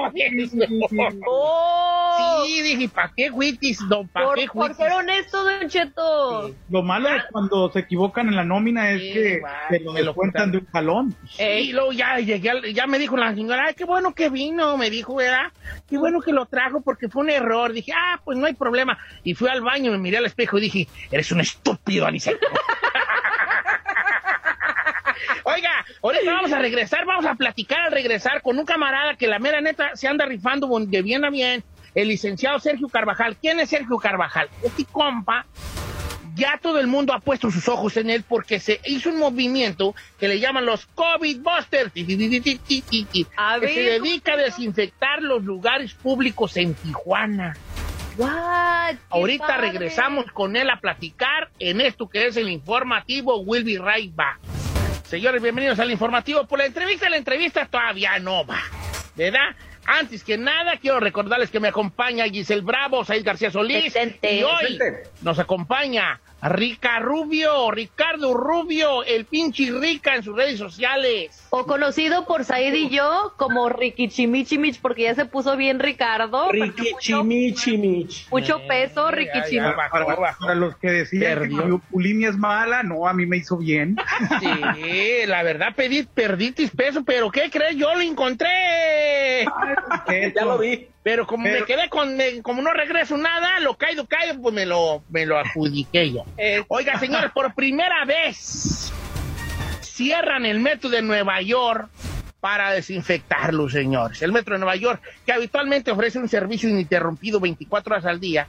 ¡Oh! Sí, dije, ¿para qué juitis, don? ¿Para Por, qué por ser honesto, Don Cheto. Lo malo de cuando se equivocan en la nómina es Sí, que va, se lo me lo descuentan de un jalón. Y luego ya llegué, al- ya me dijo la señora, ay, qué bueno que vino, me dijo, ¿verdad? Qué bueno que lo trajo porque fue un error. Dije, ah, pues no hay problema. Y fui al baño, me miré al espejo y dije, eres un estúpido, Aniceto. [LAUGHS] Oiga, ahorita vamos a regresar, vamos a platicar al regresar con un camarada que la mera neta se anda rifando de bien a bien, el licenciado Sergio Carvajal. ¿Quién es Sergio Carvajal? Este compa ya todo el mundo ha puesto sus ojos en él porque se hizo un movimiento que le llaman los COVID Busters, que se dedica a desinfectar los lugares públicos en Tijuana. What? Ahorita padre. regresamos con él a platicar en esto que es el informativo Will Be Right Back. Señores, bienvenidos al informativo. Por la entrevista, la entrevista todavía no va, ¿verdad? Antes que nada, quiero recordarles que me acompaña Giselle Bravo, Said García Solís. Presente. Y hoy Presente. nos acompaña Rica Rubio, Ricardo Rubio, el pinche Rica en sus redes sociales. O conocido por Said y yo como Ricky Chimichimich, porque ya se puso bien Ricardo. Ricky Mucho- Chimichimich. Mucho peso, Ricky ya, ya, Chimichimich. bajó, Para, para los que decían Perdió. que bulimia es mala, no, a mí me hizo bien. [LAUGHS] Sí, la verdad pedí, perdí tis peso, pero ¿qué crees? Yo lo encontré. [LAUGHS] Ya lo vi. Pero como me quedé con, me- como no regreso nada, lo caído, caído, pues me lo, me lo adjudiqué yo. Oiga, señores, [LAUGHS] por primera vez cierran el metro de Nueva York para desinfectarlo, señores. El metro de Nueva York, que habitualmente ofrece un servicio ininterrumpido 24 horas al día,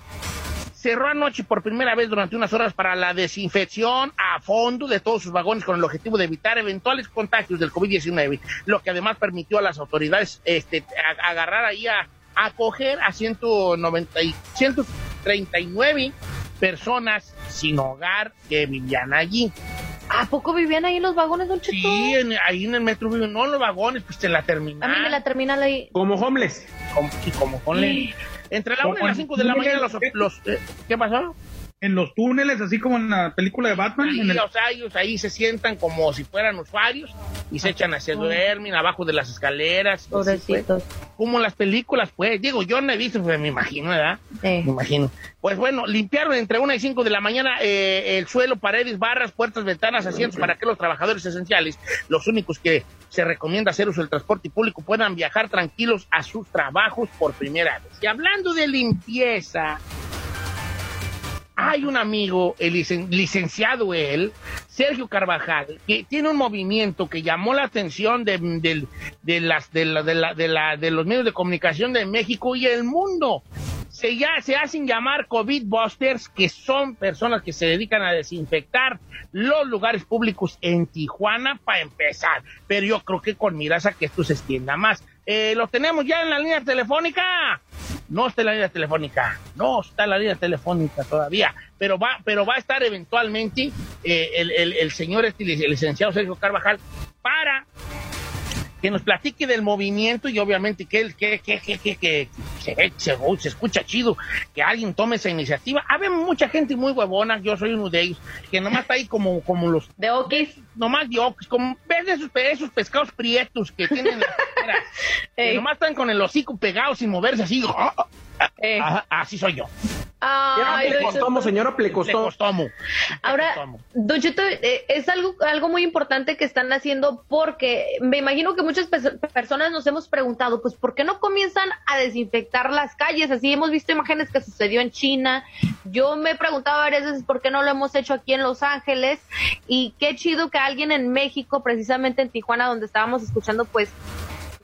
cerró anoche por primera vez durante unas horas para la desinfección a fondo de todos sus vagones con el objetivo de evitar eventuales contagios del COVID-19, lo que además permitió a las autoridades este, agarrar ahí a acoger a 190 y 139 personas sin hogar que vivían allí. ¿A poco vivían ahí en los vagones, Don Cheto? Sí, en- ahí en el metro viven, no en los vagones, pues en la A terminal. mí me la terminal ahí. Como homeless. Como, sí, como ponle. Entre la 1 y las 5 de la mañana los... los eh, ¿Qué pasó? En los túneles, así como en la película de Batman. Sí, en el- o sea, ellos ahí se sientan como si fueran usuarios y se echan a se duermen abajo de las escaleras. pues. Pobrecitos. Como las películas, pues. Digo, yo no he visto, pues me imagino, ¿verdad? Me imagino. Pues bueno, limpiaron entre 1 y 5 de la mañana eh, el suelo, paredes, barras, puertas, ventanas, asientos para que los trabajadores esenciales, los únicos que se recomienda hacer uso del transporte público, puedan viajar tranquilos a sus trabajos por primera vez. Y hablando de limpieza, hay un amigo, el licen- licenciado él, Sergio Carvajal, que tiene un movimiento que llamó la atención de, las, de, la- de la- de la- de los medios de comunicación de México y el mundo. Se, ya, se hacen llamar COVID Busters, que son personas que se dedican a desinfectar los lugares públicos en Tijuana para empezar. Pero yo creo que con miras a que esto se extienda más. Eh, ¿Lo tenemos ya en la línea telefónica? No está en la línea telefónica. No está en la línea telefónica todavía. Pero va, pero va a estar eventualmente eh, el, el- el señor este, el licenciado Sergio Carvajal para que nos platique del movimiento y obviamente que él que, que, que, que, que se, se- se escucha chido que alguien tome esa iniciativa. Hay mucha gente muy huevona, yo soy uno de ellos, que nomás está ahí como, como los... De okis. Nomás de okis, como ves esos, esos pescados prietos que tienen las [LAUGHS] que nomás están con el hocico pegado sin moverse así. [LAUGHS] Ajá, así soy yo. Ay, Don Cheto. señora Plecostomo. Ahora, Don eh, es algo, algo muy importante que están haciendo porque me imagino que muchas pers- personas nos hemos preguntado, pues, ¿por qué no comienzan a desinfectar las calles? Así hemos visto imágenes que sucedió en China. Yo me he preguntado varias veces por qué no lo hemos hecho aquí en Los Ángeles y qué chido que alguien en México, precisamente en Tijuana, donde estábamos escuchando, pues,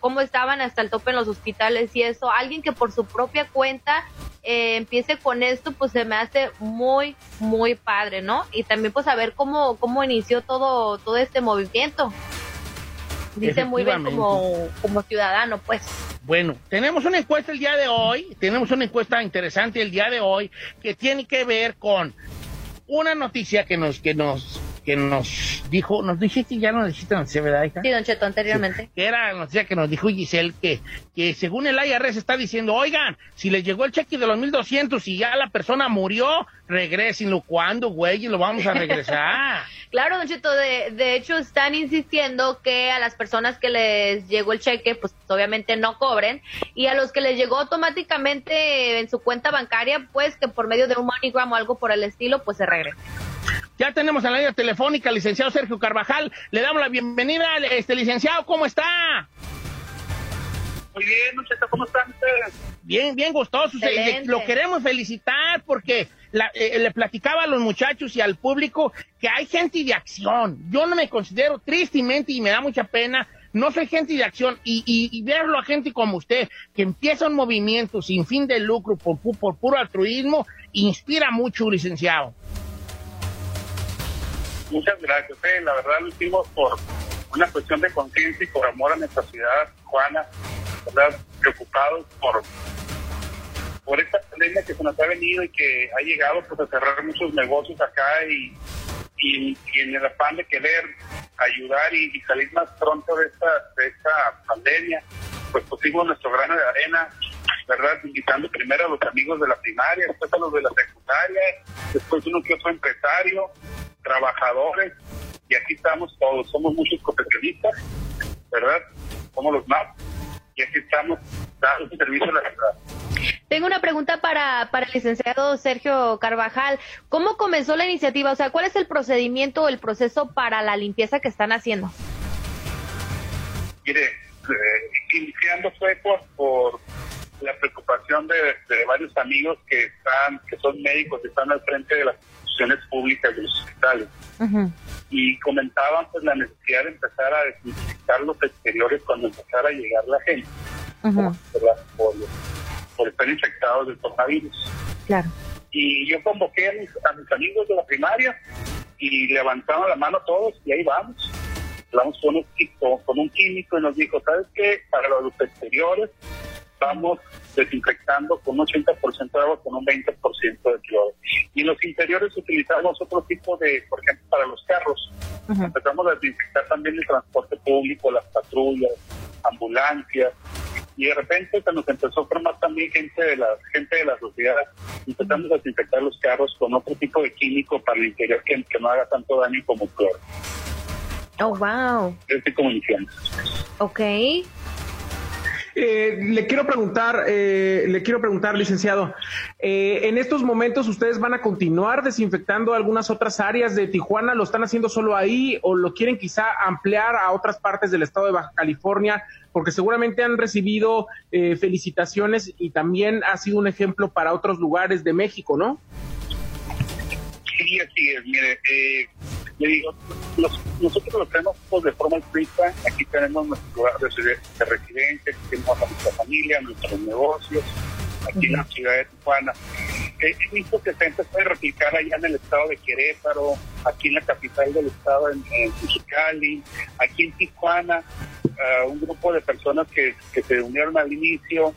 cómo estaban hasta el tope en los hospitales y eso, alguien que por su propia cuenta eh, empiece con esto, pues se me hace muy, muy padre, ¿no? Y también pues saber cómo, cómo inició todo, todo este movimiento. Dice muy bien como, como ciudadano, pues. Bueno, tenemos una encuesta el día de hoy, tenemos una encuesta interesante el día de hoy que tiene que ver con una noticia que nos, que nos, que nos dijo, nos dijiste, ya nos dijiste noticia, ¿verdad, hija? Sí, Don Cheto, anteriormente. que era la noticia que nos dijo Giselle, que, que según el IRS está diciendo, oigan, si les llegó el cheque de los 1.200 y ya la persona murió, regrésenlo. ¿Cuándo, güey? Y lo vamos a regresar. [LAUGHS] Claro, Don Cheto, de, de hecho están insistiendo que a las personas que les llegó el cheque, pues obviamente no cobren, y a los que les llegó automáticamente en su cuenta bancaria, pues que por medio de un MoneyGram o algo por el estilo, pues se regresen. Ya tenemos en la línea telefónica al licenciado Sergio Carvajal. Le damos la bienvenida, este licenciado, ¿cómo está? Muy bien, Cheto, ¿cómo están ustedes? Bien, bien gustosos. eh, Excelente. Lo queremos felicitar porque la- eh, le platicaba a los muchachos y al público que hay gente de acción. Yo no me considero tristemente y me da mucha pena. No soy gente de acción y, y- y verlo a gente como usted, que empieza un movimiento sin fin de lucro por, pu- por puro altruismo, inspira mucho, licenciado. Muchas gracias. eh. La verdad lo hicimos por una cuestión de conciencia y por amor a nuestra ciudad, Juana. ¿verdad? Preocupados por, por esta pandemia que se nos ha venido y que ha llegado pues, a cerrar muchos negocios acá y, y, en el afán de querer ayudar y, y salir más pronto de esta, de esta pandemia, pues pusimos nuestro grano de arena, ¿verdad? Invitando primero a los amigos de la primaria, después a los de la secundaria, después uno que otro empresario, trabajadores, y aquí estamos todos, somos muchos profesionistas, ¿verdad? Somos los más, y aquí estamos dando servicio a la ciudad. Tengo una pregunta para, para el licenciado Sergio Carvajal. ¿Cómo comenzó la iniciativa? O sea, ¿cuál es el procedimiento o el proceso para la limpieza que están haciendo? Mire, eh, iniciando fue por, por la preocupación de, de varios amigos que están, que son médicos, que están al frente de las instituciones públicas de los hospitales. y comentaban pues la necesidad de empezar a desinfectar los exteriores cuando empezara a llegar la gente ¿verdad? por, por estar infectados del coronavirus. Claro. Y yo convoqué a mis, a mis amigos de la primaria y levantaron la mano todos y ahí vamos. Hablamos con un, con un químico y nos dijo, ¿sabes qué? Para los exteriores vamos desinfectando con un 80% de agua, con un 20% de cloro. Y en los interiores utilizamos otro tipo de, por ejemplo, para los carros. Empezamos a desinfectar también el transporte público, las patrullas, ambulancias, y de repente se nos empezó a formar también gente de la gente de la sociedad empezamos a desinfectar los carros con otro tipo de químico para el interior que, que no haga tanto daño como cloro Oh, wow. este como iniciamos. Ok. Eh, le quiero preguntar, eh, le quiero preguntar, licenciado, eh, en estos momentos ustedes van a continuar desinfectando algunas otras áreas de Tijuana, lo están haciendo solo ahí o lo quieren quizá ampliar a otras partes del estado de Baja California, porque seguramente han recibido eh, felicitaciones y también ha sido un ejemplo para otros lugares de México, ¿no? Sí, así es. Mire, eh, le digo, los- nosotros lo tenemos pues, de forma estricta. Aquí tenemos nuestro lugar de, reside- de residencia, aquí tenemos a nuestra familia, nuestros negocios, aquí en la ciudad de Tijuana. He he visto que se puede replicar allá en el estado de Querétaro, aquí en la capital del estado, en, en Mexicali, aquí en Tijuana, ah, un grupo de personas que, que se unieron al inicio,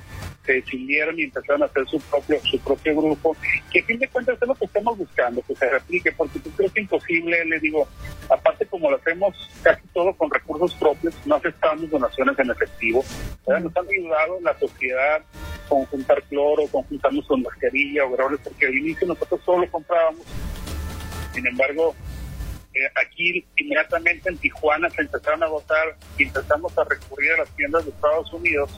se decidieron y empezaron a hacer su propio su propio grupo, que a fin de cuentas es lo que estamos buscando, que se replique, porque yo creo que es imposible, le digo, aparte como lo hacemos casi todo con recursos propios, no aceptamos donaciones en efectivo, ¿verdad? nos han ayudado la sociedad con juntar cloro, con juntarnos con mascarilla, overoles, porque al inicio nosotros solo comprábamos, sin embargo, eh, aquí inmediatamente en Tijuana se empezaron a agotar y empezamos a recurrir a las tiendas de Estados Unidos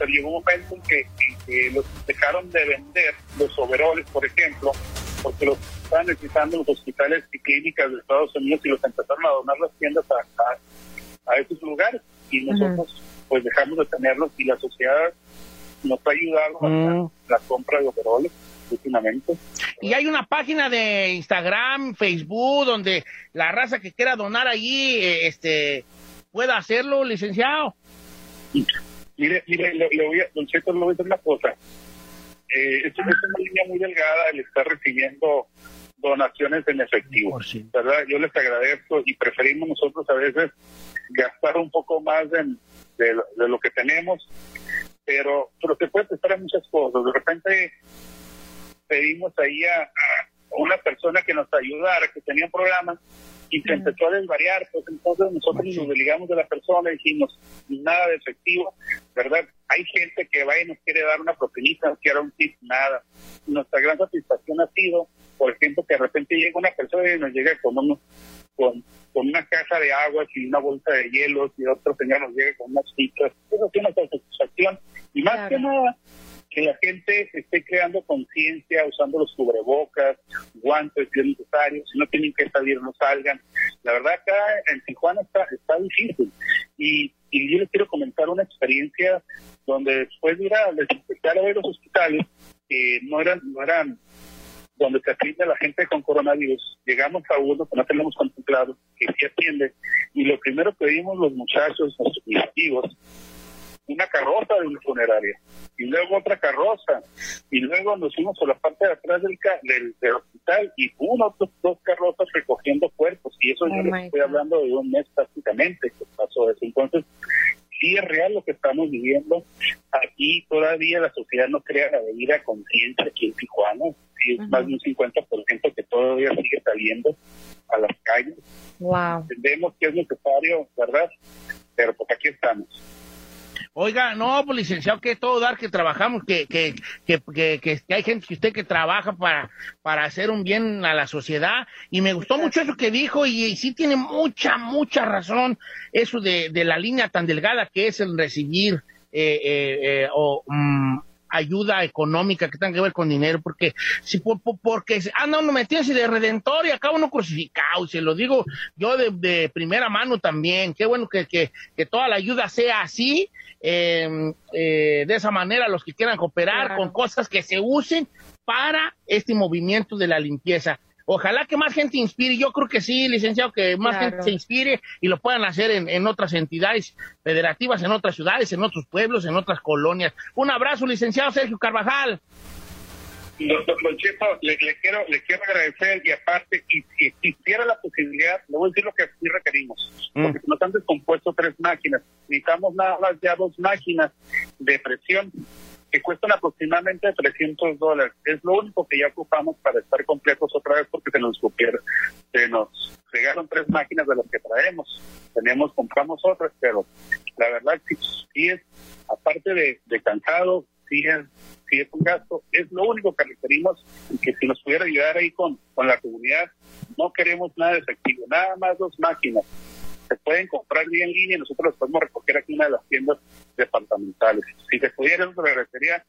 pero llegó un momento en que, en que los dejaron de vender los overoles, por ejemplo, porque los estaban necesitando los hospitales y clínicas de Estados Unidos y los empezaron a donar las tiendas a, a, a esos lugares y nosotros pues dejamos de tenerlos y la sociedad nos ha ayudado Mm. a la compra de overoles últimamente. Y hay una página de Instagram, Facebook, donde la raza que quiera donar allí, eh, este, pueda hacerlo, licenciado. Mire, mire, le, le voy a, don Cheto, le voy a decir una cosa. Eh, esto es una línea muy delgada el estar recibiendo donaciones en efectivo, ¿verdad? Yo les agradezco y preferimos nosotros a veces gastar un poco más de, de lo que tenemos, pero, pero se puede prestar a muchas cosas. De repente pedimos ahí a, a una persona que nos ayudara, que tenía un programa, y se empezó a desvariar, pues entonces nosotros nos desligamos de la persona y dijimos, nada de efectivo, ¿verdad? Hay gente que va y nos quiere dar una propinita, nos quiere dar un tip, nada. Nuestra gran satisfacción ha sido, por ejemplo, que de repente llega una persona y nos llega con, unos- con, con una caja de aguas y una bolsa de hielos y otro señor nos llega con unas citas. Eso es una satisfacción. Y más que nada, que la gente esté creando conciencia, usando los cubrebocas, guantes si es necesario, si no tienen que salir, no salgan. La verdad acá en Tijuana está, está difícil. Y, y yo les quiero comentar una experiencia donde después de ir a desinfectar a ver los hospitales, que no eran, no eran donde se atiende a la gente con coronavirus, llegamos a uno que no tenemos contemplado, que sí atiende, y lo primero que vimos los muchachos, nuestros directivos, una carroza de una funeraria, y luego otra carroza, y luego nos fuimos a la parte de atrás del, ca- del, del hospital y hubo otros dos carrozas recogiendo cuerpos, y eso Oh yo les estoy hablando de un mes prácticamente que pasó eso. Entonces, sí es real lo que estamos viviendo. Aquí todavía la sociedad no crea la debida conciencia aquí en Tijuana, sí es más de un 50% que todavía sigue saliendo a las calles. Wow. Entendemos que es necesario, ¿verdad? Pero pues aquí estamos. Oiga, no, pues licenciado, que todo dar que trabajamos, que, que, que, que, hay gente que usted que trabaja para, para hacer un bien a la sociedad. Y me gustó mucho eso que dijo y, y sí tiene mucha, mucha razón eso de, de la línea tan delgada que es el recibir eh, eh, eh, o mm, ayuda económica que tenga que ver con dinero, porque si por, por- porque se- anda uno metiéndose de redentor y acaba uno crucificado, y se lo digo yo de, de primera mano también, qué bueno que, que, que toda la ayuda sea así, eh, eh, de esa manera los que quieran cooperar Claro. con cosas que se usen para este movimiento de la limpieza. Ojalá que más gente inspire, yo creo que sí, licenciado, que más Claro. gente se inspire y lo puedan hacer en, en otras entidades federativas, en otras ciudades, en otros pueblos, en otras colonias. Un abrazo, licenciado Sergio Carvajal. Don, don- Cheto, le, le quiero, le quiero agradecer y aparte, y si existiera la posibilidad, le voy a decir lo que sí requerimos, Mm. porque nos han descompuesto tres máquinas, necesitamos nada más ya dos máquinas de presión que cuestan aproximadamente 300 dólares. Es lo único que ya ocupamos para estar completos otra vez porque se nos cupieron, se nos pegaron tres máquinas de las que traemos. Tenemos, compramos otras, pero la verdad sí, sí es, aparte de, de cansado, sí es, sí es un gasto. Es lo único que requerimos que si nos pudiera ayudar ahí con, con la comunidad, no queremos nada de efectivo, nada más dos máquinas. Se pueden comprar bien en línea y nosotros las podemos recoger aquí en una de las tiendas departamentales. Si se pudiera, se regresaría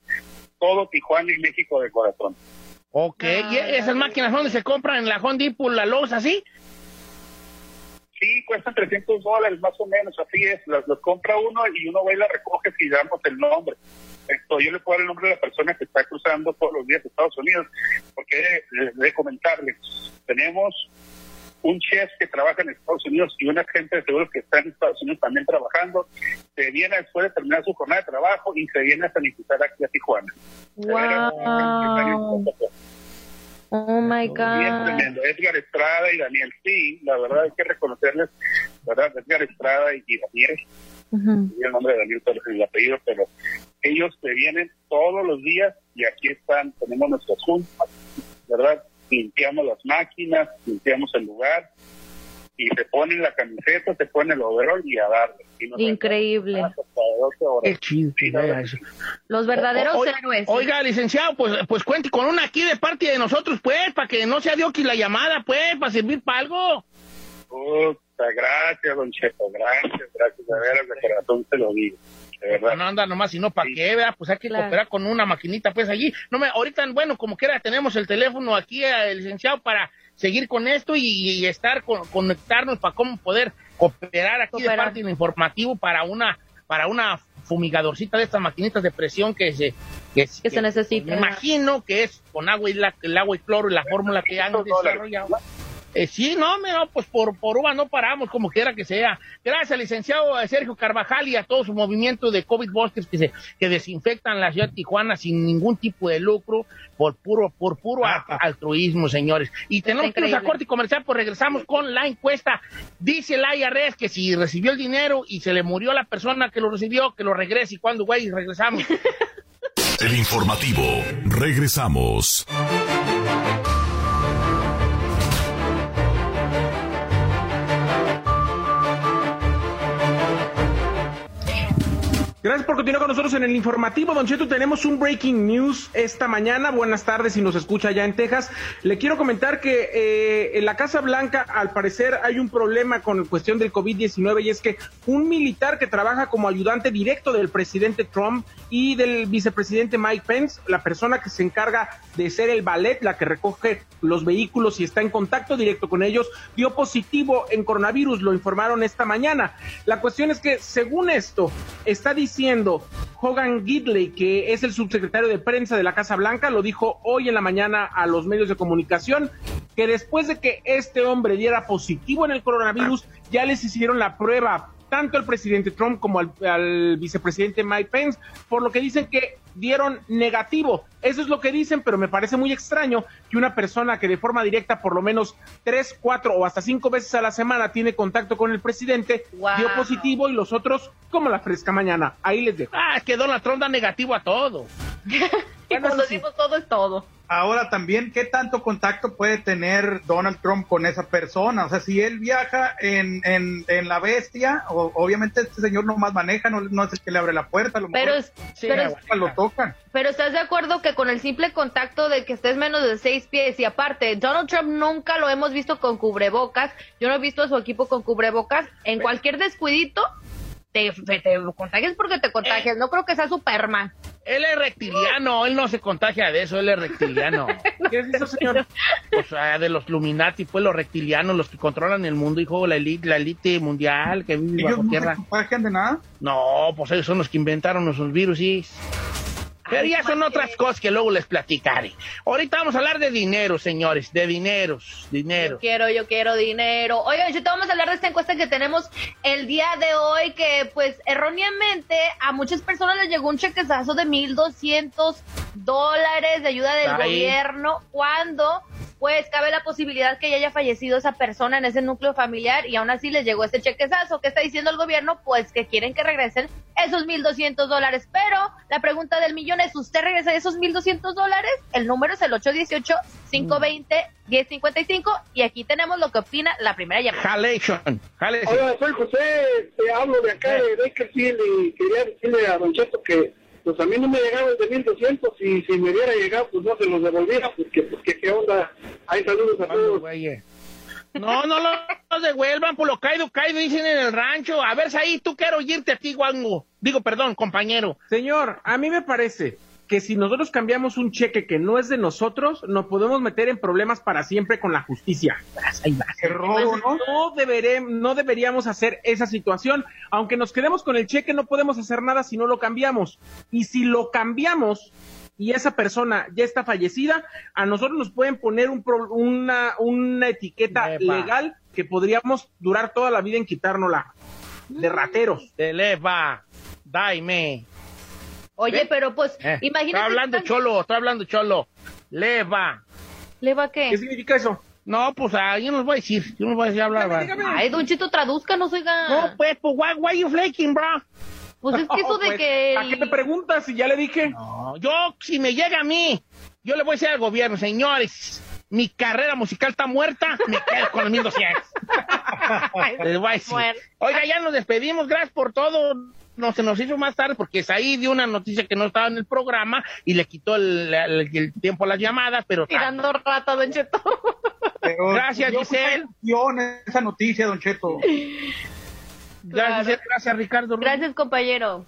todo Tijuana y México de corazón. Ok, ¿y esas máquinas dónde se compran? ¿En la Honda Depot, la Lowe's, así? Sí, cuestan 300 dólares más o menos, así es. Las, las compra uno y uno va y las recoge si damos el nombre. Esto, yo le puedo dar el nombre de la persona que está cruzando todos los días de Estados Unidos, porque he de, comentarles, tenemos un chef que trabaja en Estados Unidos y un agente de seguros que está en Estados Unidos también trabajando, se viene después de terminar su jornada de trabajo y se viene a sanitizar aquí a Tijuana. Wow. Oh my God. tremendo. Edgar Estrada y Daniel, sí, la verdad hay que reconocerles, ¿verdad? Edgar Estrada y Daniel, Ujú. y el nombre de Daniel pero el apellido, pero ellos se vienen todos los días y aquí están, tenemos nuestras juntas, ¿verdad? Limpiamos las máquinas, limpiamos el lugar y se ponen la camiseta, se ponen el overall y a darle. Y Increíble. hasta 12 horas. Qué chido. eso. Los verdaderos O- héroes. Oiga, licenciado, pues, pues cuente con una aquí de parte de nosotros, pues, para que no sea de Oki la llamada, pues, para servir para algo. Puta, gracias, don Cheto, gracias, gracias, de veras, de corazón se lo digo, de verdad. No anda nomás, sino para qué, ¿verdad? Pues hay que Claro. cooperar con una maquinita, pues, allí. No me, ahorita, bueno, como quiera, tenemos el teléfono aquí, eh, licenciado, para seguir con esto y, y estar, con, conectarnos para cómo poder cooperar aquí de Cooperar. parte del informativo para una, para una fumigadorcita de estas maquinitas de presión que se, que, Que se necesita. Me imagino que es con agua y la, el agua y cloro y la fórmula que han desarrollado. Eh, sí, no, no, pues por, por uva no paramos, como quiera que sea. Gracias, licenciado Sergio Carvajal y a todo su movimiento de COVID Busters que, se, que desinfectan la ciudad de Tijuana sin ningún tipo de lucro, por puro, por puro a- altruismo, señores. Y tenemos que irnos a corte comercial, pues regresamos con la encuesta. Dice el IRS que si recibió el dinero y se le murió la persona que lo recibió, que lo regrese. ¿Y cuándo, güey? Regresamos. [LAUGHS] El informativo. Regresamos. Gracias por continuar con nosotros en el informativo. Don Cheto, tenemos un breaking news esta mañana. Buenas tardes si nos escucha allá en Texas. Le quiero comentar que eh, en la Casa Blanca, al parecer, hay un problema con la cuestión del COVID-19 y es que un militar que trabaja como ayudante directo del presidente Trump y del vicepresidente Mike Pence, la persona que se encarga de ser el ballet, la que recoge los vehículos y está en contacto directo con ellos, dio positivo en coronavirus, lo informaron esta mañana. La cuestión es que, según esto, está diciendo Hogan Gidley, que es el subsecretario de prensa de la Casa Blanca, lo dijo hoy en la mañana a los medios de comunicación, que después de que este hombre diera positivo en el coronavirus, ya les hicieron la prueba tanto al presidente Trump como al, al vicepresidente Mike Pence, por lo que dicen que dieron negativo. Eso es lo que dicen, pero me parece muy extraño que una persona que de forma directa por lo menos tres, cuatro o hasta cinco veces a la semana tiene contacto con el presidente dio positivo y los otros como la fresca mañana. Ahí les dejo. Ah, es que Donald Trump da negativo a todo. [LAUGHS] y cuando decimos todo es todo. Ahora también, ¿qué tanto contacto puede tener Donald Trump con esa persona? O sea, si él viaja en, en, en la bestia, o- obviamente este señor nomás maneja, no, no es el que le abre la puerta, a lo Pero mejor es- pero es- lo tocan. Pero estás de acuerdo que con el simple contacto de que estés menos de seis pies y aparte, Donald Trump nunca lo hemos visto con cubrebocas. Yo no he visto a su equipo con cubrebocas. En cualquier descuidito, te, te, te contagias porque te contagias. No creo que sea Superman. Él es reptiliano, él no se contagia de eso, él es reptiliano. [LAUGHS] ¿Qué es eso, señor? O sea, de los Illuminati, pues los reptilianos, los que controlan el mundo, hijo, la elite, la élite mundial que vive ¿Ellos bajo no tierra. se contagian de nada? No, pues ellos son los que inventaron esos virus, sí. Pero ya son otras cosas que luego les platicaré. Ahorita vamos a hablar de dinero, señores, de dineros, dinero. Yo quiero, yo quiero dinero. Oigan, yo te vamos a hablar de esta encuesta que tenemos el día de hoy, que pues erróneamente a muchas personas les llegó un chequezazo de 1.200 dólares de ayuda del Ahí. gobierno cuando pues cabe la posibilidad que ya haya fallecido esa persona en ese núcleo familiar y aún así les llegó ese chequezazo. ¿Qué está diciendo el gobierno? Pues que quieren que regresen esos 1.200 dólares. Pero la pregunta del millón es, ¿usted regresa esos 1.200 dólares? El número es el 818-520-1055 y aquí tenemos lo que opina la primera llamada. Jalation. Jalation. Hola, soy José, te hablo de acá de Bakersfield y quería decirle a Don Cheto que pues a mí no me llegaba el de 1200 y si me hubiera llegado pues no se los devolviera porque, porque qué onda. Hay saludos a todos. No, no lo- los devuelvan por lo caído, caído, dicen en el rancho. A ver, ahí tú quiero oírte a ti, Guango. Digo, perdón, compañero. Señor, a mí me parece que si nosotros cambiamos un cheque que no es de nosotros, nos podemos meter en problemas para siempre con la justicia. Entonces, ¿no? deberé- no deberíamos hacer esa situación. Aunque nos quedemos con el cheque, no podemos hacer nada si no lo cambiamos. Y si lo cambiamos y esa persona ya está fallecida, a nosotros nos pueden poner un pro- una, una etiqueta Epa. legal que podríamos durar toda la vida en quitárnosla. De rateros. De leva. Daime. Oye, ¿Ve? pero pues, Eh, imagínate. Estoy hablando cholo, estoy hablando cholo. Leva. ¿Leva qué? ¿Qué significa eso? No, pues ah, yo no les voy a decir. Yo no les voy a decir hablar. ¿verdad? Ay, Don Chito, tradúzcanos, oiga. No, pues, pues, why, why you flaking, bro? Pues es que eso [LAUGHS] de pues, que... ¿a qué me preguntas si ya le dije? No, yo, si me llega a mí, yo le voy a decir al gobierno, señores, mi carrera musical está muerta, me quedo con los 1200. [LAUGHS] Les voy a decir. Oiga, ya nos despedimos, gracias por todo. No se nos hizo más tarde porque ahí dio una noticia que no estaba en el programa y le quitó el, el- el tiempo a las llamadas, pero Tirando rata, Don Cheto. [LAUGHS] Gracias, Giselle. esa noticia, Don Cheto. [LAUGHS] Gracias, Giselle. gracias, Ricardo. Gracias, compañero.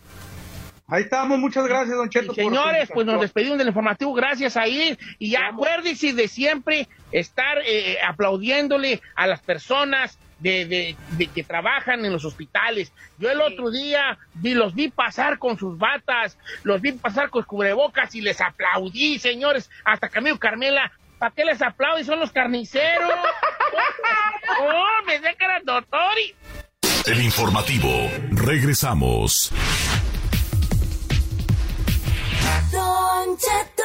Ahí estamos, muchas gracias, Don Cheto. Señores, pues nos despedimos del informativo, gracias a ir y ya acuérdense de siempre estar eh, aplaudiéndole a las personas de, de- de que trabajan en los hospitales. Yo el otro día vi, los vi pasar con sus batas, los vi pasar con cubrebocas y les aplaudí, señores, hasta Camilo Carmela. ¿Para qué les aplaudí? Son los carniceros. [LAUGHS] ¡Oh, me dejan doctor! y- El informativo. Regresamos. Don Cheto